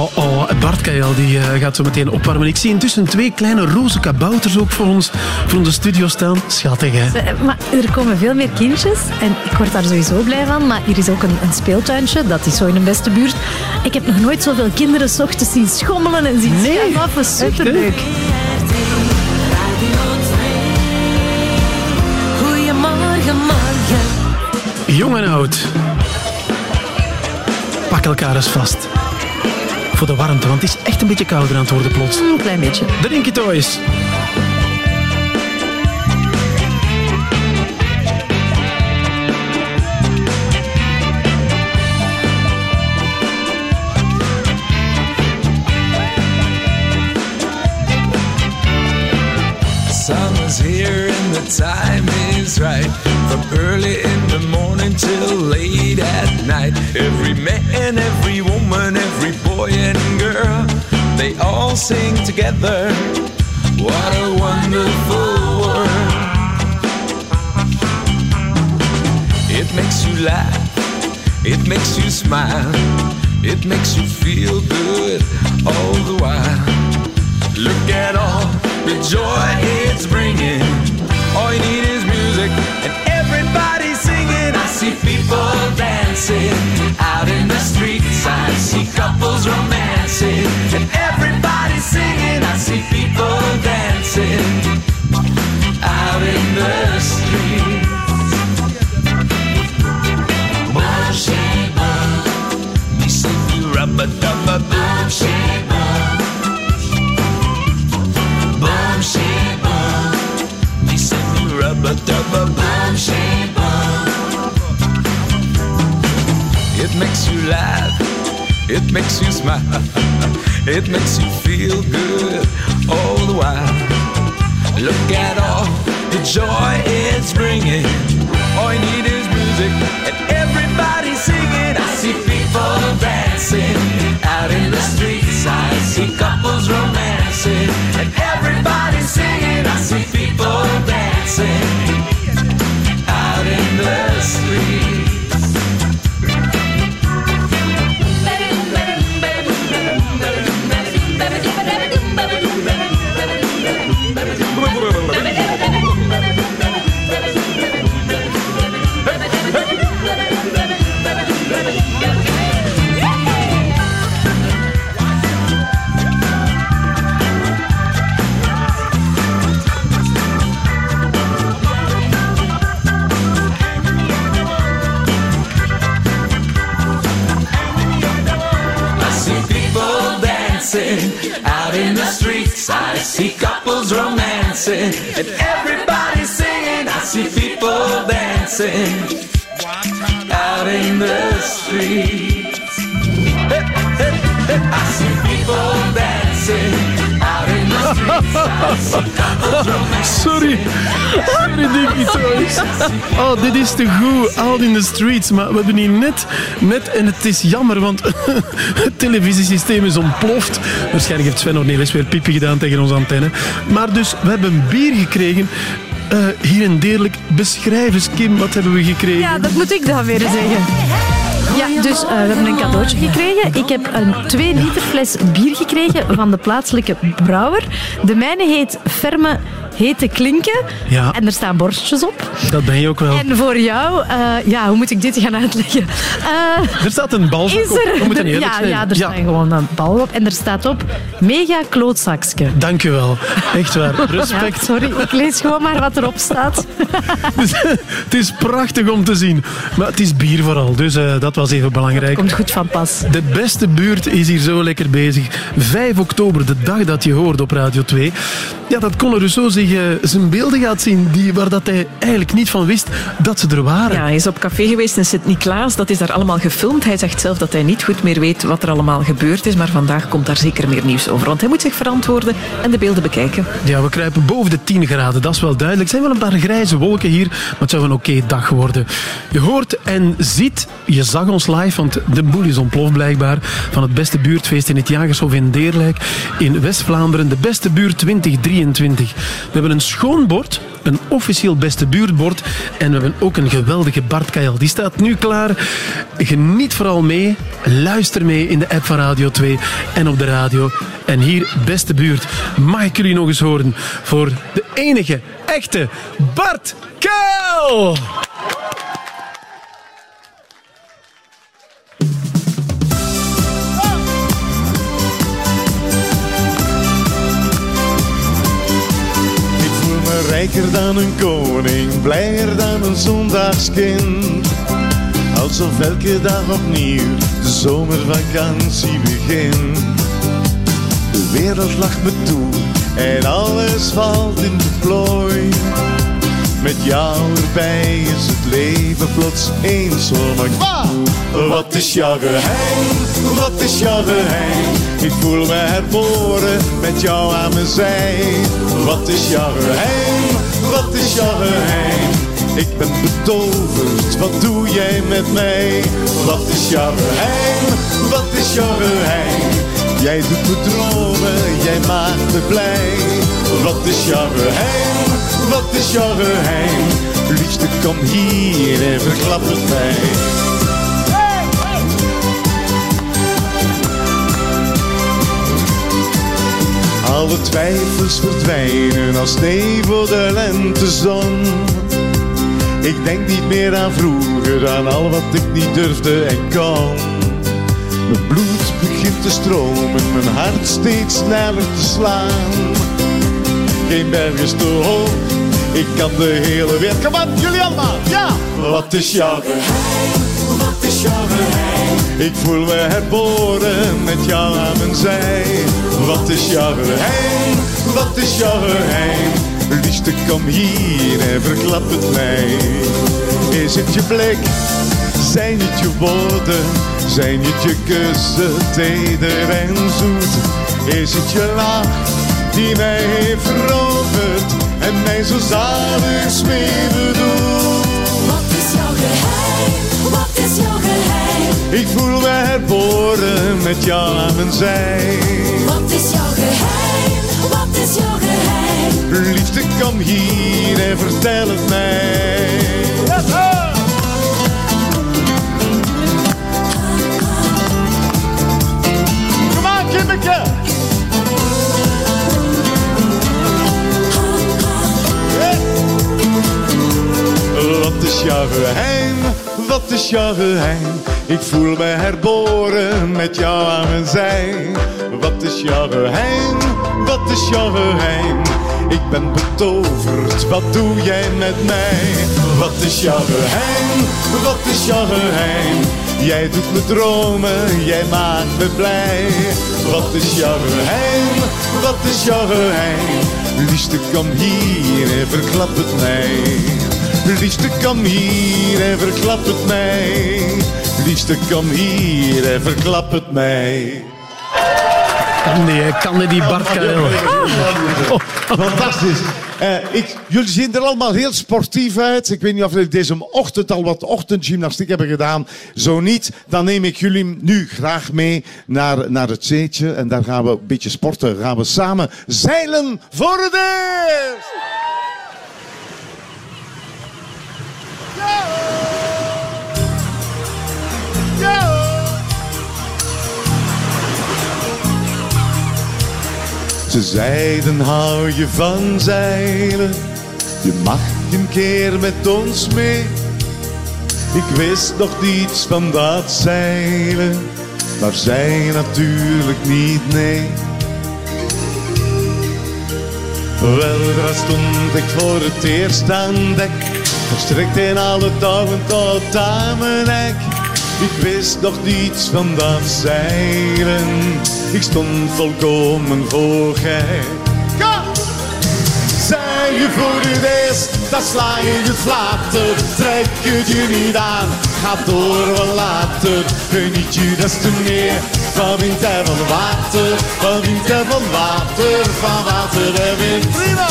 Oh, oh. Bart Kajal die, eh, gaat zo meteen opwarmen. Ik zie intussen twee kleine roze kabouters ook voor ons, voor onze studio staan. Schattig, hè? Eh, Maar er komen veel meer kindjes en ik word daar sowieso blij van. Maar hier is ook een, een speeltuintje, dat is zo in de beste buurt. Ik heb nog nooit zoveel kinderen 's ochtends zien schommelen en zien Nee, schuimaffen. Superleuk. Goedemorgen, morgen. Jong en oud. Pak elkaar eens vast. Voor de warmte, want het is echt een beetje kouder aan het worden plots. Een klein beetje. De Dinky Toys. Summer's here and the time is right. From early in morning till late at night. Every man, every woman, every boy and girl, they all sing together. What a wonderful world. It makes you laugh, it makes you smile, it makes you feel good all the while. Look at all the joy it's bringing. All you need is music and when I see people dancing out in the streets, I see couples romancing and everybody singing. I see people dancing out in the streets. Boom shaver, boom shaver, boom shaver, boom shaver, boom shaver. It makes you laugh, it makes you smile, it makes you feel good all the while. Look at all the joy it's bringing. All you need is music and everybody singing. I see people dancing out in the streets. I see couples romancing and everybody singing. I see people dancing out in the streets. I see couples romancing and everybody singing. I see people dancing out in the streets. I see people dancing Sorry. Sorry, Dickie Toys. Oh, dit is te goed. Out in the streets. Maar we hebben hier net, net en het is jammer, want *laughs* het televisiesysteem is ontploft. Waarschijnlijk heeft Sven Ornelis weer pipi gedaan tegen onze antenne. Maar dus, we hebben bier gekregen. Eh, hier in Deerlijk. Beschrijf eens, Kim, wat hebben we gekregen? Ja, dat moet ik dan weer zeggen. Ja, dus eh, we hebben een cadeautje gekregen. Ik heb een 2 liter fles bier gekregen van de plaatselijke brouwer. De mijne heet Ferme Hete Klinken. Ja. En er staan borstjes op. Dat ben je ook wel. En voor jou, eh, ja, hoe moet ik dit gaan uitleggen? Eh, Er staat een is op. er, We moeten niet ja, zijn. ja, er staat gewoon een bal op. En er staat op mega klootzakske. Dank je wel. Echt waar. *laughs* Respect. Ja, sorry, ik lees gewoon maar wat erop staat. Dus, *laughs* het is prachtig om te zien. Maar het is bier vooral, dus eh, dat was even belangrijk. Komt goed van pas. De beste buurt is hier zo lekker bezig. 5 oktober, de dag dat je hoort op Radio 2. Ja, dat Conor Rousseau zich zijn beelden gaat zien, die, waar dat hij eigenlijk niet van wist dat ze er waren. Ja, hij is op café geweest in Sint-Niklaas. Dat is daar allemaal gefilmd. Hij zegt zelf dat hij niet goed meer weet wat er allemaal gebeurd is. Maar vandaag komt daar zeker meer nieuws over. Want hij moet zich verantwoorden en de beelden bekijken. Ja, we kruipen boven de 10 graden, dat is wel duidelijk. Er zijn wel een paar grijze wolken hier, maar het zou een oké dag worden. Je hoort en ziet, je zag ons live, want de boel is ontploft blijkbaar, van het beste buurtfeest in het Jagershof in Deerlijk, in West-Vlaanderen, de beste buurt 2023. We hebben een schoon bord, een officieel beste buurtbord en we hebben ook een geweldige Bart. Die staat nu klaar. Geniet vooral mee, luister mee in de app van Radio 2 en op de radio. En hier, beste buurt, mag ik jullie nog eens horen voor de enige, echte Bart Kuil! Rijker dan een koning, blijer dan een zondagskind. Alsof elke dag opnieuw de zomervakantie begint. De wereld lacht me toe en alles valt in de plooi. Met jou erbij is het leven plots eens zonnig. Wat is jouw geheim? Wat is jouw geheim? Ik voel me herboren met jou aan mijn zij. Wat is jouw geheim? Wat is jouw geheim? Ik ben betoverd, wat doe jij met mij? Wat is jouw geheim? Wat is jouw geheim? Jij doet me dromen, jij maakt me blij. Wat is jouw geheim? Wat is jouw geheim? Liefste, kom hier en verklap het mij. Alle twijfels verdwijnen als nevel de lentezon. Ik denk niet meer aan vroeger, aan al wat ik niet durfde en kon. Mijn bloed begint te stromen, mijn hart steeds sneller te slaan. Geen berg is te hoog. Ik kan de hele wereld. Kom aan, jullie allemaal. Ja! Wat is jouw geheim? Wat is jouw geheim? Ik voel me herboren met jou aan mijn zij. Wat is jouw geheim? Wat is jouw geheim? Liefste, kom hier en verklap het mij. Is het je blik? Zijn het je woorden? Zijn het je kussen, teder en zoet? Is het je lach die mij heeft veroverd en mij zo zalig zweven doet? Wat is jouw geheim? Wat is jouw geheim? Ik voel me herboren met jou aan mijn zij. Wat is jouw geheim? Wat is jouw geheim? Liefste, kom hier en vertel het mij. Yes, aan, kimmetje! Is jouw geheim? Wat is jouw geheim? Ik voel me herboren met jou aan mijn zij. Wat is jouw geheim? Wat is jouw geheim? Ik ben betoverd, wat doe jij met mij? Wat is jouw geheim? Wat is jouw geheim? Jij doet me dromen, jij maakt me blij. Wat is jouw geheim? Wat is jouw geheim? Liefste, kom hier en verklap het mij. Liefste, kom hier en verklap het mij. Liefste, kom hier en verklap het mij. Kan die, kan die, die Bart Karel. Fantastisch. Eh, ik, jullie zien er allemaal heel sportief uit. Ik weet niet of jullie deze ochtend al wat ochtendgymnastiek hebben gedaan. Zo niet, dan neem ik jullie nu graag mee naar, naar het zeetje. En daar gaan we een beetje sporten. Gaan we samen zeilen voor het eerst. Ze zeiden hou je van zeilen, je mag een keer met ons mee. Ik wist nog niets van dat zeilen, maar zij natuurlijk niet, nee. Weldra stond ik voor het eerst aan dek, verstrikt in alle touwen tot aan mijn nek. Ik wist nog niets van dat zeilen, ik stond volkomen voor gek. Ga! Zij je voor het eerst, dan sla je het flater, trek het je niet aan, ga door wat later, geniet je des te meer van wind en van water, van wind en van water, van water en wind. Prima!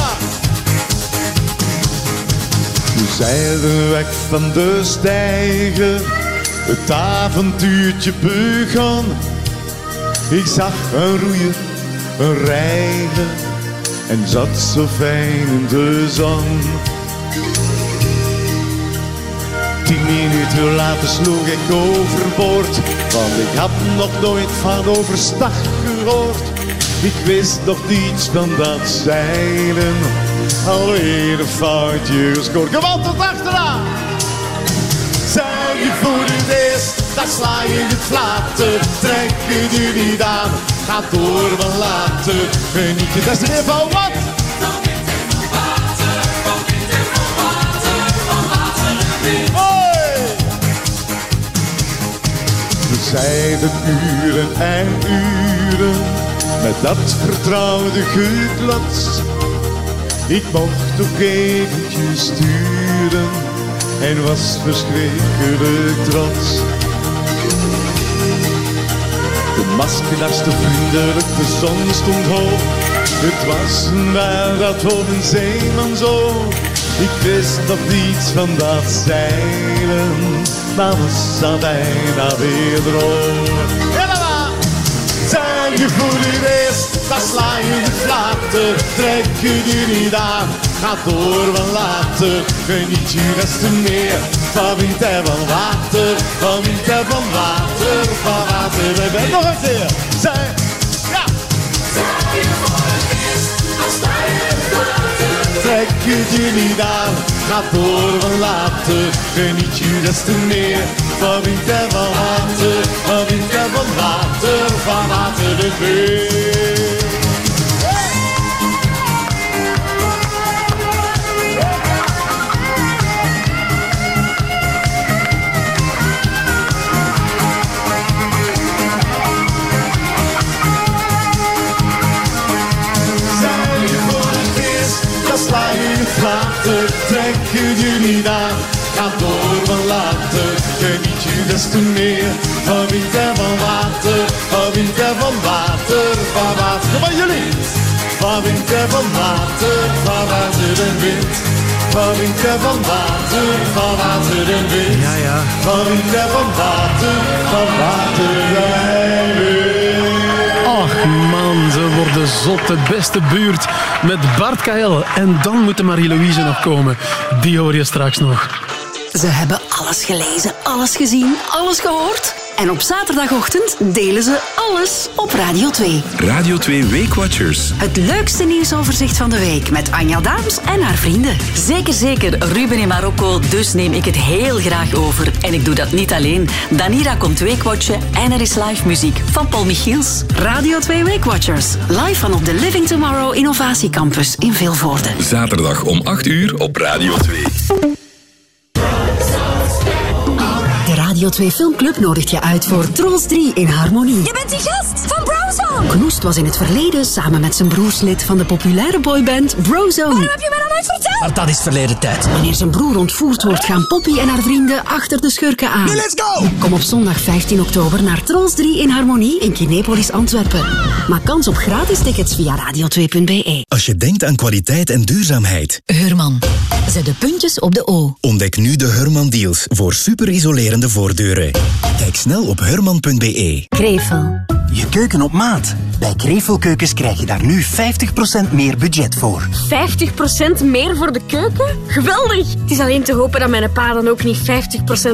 We weg van de steiger, het avontuurtje begon. Ik zag een roeier, een reiger en zat zo fijn in de zon. Tien minuten later sloeg ik overboord, want ik had nog nooit van overstag gehoord. Ik wist nog niets van dat zeilen, alweer een foutje gescoord. Op tot achteraan! Je voor het eerst, dan sla je het flater, trek je je niet aan, ga door wat later, geniet je des te meer van wat? Zeiden uren en uren met dat vertrouwde geklots. Ik mocht ook eventjes sturen en was verschrikkelijk trots. De maskelaars te vriendelijk, de zon stond hoog. Het was maar dat op een zeeman zo. Ik wist nog niets van dat zeilen, maar was al bijna weer droog. Je voor het eerst, dan sla je het flater, trek je je niet aan, ga door wat later, geniet je des meer. Van wind en van water, van wind en van water, van water. En wind. Nog een keer, zijn, ja! Trek het je niet aan, ga door wat later, geniet je des te meer. Van wind en van water, van wind en van water, van water. En weer. Niet aan. Ga door van later, geniet je des te meer. Van wind en van water, van wind en van water, van water. Van jullie! Van wind en van water, van water en wind. Van wind en van water, van water en wind. Ja, ja. Van wind en van water, van water en wind. Man, ze worden zot. De beste buurt met Bart KL. En dan moet Marie-Louise nog komen. Die hoor je straks nog. Ze hebben alles gelezen, alles gezien, alles gehoord. En op zaterdagochtend delen ze alles op Radio 2. Radio 2 Weekwatchers. Het leukste nieuwsoverzicht van de week met Anja Daams en haar vrienden. Zeker, zeker. Ruben in Marokko, dus neem ik het heel graag over. En ik doe dat niet alleen. Danira komt weekwatchen en er is live muziek van Paul Michiels. Radio 2 Weekwatchers. Live vanaf de Living Tomorrow Innovatiecampus in Vilvoorde. Zaterdag om 8 uur op Radio 2. Radio 2 Filmclub nodigt je uit voor Trolls 3 in Harmonie. Je bent die gast van Brozone. Knoest was in het verleden samen met zijn broerslid van de populaire boyband Brozone. Waarom heb je mij dan nooit verteld? Maar dat is verleden tijd. Wanneer zijn broer ontvoerd wordt, gaan Poppy en haar vrienden achter de schurken aan. Nu, let's go! Kom op zondag 15 oktober naar Trolls 3 in Harmonie in Kinepolis, Antwerpen. Maak kans op gratis tickets via radio2.be. Als je denkt aan kwaliteit en duurzaamheid, Hurman. Zet de puntjes op de O. ontdek nu de Hurman Deals voor superisolerende voordeuren. Kijk snel op hurman.be. Krevel. Je keuken op maat. Bij Krevelkeukens krijg je daar nu 50% meer budget voor. 50% meer voor de keuken? Geweldig! Het is alleen te hopen dat mijn pa dan ook niet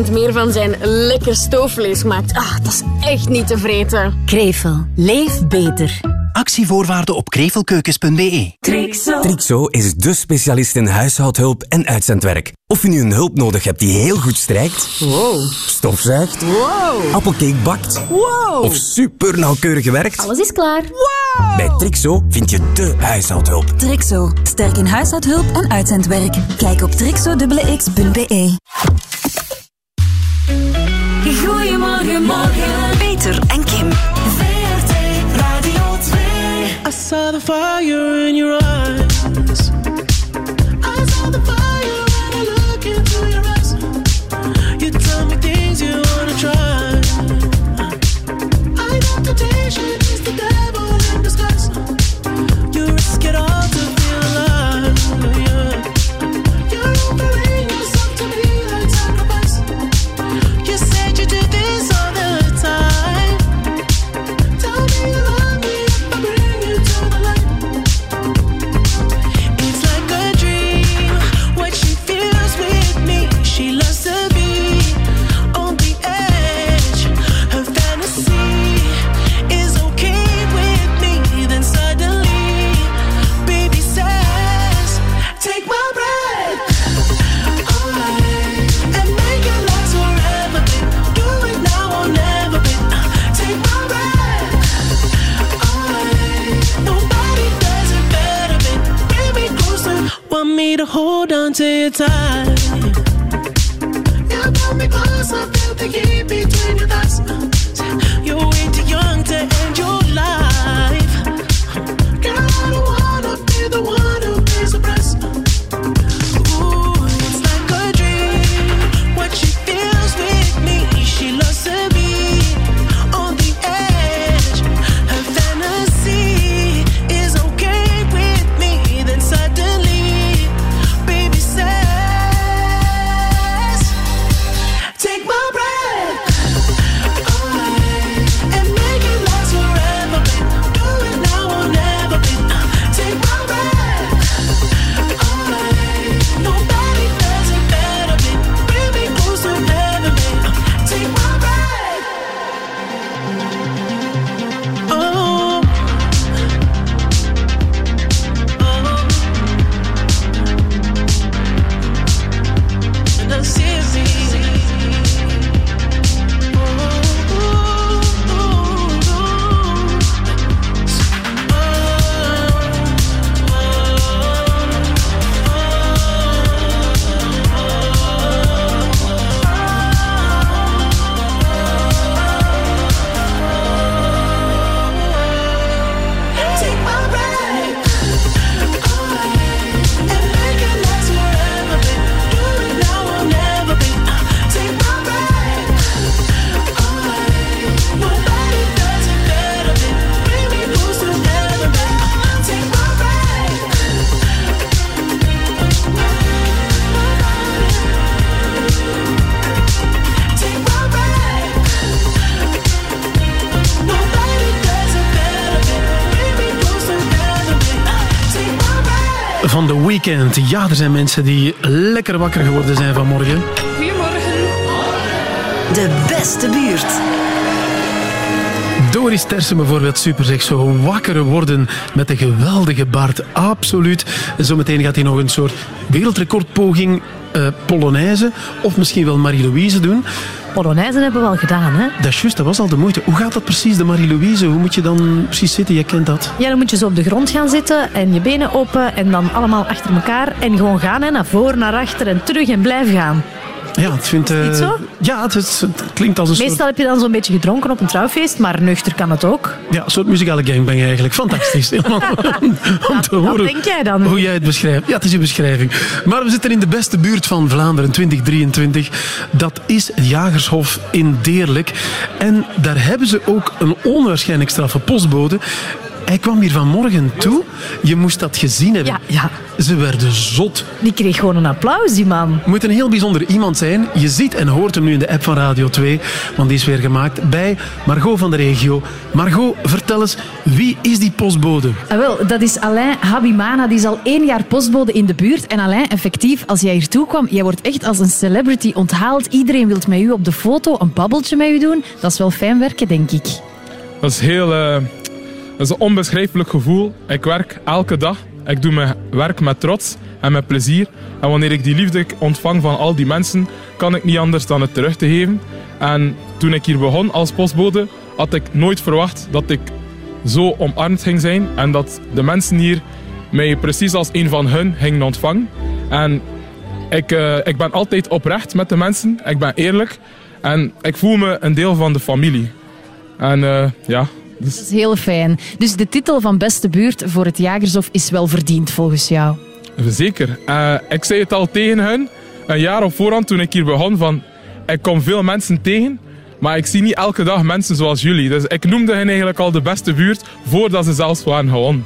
50% meer van zijn lekker stoofvlees maakt. Ah, dat is echt niet te vreten. Krevel. Leef beter. Actievoorwaarden op krevelkeukens.be. Trixo. Trixo is de specialist in huishoudhulp en uitzendwerk. Of je nu een hulp nodig hebt die heel goed strijkt, Wow. stofzuigt, Wow. appelcake bakt Wow. of super nauwkeurig werkt, Alles is klaar. Wow. bij Trixo vind je de huishoudhulp. Trixo. Sterk in huishoudhulp en uitzendwerk. Kijk op trixo.x.be. Goedemorgen, morgen. Peter en Kim. VRT Radio 2. I saw the fire in your eyes. I saw the fire on to you. You pull me closer, feel the heat between your thighs. You're Ja, er zijn mensen die lekker wakker geworden zijn vanmorgen. Goedemorgen. De beste buurt. Doris Tersen bijvoorbeeld, super zeg. Zo wakker worden met een geweldige baard. Absoluut. Zometeen gaat hij nog een soort wereldrecordpoging eh Polonaise. Of misschien wel Marie-Louise doen. Polonaise hebben we al gedaan, hè? Dat is juist, dat was al de moeite. Hoe gaat dat precies, de Marie-Louise? Hoe moet je dan precies zitten? Je kent dat. Ja, dan moet je zo op de grond gaan zitten en je benen open en dan allemaal achter elkaar en gewoon gaan, hè, naar voor, naar achter en terug en blijf gaan. Ja, het vindt... eh, niet zo? Ja, het, is- het klinkt als een soort... Meestal heb je dan zo'n beetje gedronken op een trouwfeest, maar nuchter kan het ook. Ja, een soort muzikale gangbang eigenlijk. Fantastisch. Helemaal *laughs* om, om te horen denk jij dan? hoe jij het beschrijft. Ja, het is een beschrijving. Maar we zitten in de beste buurt van Vlaanderen 2023. Dat is het Jagershof in Deerlijk. En daar hebben ze ook een onwaarschijnlijk straffe postbode. Hij kwam hier vanmorgen toe. Je moest dat gezien hebben. Ja, ja. Ze werden zot. Die kreeg gewoon een applaus, die man. Moet een heel bijzonder iemand zijn. Je ziet en hoort hem nu in de app van Radio 2, want die is weer gemaakt bij Margot van de regio. Margot, vertel eens, wie is die postbode? Ah, wel, dat is Alain Habimana. Die is al één jaar postbode in de buurt. En Alain, effectief, als jij hier toe kwam, jij wordt echt als een celebrity onthaald. Iedereen wil met u op de foto een babbeltje met u doen. Dat is wel fijn werken, denk ik. Dat is heel... eh, dat is een onbeschrijfelijk gevoel. Ik werk elke dag. Ik doe mijn werk met trots en met plezier. En wanneer ik die liefde ontvang van al die mensen, kan ik niet anders dan het terug te geven. En toen ik hier begon als postbode, had ik nooit verwacht dat ik zo omarmd ging zijn. En dat de mensen hier mij precies als een van hun gingen ontvangen. En ik, eh, ik ben altijd oprecht met de mensen. Ik ben eerlijk. En ik voel me een deel van de familie. En eh, ja, dus Dat is heel fijn. Dus de titel van beste buurt voor het Jagershof is wel verdiend, volgens jou. zeker. Eh, ik zei het al tegen hun, een jaar op voorhand toen ik hier begon, van ik kom veel mensen tegen, maar ik zie niet elke dag mensen zoals jullie. Dus ik noemde hen eigenlijk al de beste buurt voordat ze zelfs waren gewonnen.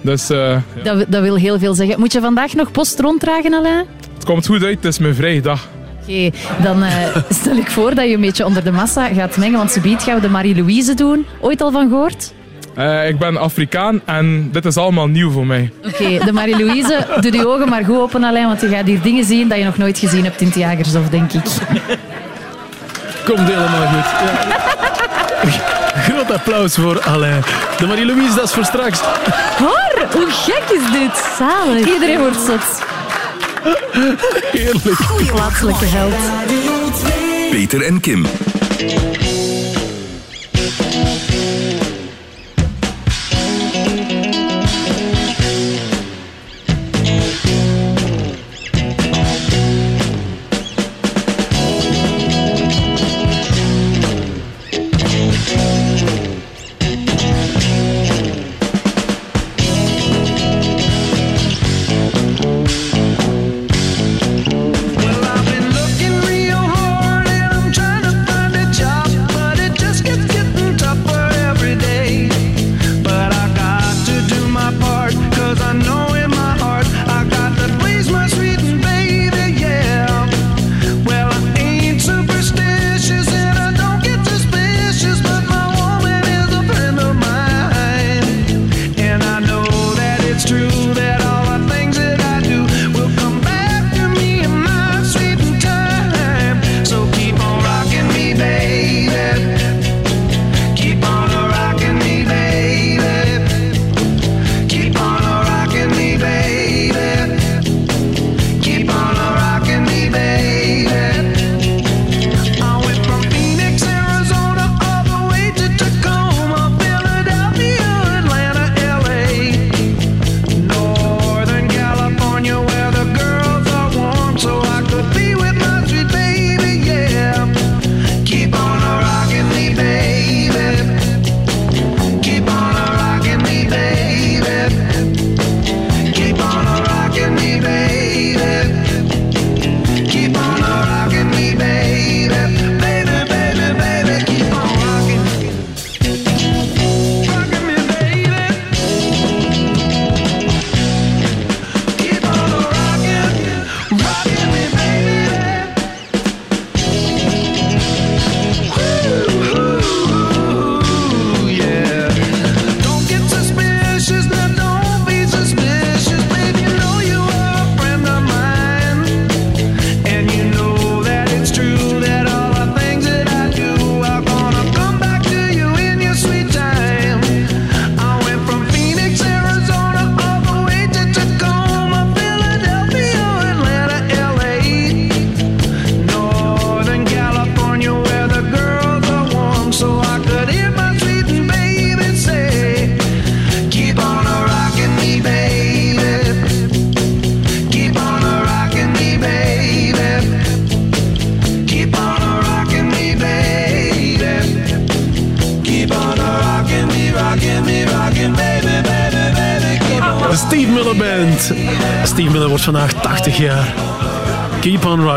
Dus eh, ja. Dat, dat wil heel veel zeggen. Moet je vandaag nog post ronddragen, Alain? het komt goed uit, het is mijn vrije dag. Oké, dan eh, *laughs* stel ik voor dat je een beetje onder de massa gaat mengen, want ze gaan we de Marie-Louise doen. Ooit al van gehoord? Eh, ik ben Afrikaan en dit is allemaal nieuw voor mij. Oké, de Marie-Louise, doe die ogen maar goed open, Alain, want je gaat hier dingen zien dat je nog nooit gezien hebt in het Jagershof, denk ik. *laughs* Komt helemaal goed. Ja. *laughs* Groot applaus voor Alain. De Marie-Louise, dat is voor straks. Hoor, hoe gek is dit? Zalig. Iedereen wordt zot. Heerlijk. Plaatselijke held. Peter en Kim.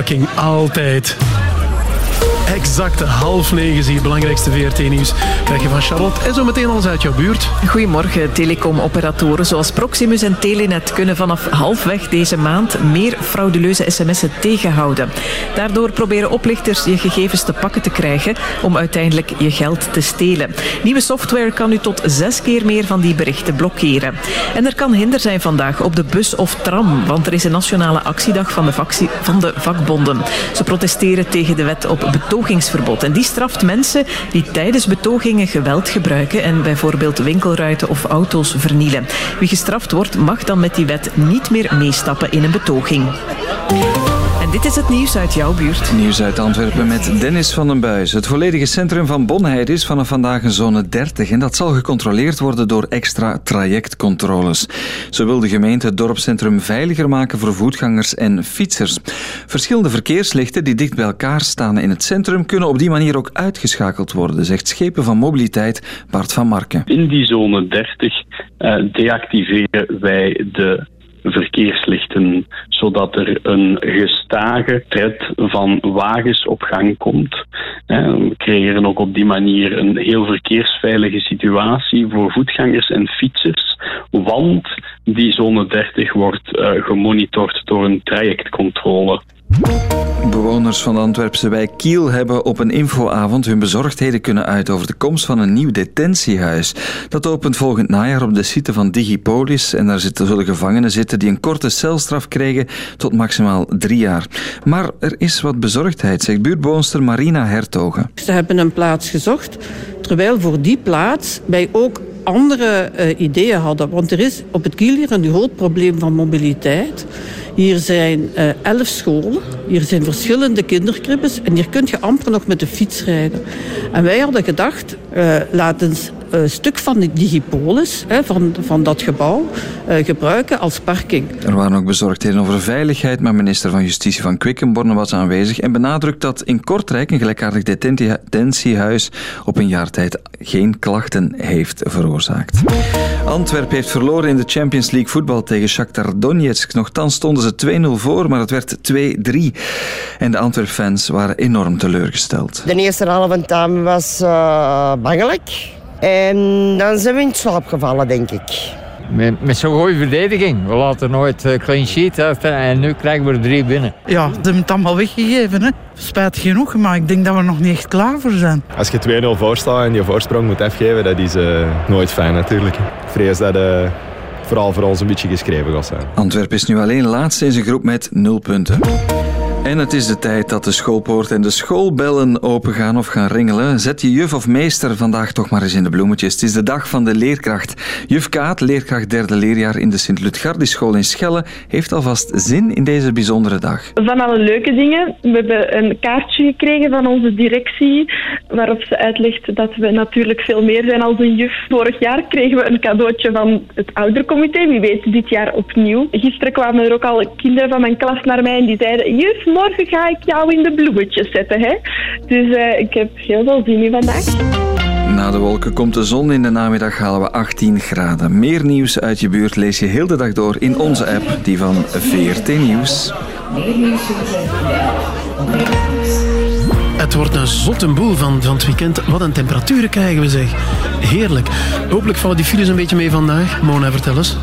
Keep on rocking, altijd. Half negen zie je het belangrijkste VRT-nieuws. Krijg je van Charlotte en zo meteen alles uit jouw buurt. Goedemorgen. Telecomoperatoren zoals Proximus en Telenet kunnen vanaf halfweg deze maand meer frauduleuze sms'en tegenhouden. Daardoor proberen oplichters je gegevens te pakken te krijgen om uiteindelijk je geld te stelen. Nieuwe software kan nu tot zes keer meer van die berichten blokkeren. En er kan hinder zijn vandaag op de bus of tram, want er is een nationale actiedag van de, van de vakbonden. Ze protesteren tegen de wet op betogingsverbod. En die straft mensen die tijdens betogingen geweld gebruiken en bijvoorbeeld winkelruiten of auto's vernielen. Wie gestraft wordt, mag dan met die wet niet meer meestappen in een betoging. En dit is het nieuws uit jouw buurt. Nieuws uit Antwerpen met Dennis van den Buis. Het volledige centrum van Bonheide is vanaf vandaag een zone 30 en dat zal gecontroleerd worden door extra trajectcontroles. Zo wil de gemeente het dorpscentrum veiliger maken voor voetgangers en fietsers. Verschillende verkeerslichten die dicht bij elkaar staan in het centrum kunnen op die manier ook uitgeschakeld worden, zegt Schepen van Mobiliteit Bart van Marken. In die zone 30 eh, deactiveren wij de verkeerslichten, zodat er een gestage tred van wagens op gang komt. Eh, We creëren ook op die manier een heel verkeersveilige situatie voor voetgangers en fietsers, want die zone 30 wordt eh, gemonitord door een trajectcontrole. Bewoners van de Antwerpse wijk Kiel hebben op een infoavond hun bezorgdheden kunnen uiten over de komst van een nieuw detentiehuis. Dat opent volgend najaar op de site van Digipolis en daar zitten, zullen gevangenen zitten die een korte celstraf krijgen tot maximaal drie jaar. Maar er is wat bezorgdheid, zegt buurtbewoonster Marina Hertogen. Ze hebben een plaats gezocht, terwijl voor die plaats wij ook andere eh, ideeën hadden. Want er is op het Kiel hier een groot probleem van mobiliteit. Hier zijn eh, elf scholen, hier zijn verschillende kinderkribbes en hier kun je amper nog met de fiets rijden. En wij hadden gedacht, eh, laat een stuk van die digipolis, hè, van, van dat gebouw, eh, gebruiken als parking. Er waren ook bezorgdheden over veiligheid, maar minister van Justitie van Quickenborne was aanwezig en benadrukt dat in Kortrijk een gelijkaardig detentie- detentiehuis op een jaar tijd geen klachten heeft veroorzaakt. Antwerpen heeft verloren in de Champions League voetbal tegen Shakhtar Donetsk. Nochtans stonden ze 2-0 voor, maar het werd 2-3. En de Antwerp-fans waren enorm teleurgesteld. De eerste halve time was bangelijk. En dan zijn we in slaap gevallen, denk ik. Met, met zo'n goede verdediging. We laten nooit eh, clean sheet uit en nu krijgen we er drie binnen. Ja, ze hebben het allemaal weggegeven. Hè. Spijtig genoeg, maar ik denk dat we nog niet echt klaar voor zijn. Als je 2-0 voor staat en je voorsprong moet afgeven, dat is eh, nooit fijn natuurlijk. Ik vrees dat het vooral voor ons een beetje geschreven gaat zijn. Antwerpen is nu alleen laatste in zijn groep met 0 punten. En het is de tijd dat de schoolpoort en de schoolbellen opengaan of gaan ringelen. Zet je juf of meester vandaag toch maar eens in de bloemetjes. Het is de dag van de leerkracht. Juf Kaat, leerkracht derde leerjaar in de Sint-Ludgardischool in Schelle, heeft alvast zin in deze bijzondere dag. Van alle leuke dingen. We hebben een kaartje gekregen van onze directie, waarop ze uitlegt dat we natuurlijk veel meer zijn als een juf. Vorig jaar kregen we een cadeautje van het oudercomité, wie weet dit jaar opnieuw. Gisteren kwamen er ook al kinderen van mijn klas naar mij en die zeiden, juf, morgen ga ik jou in de bloemetjes zetten. Hè? Dus eh, ik heb heel veel zin in vandaag. Na de wolken komt de zon. In de namiddag halen we 18 graden. Meer nieuws uit je buurt lees je heel de dag door in onze app, die van VRT Nieuws. Het wordt een zotte boel van, van het weekend. Wat een temperaturen krijgen we zeg. Heerlijk. Hopelijk vallen die files een beetje mee vandaag. Mona, vertel eens.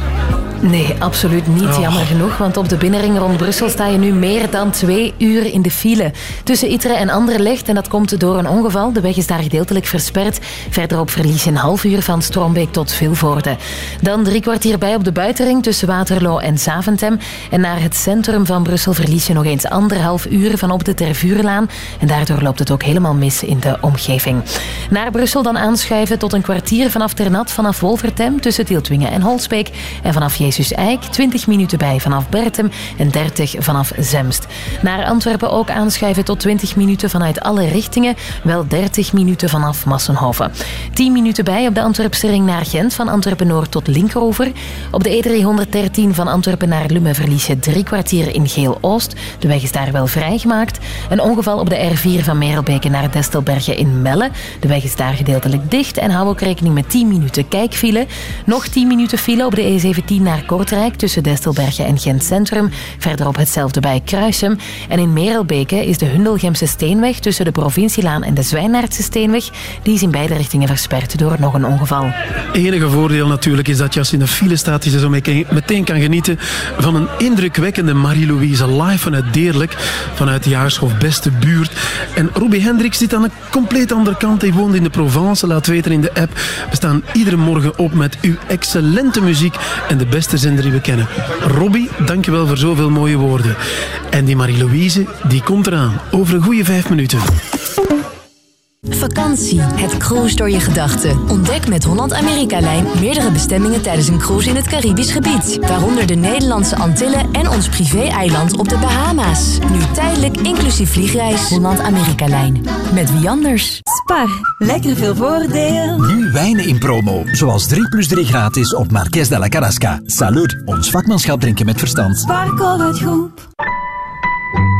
Nee, absoluut niet. Oh. Jammer genoeg, want op de binnenring rond Brussel sta je nu meer dan twee uur in de file. Tussen Itteren en Anderlecht en dat komt door een ongeval. De weg is daar gedeeltelijk versperd. Verderop verlies je een half uur van Strombeek tot Vilvoorde. Dan drie kwartier bij op de buitenring tussen Waterloo en Zaventem. En naar het centrum van Brussel verlies je nog eens anderhalf uur van op de Tervuurlaan. En daardoor loopt het ook helemaal mis in de omgeving. Naar Brussel dan aanschuiven tot een kwartier vanaf Ternat, vanaf Wolvertem tussen Tieltwingen en Holsbeek. En vanaf Jezus Eik 20 minuten bij vanaf Bertem en 30 vanaf Zemst. Naar Antwerpen ook aanschuiven tot 20 minuten vanuit alle richtingen, wel 30 minuten vanaf Massenhoven. 10 minuten bij op de Antwerpse ring naar Gent van Antwerpen Noord tot Linkeroever. Op de E313 van Antwerpen naar Lummen verlies je drie kwartier in Geel-Oost. De weg is daar wel vrijgemaakt. Een ongeval op de R4 van Merelbeke naar Destelbergen in Melle. De weg is daar gedeeltelijk dicht en hou ook rekening met 10 minuten kijkfile. Nog 10 minuten file op de E17 naar Kortrijk tussen Destelbergen en Gent Centrum. Verderop hetzelfde bij Kruisum. En in Merelbeke is de Hundelgemse Steenweg tussen de Provincielaan en de Zwijnaardse Steenweg. Die is in beide richtingen versperd door nog een ongeval. enige voordeel natuurlijk is dat je als in de file staat, je zo meteen kan genieten van een indrukwekkende Marie-Louise live vanuit Deerlijk, vanuit de Jaarshof Beste Buurt. En Robbie Hendricks zit aan een compleet andere kant. Hij woont in de Provence, laat weten in de app. We staan iedere morgen op met uw excellente muziek en de beste zender die we kennen. Robbie, dankjewel voor zoveel mooie woorden. En die Marie-Louise, die komt eraan. Over een goede vijf minuten. Vakantie, het cruise door je gedachten. Ontdek met Holland-Amerika-lijn meerdere bestemmingen tijdens een cruise in het Caribisch gebied. Waaronder de Nederlandse Antillen en ons privé-eiland op de Bahama's. Nu tijdelijk inclusief vliegreis. Holland-Amerika-lijn. Met wie anders? Spar, lekker veel voordeel. Nu wijnen in promo, zoals 3 plus 3 gratis op Marques de la Carrasca. Salut, ons vakmanschap drinken met verstand. Het goed.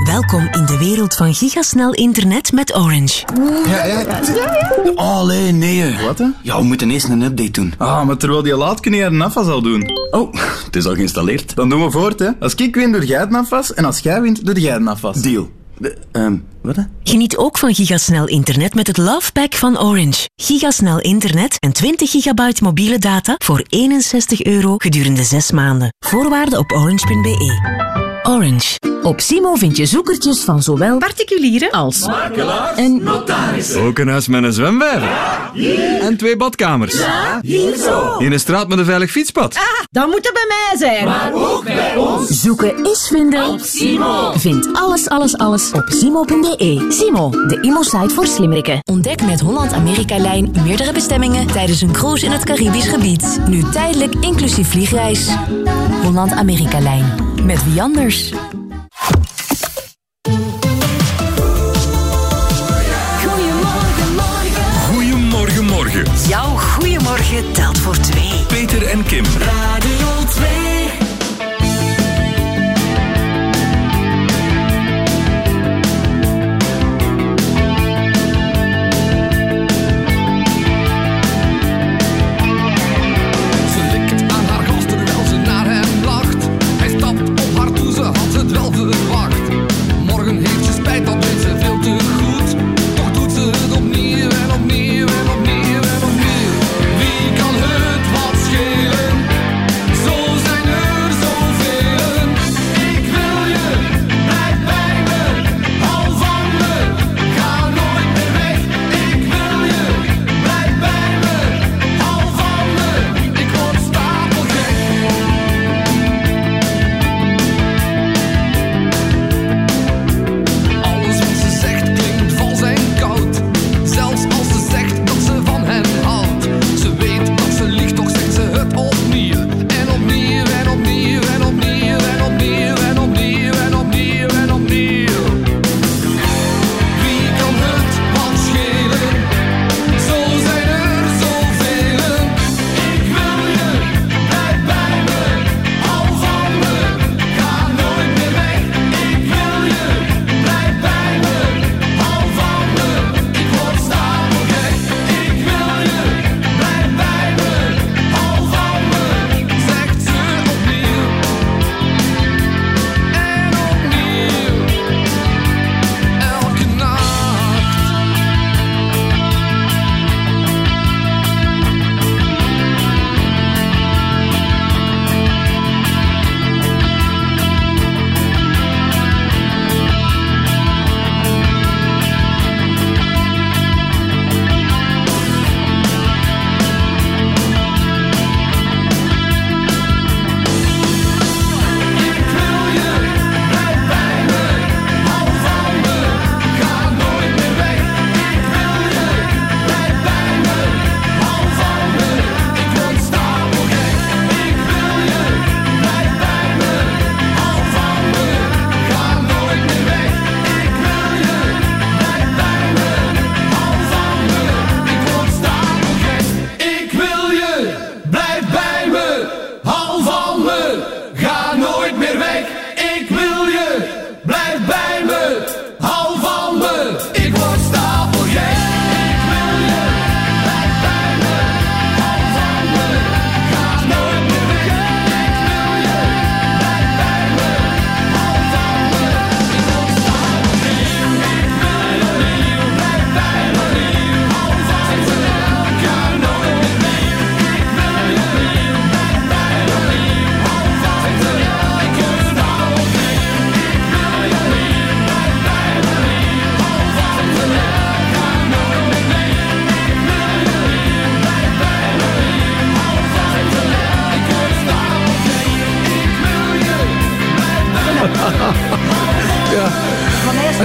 Welkom in de wereld van gigasnel internet met Orange. Ja, ja. Oh, nee, nee. Wat, hè? Ja, we moeten eerst een update doen. Ah, maar terwijl die laat niet een afwas al doen. Oh, het is al geïnstalleerd. Dan doen we voort, hè. Als ik win, doe jij het afwas. En als jij wint, doe jij het afwas. Deal. Ehm, wat, hè? Geniet ook van gigasnel internet met het Love Pack van Orange. Gigasnel internet en 20 gigabyte mobiele data voor 61 euro gedurende 6 maanden. Voorwaarden op orange.be. Orange. Op Simo vind je zoekertjes van zowel particulieren als Makelaars, en Ook een huis met een zwembad. En twee badkamers. Ja, hier zo. In een straat met een veilig fietspad. Ah, dat moet er bij mij zijn. Maar ook bij ons. Zoeken is vinden. Op Simo. Vind alles, alles, alles op simo.be. Simo, de immo-site voor slimmerikken. Ontdek met Holland-Amerika-lijn meerdere bestemmingen tijdens een cruise in het Caribisch gebied. Nu tijdelijk inclusief vliegreis. Holland-Amerika-lijn. Met wie anders? Goedemorgen, morgen. Jouw goeiemorgen telt voor twee. Peter en Kim. Radio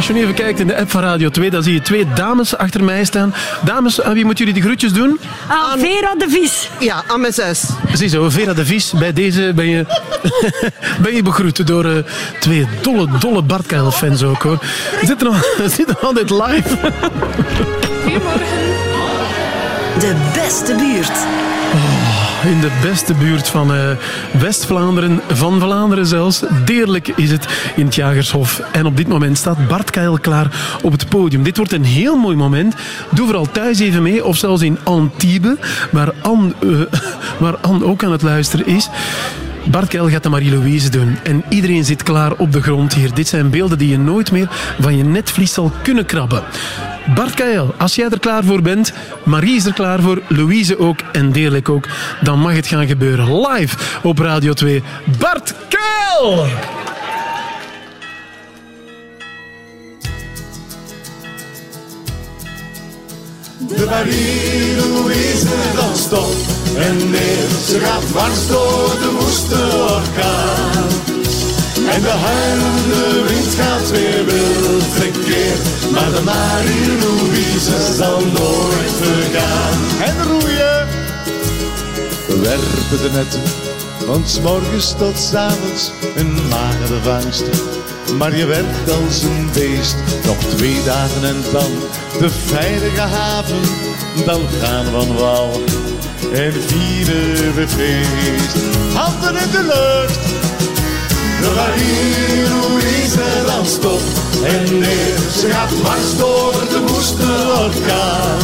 Als je nu even kijkt in de app van Radio 2, dan zie je twee dames achter mij staan. Dames, aan wie moeten jullie de groetjes doen? Aan Vera de Vis. Ja, aan mijn zus. Ziezo, Vera de Vis, bij deze ben je, *laughs* ben je begroet door eh, twee dolle, dolle Bart Keil-fans ook hoor. We zitten, nog, *laughs* we zitten nog altijd live. De beste buurt. In de beste buurt van eh, West-Vlaanderen, van Vlaanderen zelfs. Deerlijk is het in het Jagershof. En op dit moment staat Bart Keil klaar op het podium. Dit wordt een heel mooi moment. Doe vooral thuis even mee, of zelfs in Antibes, waar Anne, eh, *laughs* waar Anne ook aan het luisteren is. Bart Keil gaat de Marie-Louise doen. En iedereen zit klaar op de grond hier. Dit zijn beelden die je nooit meer van je netvlies zal kunnen krabben. Bart Keil, als jij er klaar voor bent, Marie is er klaar voor, Louise ook en Deerlijk ook, dan mag het gaan gebeuren. Live op Radio 2. Bart Keil! De Marie-Louise danst op en neer. Ze gaat dwars door de woeste orkaan. En de huilende wind gaat weer wild. Maar de Marie-Louise zal nooit vergaan. En roeien. We werpen de netten, van 's morgens tot 's avonds een magere vangst. Maar je werkt als een beest, nog twee dagen en dan de veilige haven. Dan gaan we van wal en vieren we feest. Handen in de lucht, de Marie-Louise danst op en neer. Ze gaat dwars door de woeste orkaan.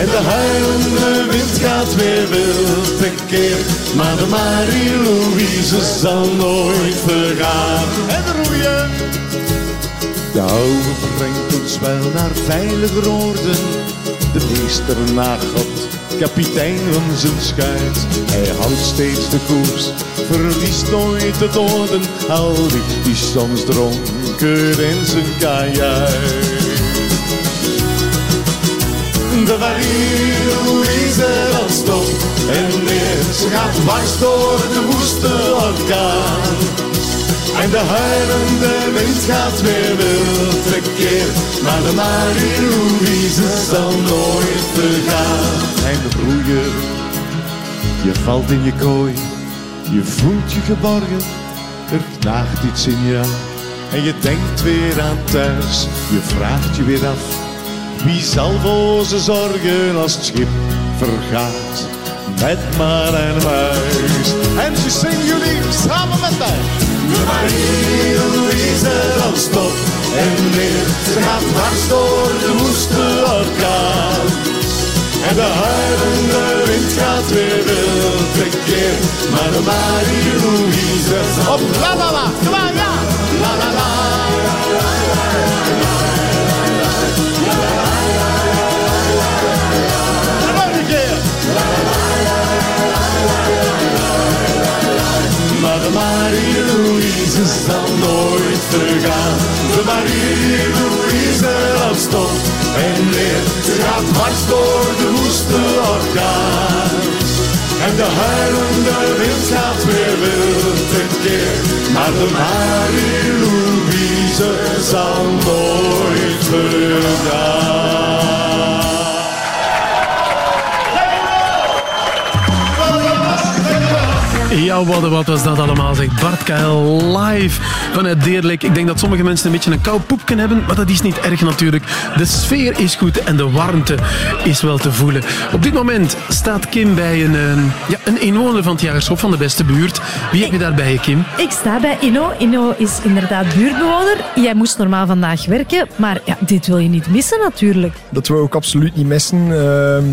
En de huilende wind gaat weer wild tekeer. Maar de Marie-Louise zal nooit vergaan. En roeien. De oude brengt ons wel naar veiliger oorden. De meester na God, kapitein van zijn schuit. Hij houdt steeds de koers, verliest nooit het orden. Al ligt hij soms dronken in zijn kajuit. De Marie-Louise danst op en neer. Gaat dwars door de woeste orkaan. En de huilende wind gaat weer wild tekeer. Maar de Marie-Louise zal nooit vergaan. En de broeier, je valt in je kooi. Je voelt je geborgen, er knaagt iets in je. En je denkt weer aan thuis, je vraagt je weer af. Wie zal voor ze zorgen als het schip vergaat? Met maar en muis. En ze zingen jullie samen met mij. De Marie-Louise danst op en neer. Ze gaat dwars door de woeste orkaan. En de huilende wind gaat weer wild tekeer. Maar de Marie-Louise op la la la, kom aan ja! La la la. Marie-Louise zal nooit vergaan. De Marie-Louise danst op en neer. Ze gaat dwars door de woeste orkaan. En de huilende wind gaat weer wild tekeer. Maar de Marie-Louise zal nooit vergaan. Ja, wat, wat was dat allemaal, zegt Bart Keil live vanuit Deerlijk. Ik denk dat sommige mensen een beetje een koud poepje hebben, maar dat is niet erg natuurlijk. De sfeer is goed en de warmte is wel te voelen. Op dit moment staat Kim bij een, eh, ja, een inwoner van het Jagershof van de beste buurt. Wie heb je daarbij, Kim? Ik sta bij Inno. Inno is inderdaad buurtbewoner. Jij moest normaal vandaag werken, maar ja, dit wil je niet missen natuurlijk. Dat wil ik absoluut niet missen. Ehm,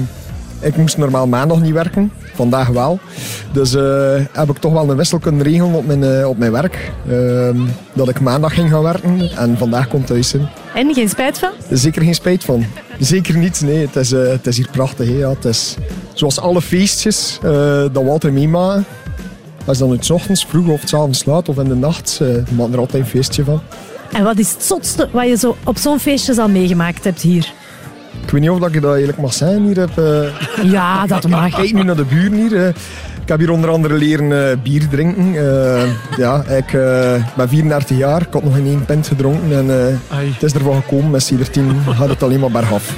ik moest normaal maandag niet werken, vandaag wel. Dus eh, heb ik toch wel een wissel kunnen regelen op mijn, eh, op mijn werk. Ehm, dat ik maandag ging gaan werken en vandaag komt thuis in. En geen spijt van? Zeker geen spijt van. Zeker niet, nee. Het is, eh, het is hier prachtig. Hè. Ja, het is zoals alle feestjes dat we altijd meemaken. Als dan het ochtends vroeg of het avonds laat of in de nacht, uh, maken er altijd een feestje van. En wat is het zotste wat je zo op zo'n feestje al meegemaakt hebt hier? Ik weet niet of dat ik dat eigenlijk mag zijn hier. Heb, eh. *laughs* Ja, dat mag. Kijk nu naar de buren hier. Ik heb hier onder andere leren eh, bier drinken. Eh, ja, ik ben 34 jaar, ik had nog geen één pint gedronken en eh, het is ervan gekomen. Met sindsdien gaat het alleen maar bergaf. *laughs*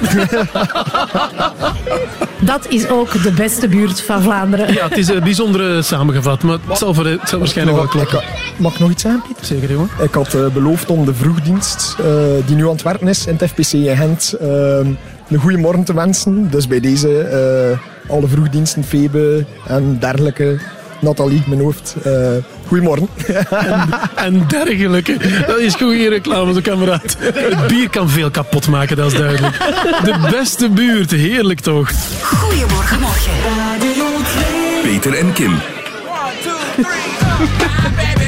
Dat is ook de beste buurt van Vlaanderen. Ja, het is een bijzondere samengevat, maar het zal, voor, het zal waarschijnlijk wel kloppen. Ik- mag ik nog iets zeggen, Piet? Zeker, jongen. Ik had beloofd om de vroegdienst, eh, die nu aan het werken is in het FPC in Gent, eh, een goede morgen te wensen. Dus bij deze eh, alle vroegdiensten, Febe en dergelijke, Nathalie, mijn hoofd, uh, goedemorgen. En, en dergelijke. Dat is goede reclame, zo kameraad. Het bier kan veel kapot maken, dat is duidelijk. De beste buurt, heerlijk toch? Goedemorgen, morgen. Peter en Kim. You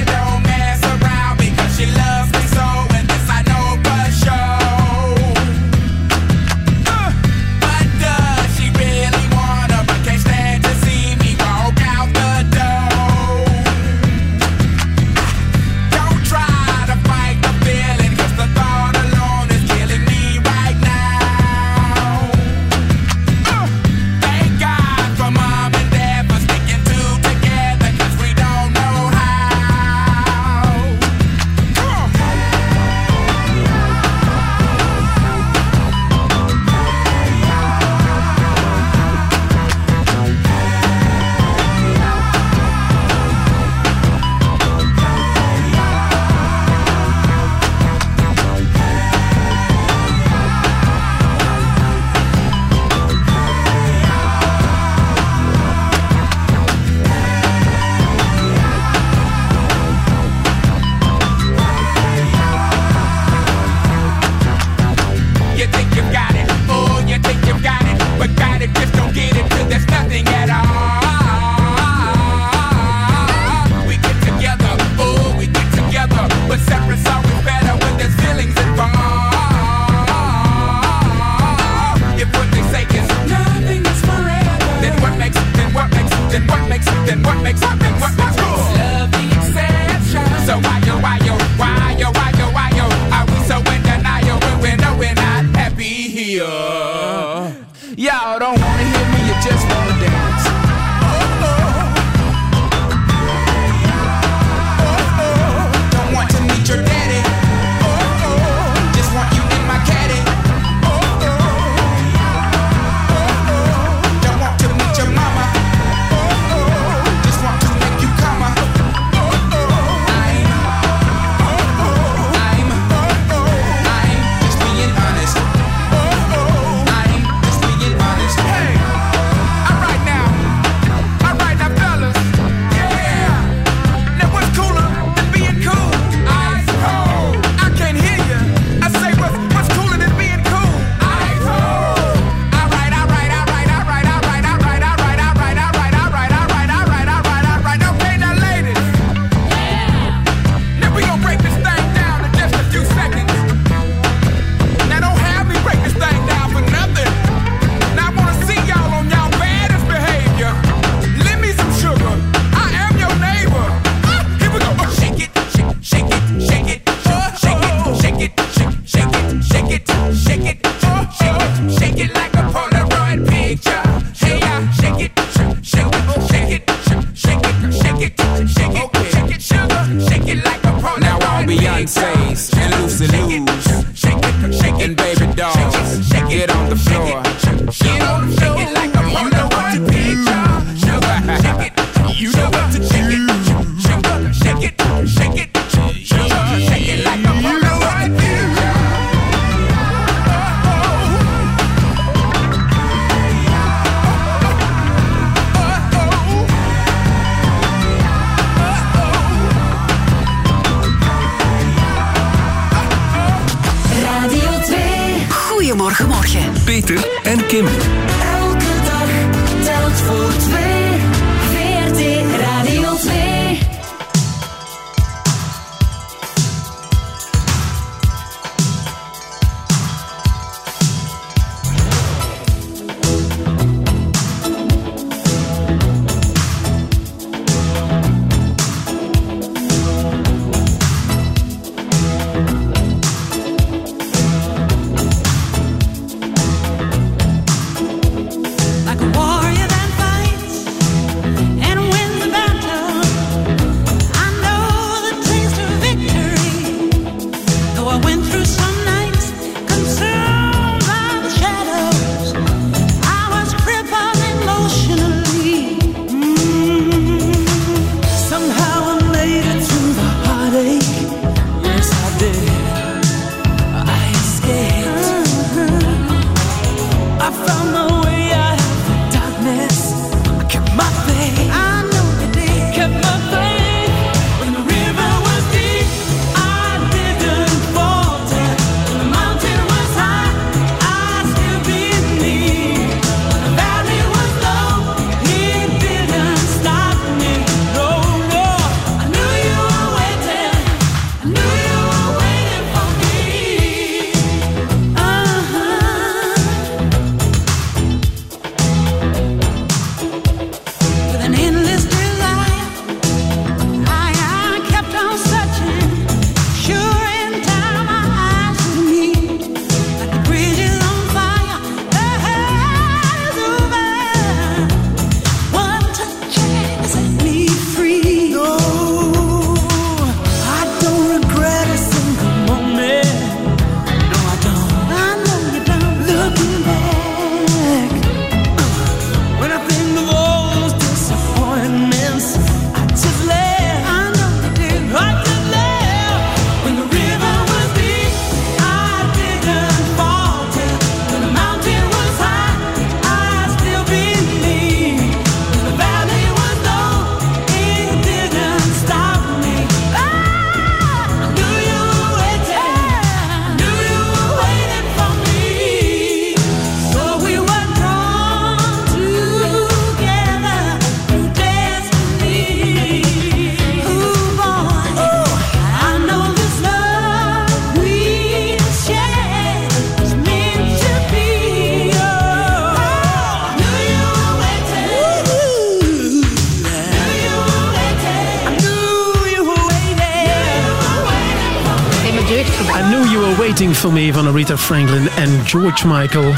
for Me van Aretha Franklin en George Michael.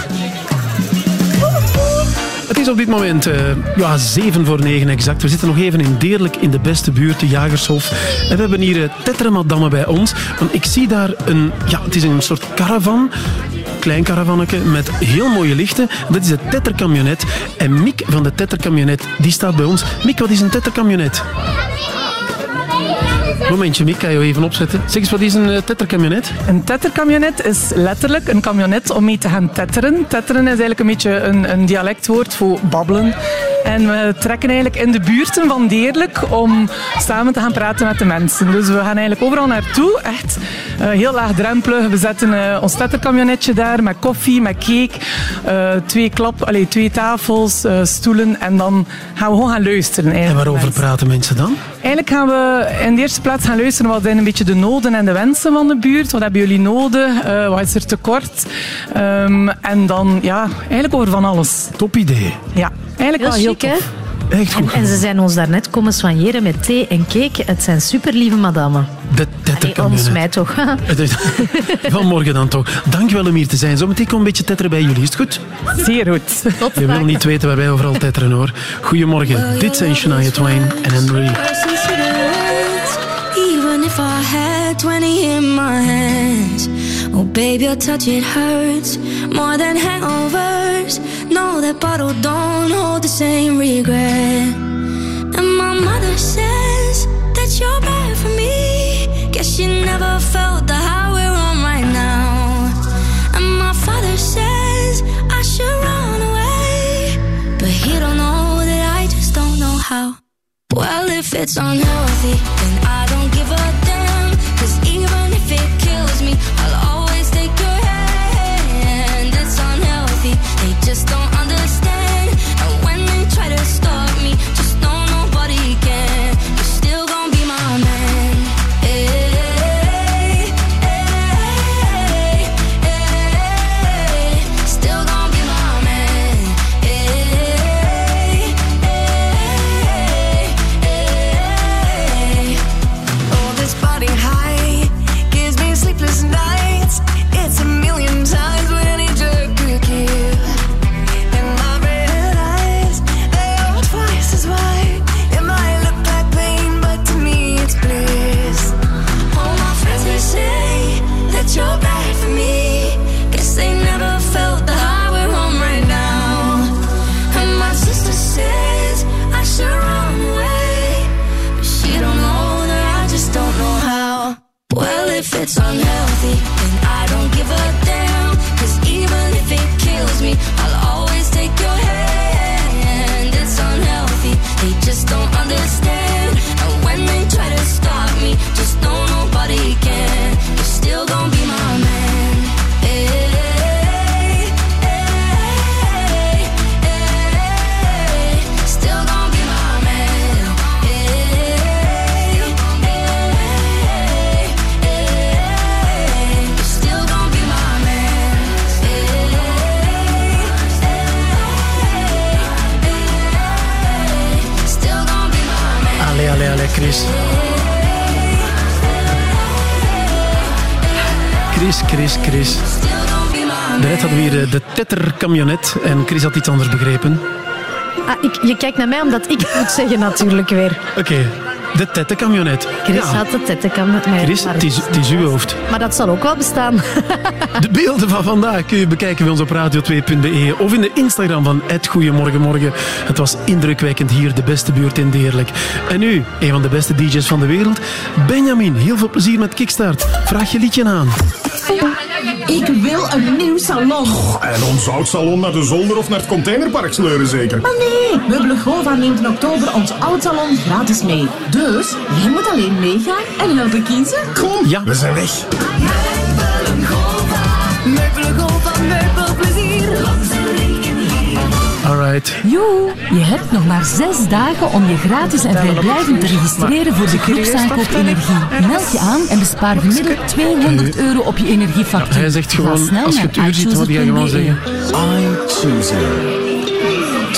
Het is op dit moment eh, ja, 7 voor 9 exact. We zitten nog even in Deerlijk in de beste buurt, de Jagershof. En we hebben hier uh, bij ons. Want ik zie daar een, ja, het is een soort caravan. Klein caravannetje met heel mooie lichten. Dat is de Tetterkamionet. En Mick van de Tetterkamionet, die staat bij ons. Mick, wat is een Tetterkamionet? Momentje, Mick, kan je even opzetten? Zeg eens, wat is een uh, tetterkamionet? Een tetterkamionet is letterlijk een kamionet om mee te gaan tetteren. Tetteren is eigenlijk een beetje een, een dialectwoord voor babbelen. En we trekken eigenlijk in de buurten van Deerlijk om samen te gaan praten met de mensen. Dus we gaan eigenlijk overal naartoe, echt uh, heel laagdrempelig. We zetten uh, ons tetterkamionetje daar met koffie, met cake, uh, twee, klap, allez, twee tafels, stoelen en dan gaan we gewoon gaan luisteren. En waarover praten mensen dan? Eigenlijk gaan we in de eerste plaats gaan luisteren wat zijn een beetje de noden en de wensen van de buurt. Wat hebben jullie nodig? Uh, wat is er tekort? Um, en dan ja, eigenlijk over van alles. Top idee. Ja, eigenlijk heel wel heel chic, hè? tof. Echt goed. En, en ze zijn ons daarnet komen soigneren met thee en cake. Het zijn superlieve madame. Tetterkamionet. ons, mij toch. *laughs* *laughs* Vanmorgen dan toch. Dankjewel om hier te zijn. Zometeen komt een beetje tetteren bij jullie. Is het goed? Zeer goed. Je wil niet weten waar wij overal tetteren hoor. Goedemorgen. Dit zijn Shania Twain en Henry. Even if I had 20 in my hands. Oh, baby, your touch, it hurts more than hangovers. No, that bottle don't hold the same regret. And my mother says She never felt the high we're on right now. And my father says I should run away. But he don't know that I just don't know how. Well, if it's unhealthy, then I don't give a it's unhealthy, then I don't give a damn. Cause even if it kills me, I'll always take your hand. It's unhealthy, they just don't understand. Chris, Chris. Daarnet hadden we hier eh, de tetterkamionet en Chris had iets anders begrepen. Ah, ik, je kijkt naar mij omdat ik het moet zeggen natuurlijk weer. Oké, de tetterkamionet. Chris Ja. had het tettenkamionet. Chris, het is, het is uw hoofd. Maar dat zal ook wel bestaan. *laughs* De beelden van vandaag kun je bekijken bij ons op radio2.be of in de Instagram van het Goeiemorgenmorgen. Het was indrukwekkend hier, de beste buurt in Deerlijk. En nu, een van de beste DJ's van de wereld, Benjamin. Heel veel plezier met Kickstart. Vraag je liedje aan. Ik wil een nieuw salon. En ons oud salon naar de zolder of naar het containerpark sleuren zeker. Maar nee, Meubelgova neemt in oktober ons oud salon gratis mee. Dus, jij moet alleen meegaan en helpen kiezen. Kom, ja. we zijn weg. Alright. Joe, je hebt nog maar zes dagen om je gratis en vrijblijvend te registreren voor de groepsaankoop energie. Meld je aan en bespaar gemiddeld 200 euro op je energiefactuur. Hij zegt Ga gewoon, snel als je naar het uur ziet, wat jij gewoon iChooser.be. zeggen. I choose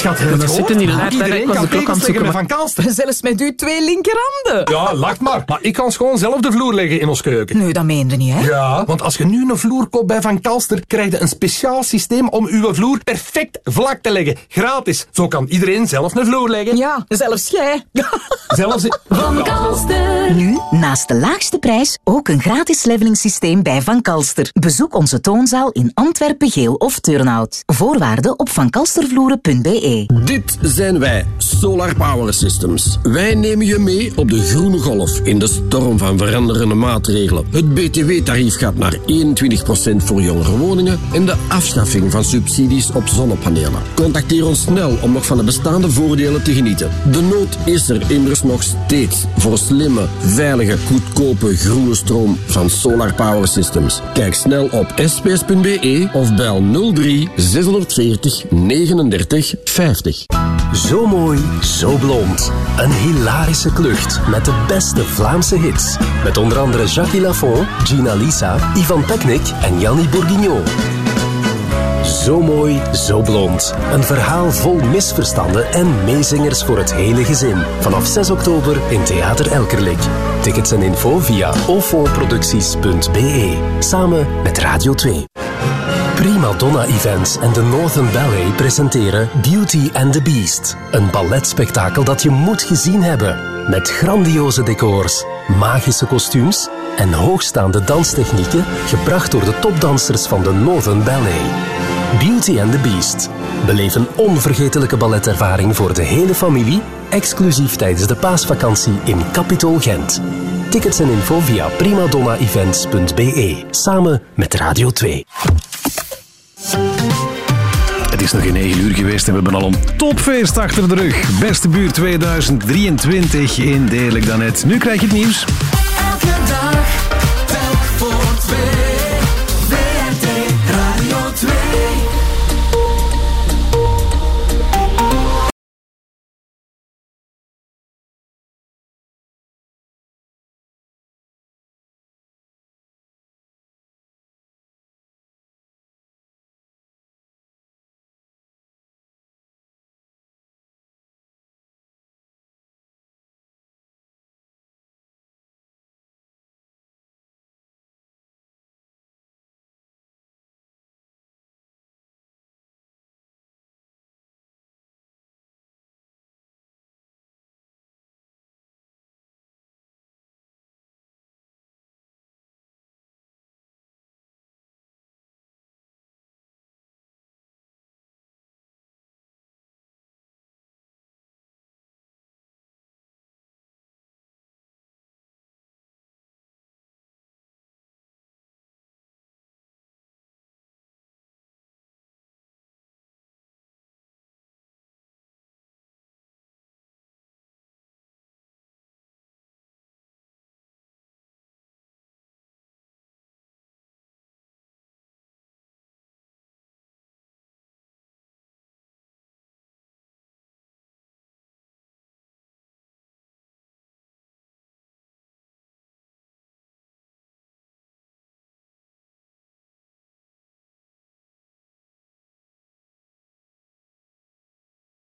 Ja, het dat zit in die lijst, hè. Iedereen Ik was kan de klok aan het tegensleggen met zoeken, Van Kalster. *laughs* Zelfs met uw twee linkerhanden. Ja, lacht maar. Maar ik kan gewoon zelf de vloer leggen in ons keuken. Nee, dat meende niet, hè? Ja, want als je nu een vloer koopt bij Van Kalster, krijg je een speciaal systeem om uw vloer perfect vlak te leggen. Gratis. Zo kan iedereen zelf een vloer leggen. Ja, zelfs jij. *laughs* Zelfs... Van Kalster. Nu, naast de laagste prijs, ook een gratis levelingssysteem bij Van Kalster. Bezoek onze toonzaal in Antwerpen, Geel of Turnhout. Voorwaarden op vankalstervloeren.be. Dit zijn wij, Solar Power Systems. Wij nemen je mee op de groene golf in de storm van veranderende maatregelen. Het BTW-tarief gaat naar 21% voor jongere woningen en de afschaffing van subsidies op zonnepanelen. Contacteer ons snel om nog van de bestaande voordelen te genieten. De nood is er immers nog steeds voor slimme, veilige, goedkope groene stroom van Solar Power Systems. Kijk snel op sps.be of bel 03 640 39 50. Zo mooi, zo blond. Een hilarische klucht met de beste Vlaamse hits. Met onder andere Jacques Lafont, Gina Lisa, Ivan Peknik en Jannie Bourguignon. Zo mooi, zo blond. Een verhaal vol misverstanden en meezingers voor het hele gezin. Vanaf 6 oktober in Theater Elkerlijk. Tickets en info via ofoproducties.be. Samen met Radio 2. Prima Donna Events en de Northern Ballet presenteren Beauty and the Beast. Een balletspektakel dat je moet gezien hebben. Met grandioze decors, magische kostuums en hoogstaande danstechnieken gebracht door de topdansers van de Northern Ballet. Beauty and the Beast. Beleef een onvergetelijke balletervaring voor de hele familie, exclusief tijdens de paasvakantie in Capitol Gent. Tickets en info via primadonnaevents.be. Samen met Radio 2. Het is nog geen 9 uur geweest en we hebben al een topfeest achter de rug. Beste buurt 2023 in Deerlijk dan net. Nu krijg je het nieuws. Elke dag, telk voor twee.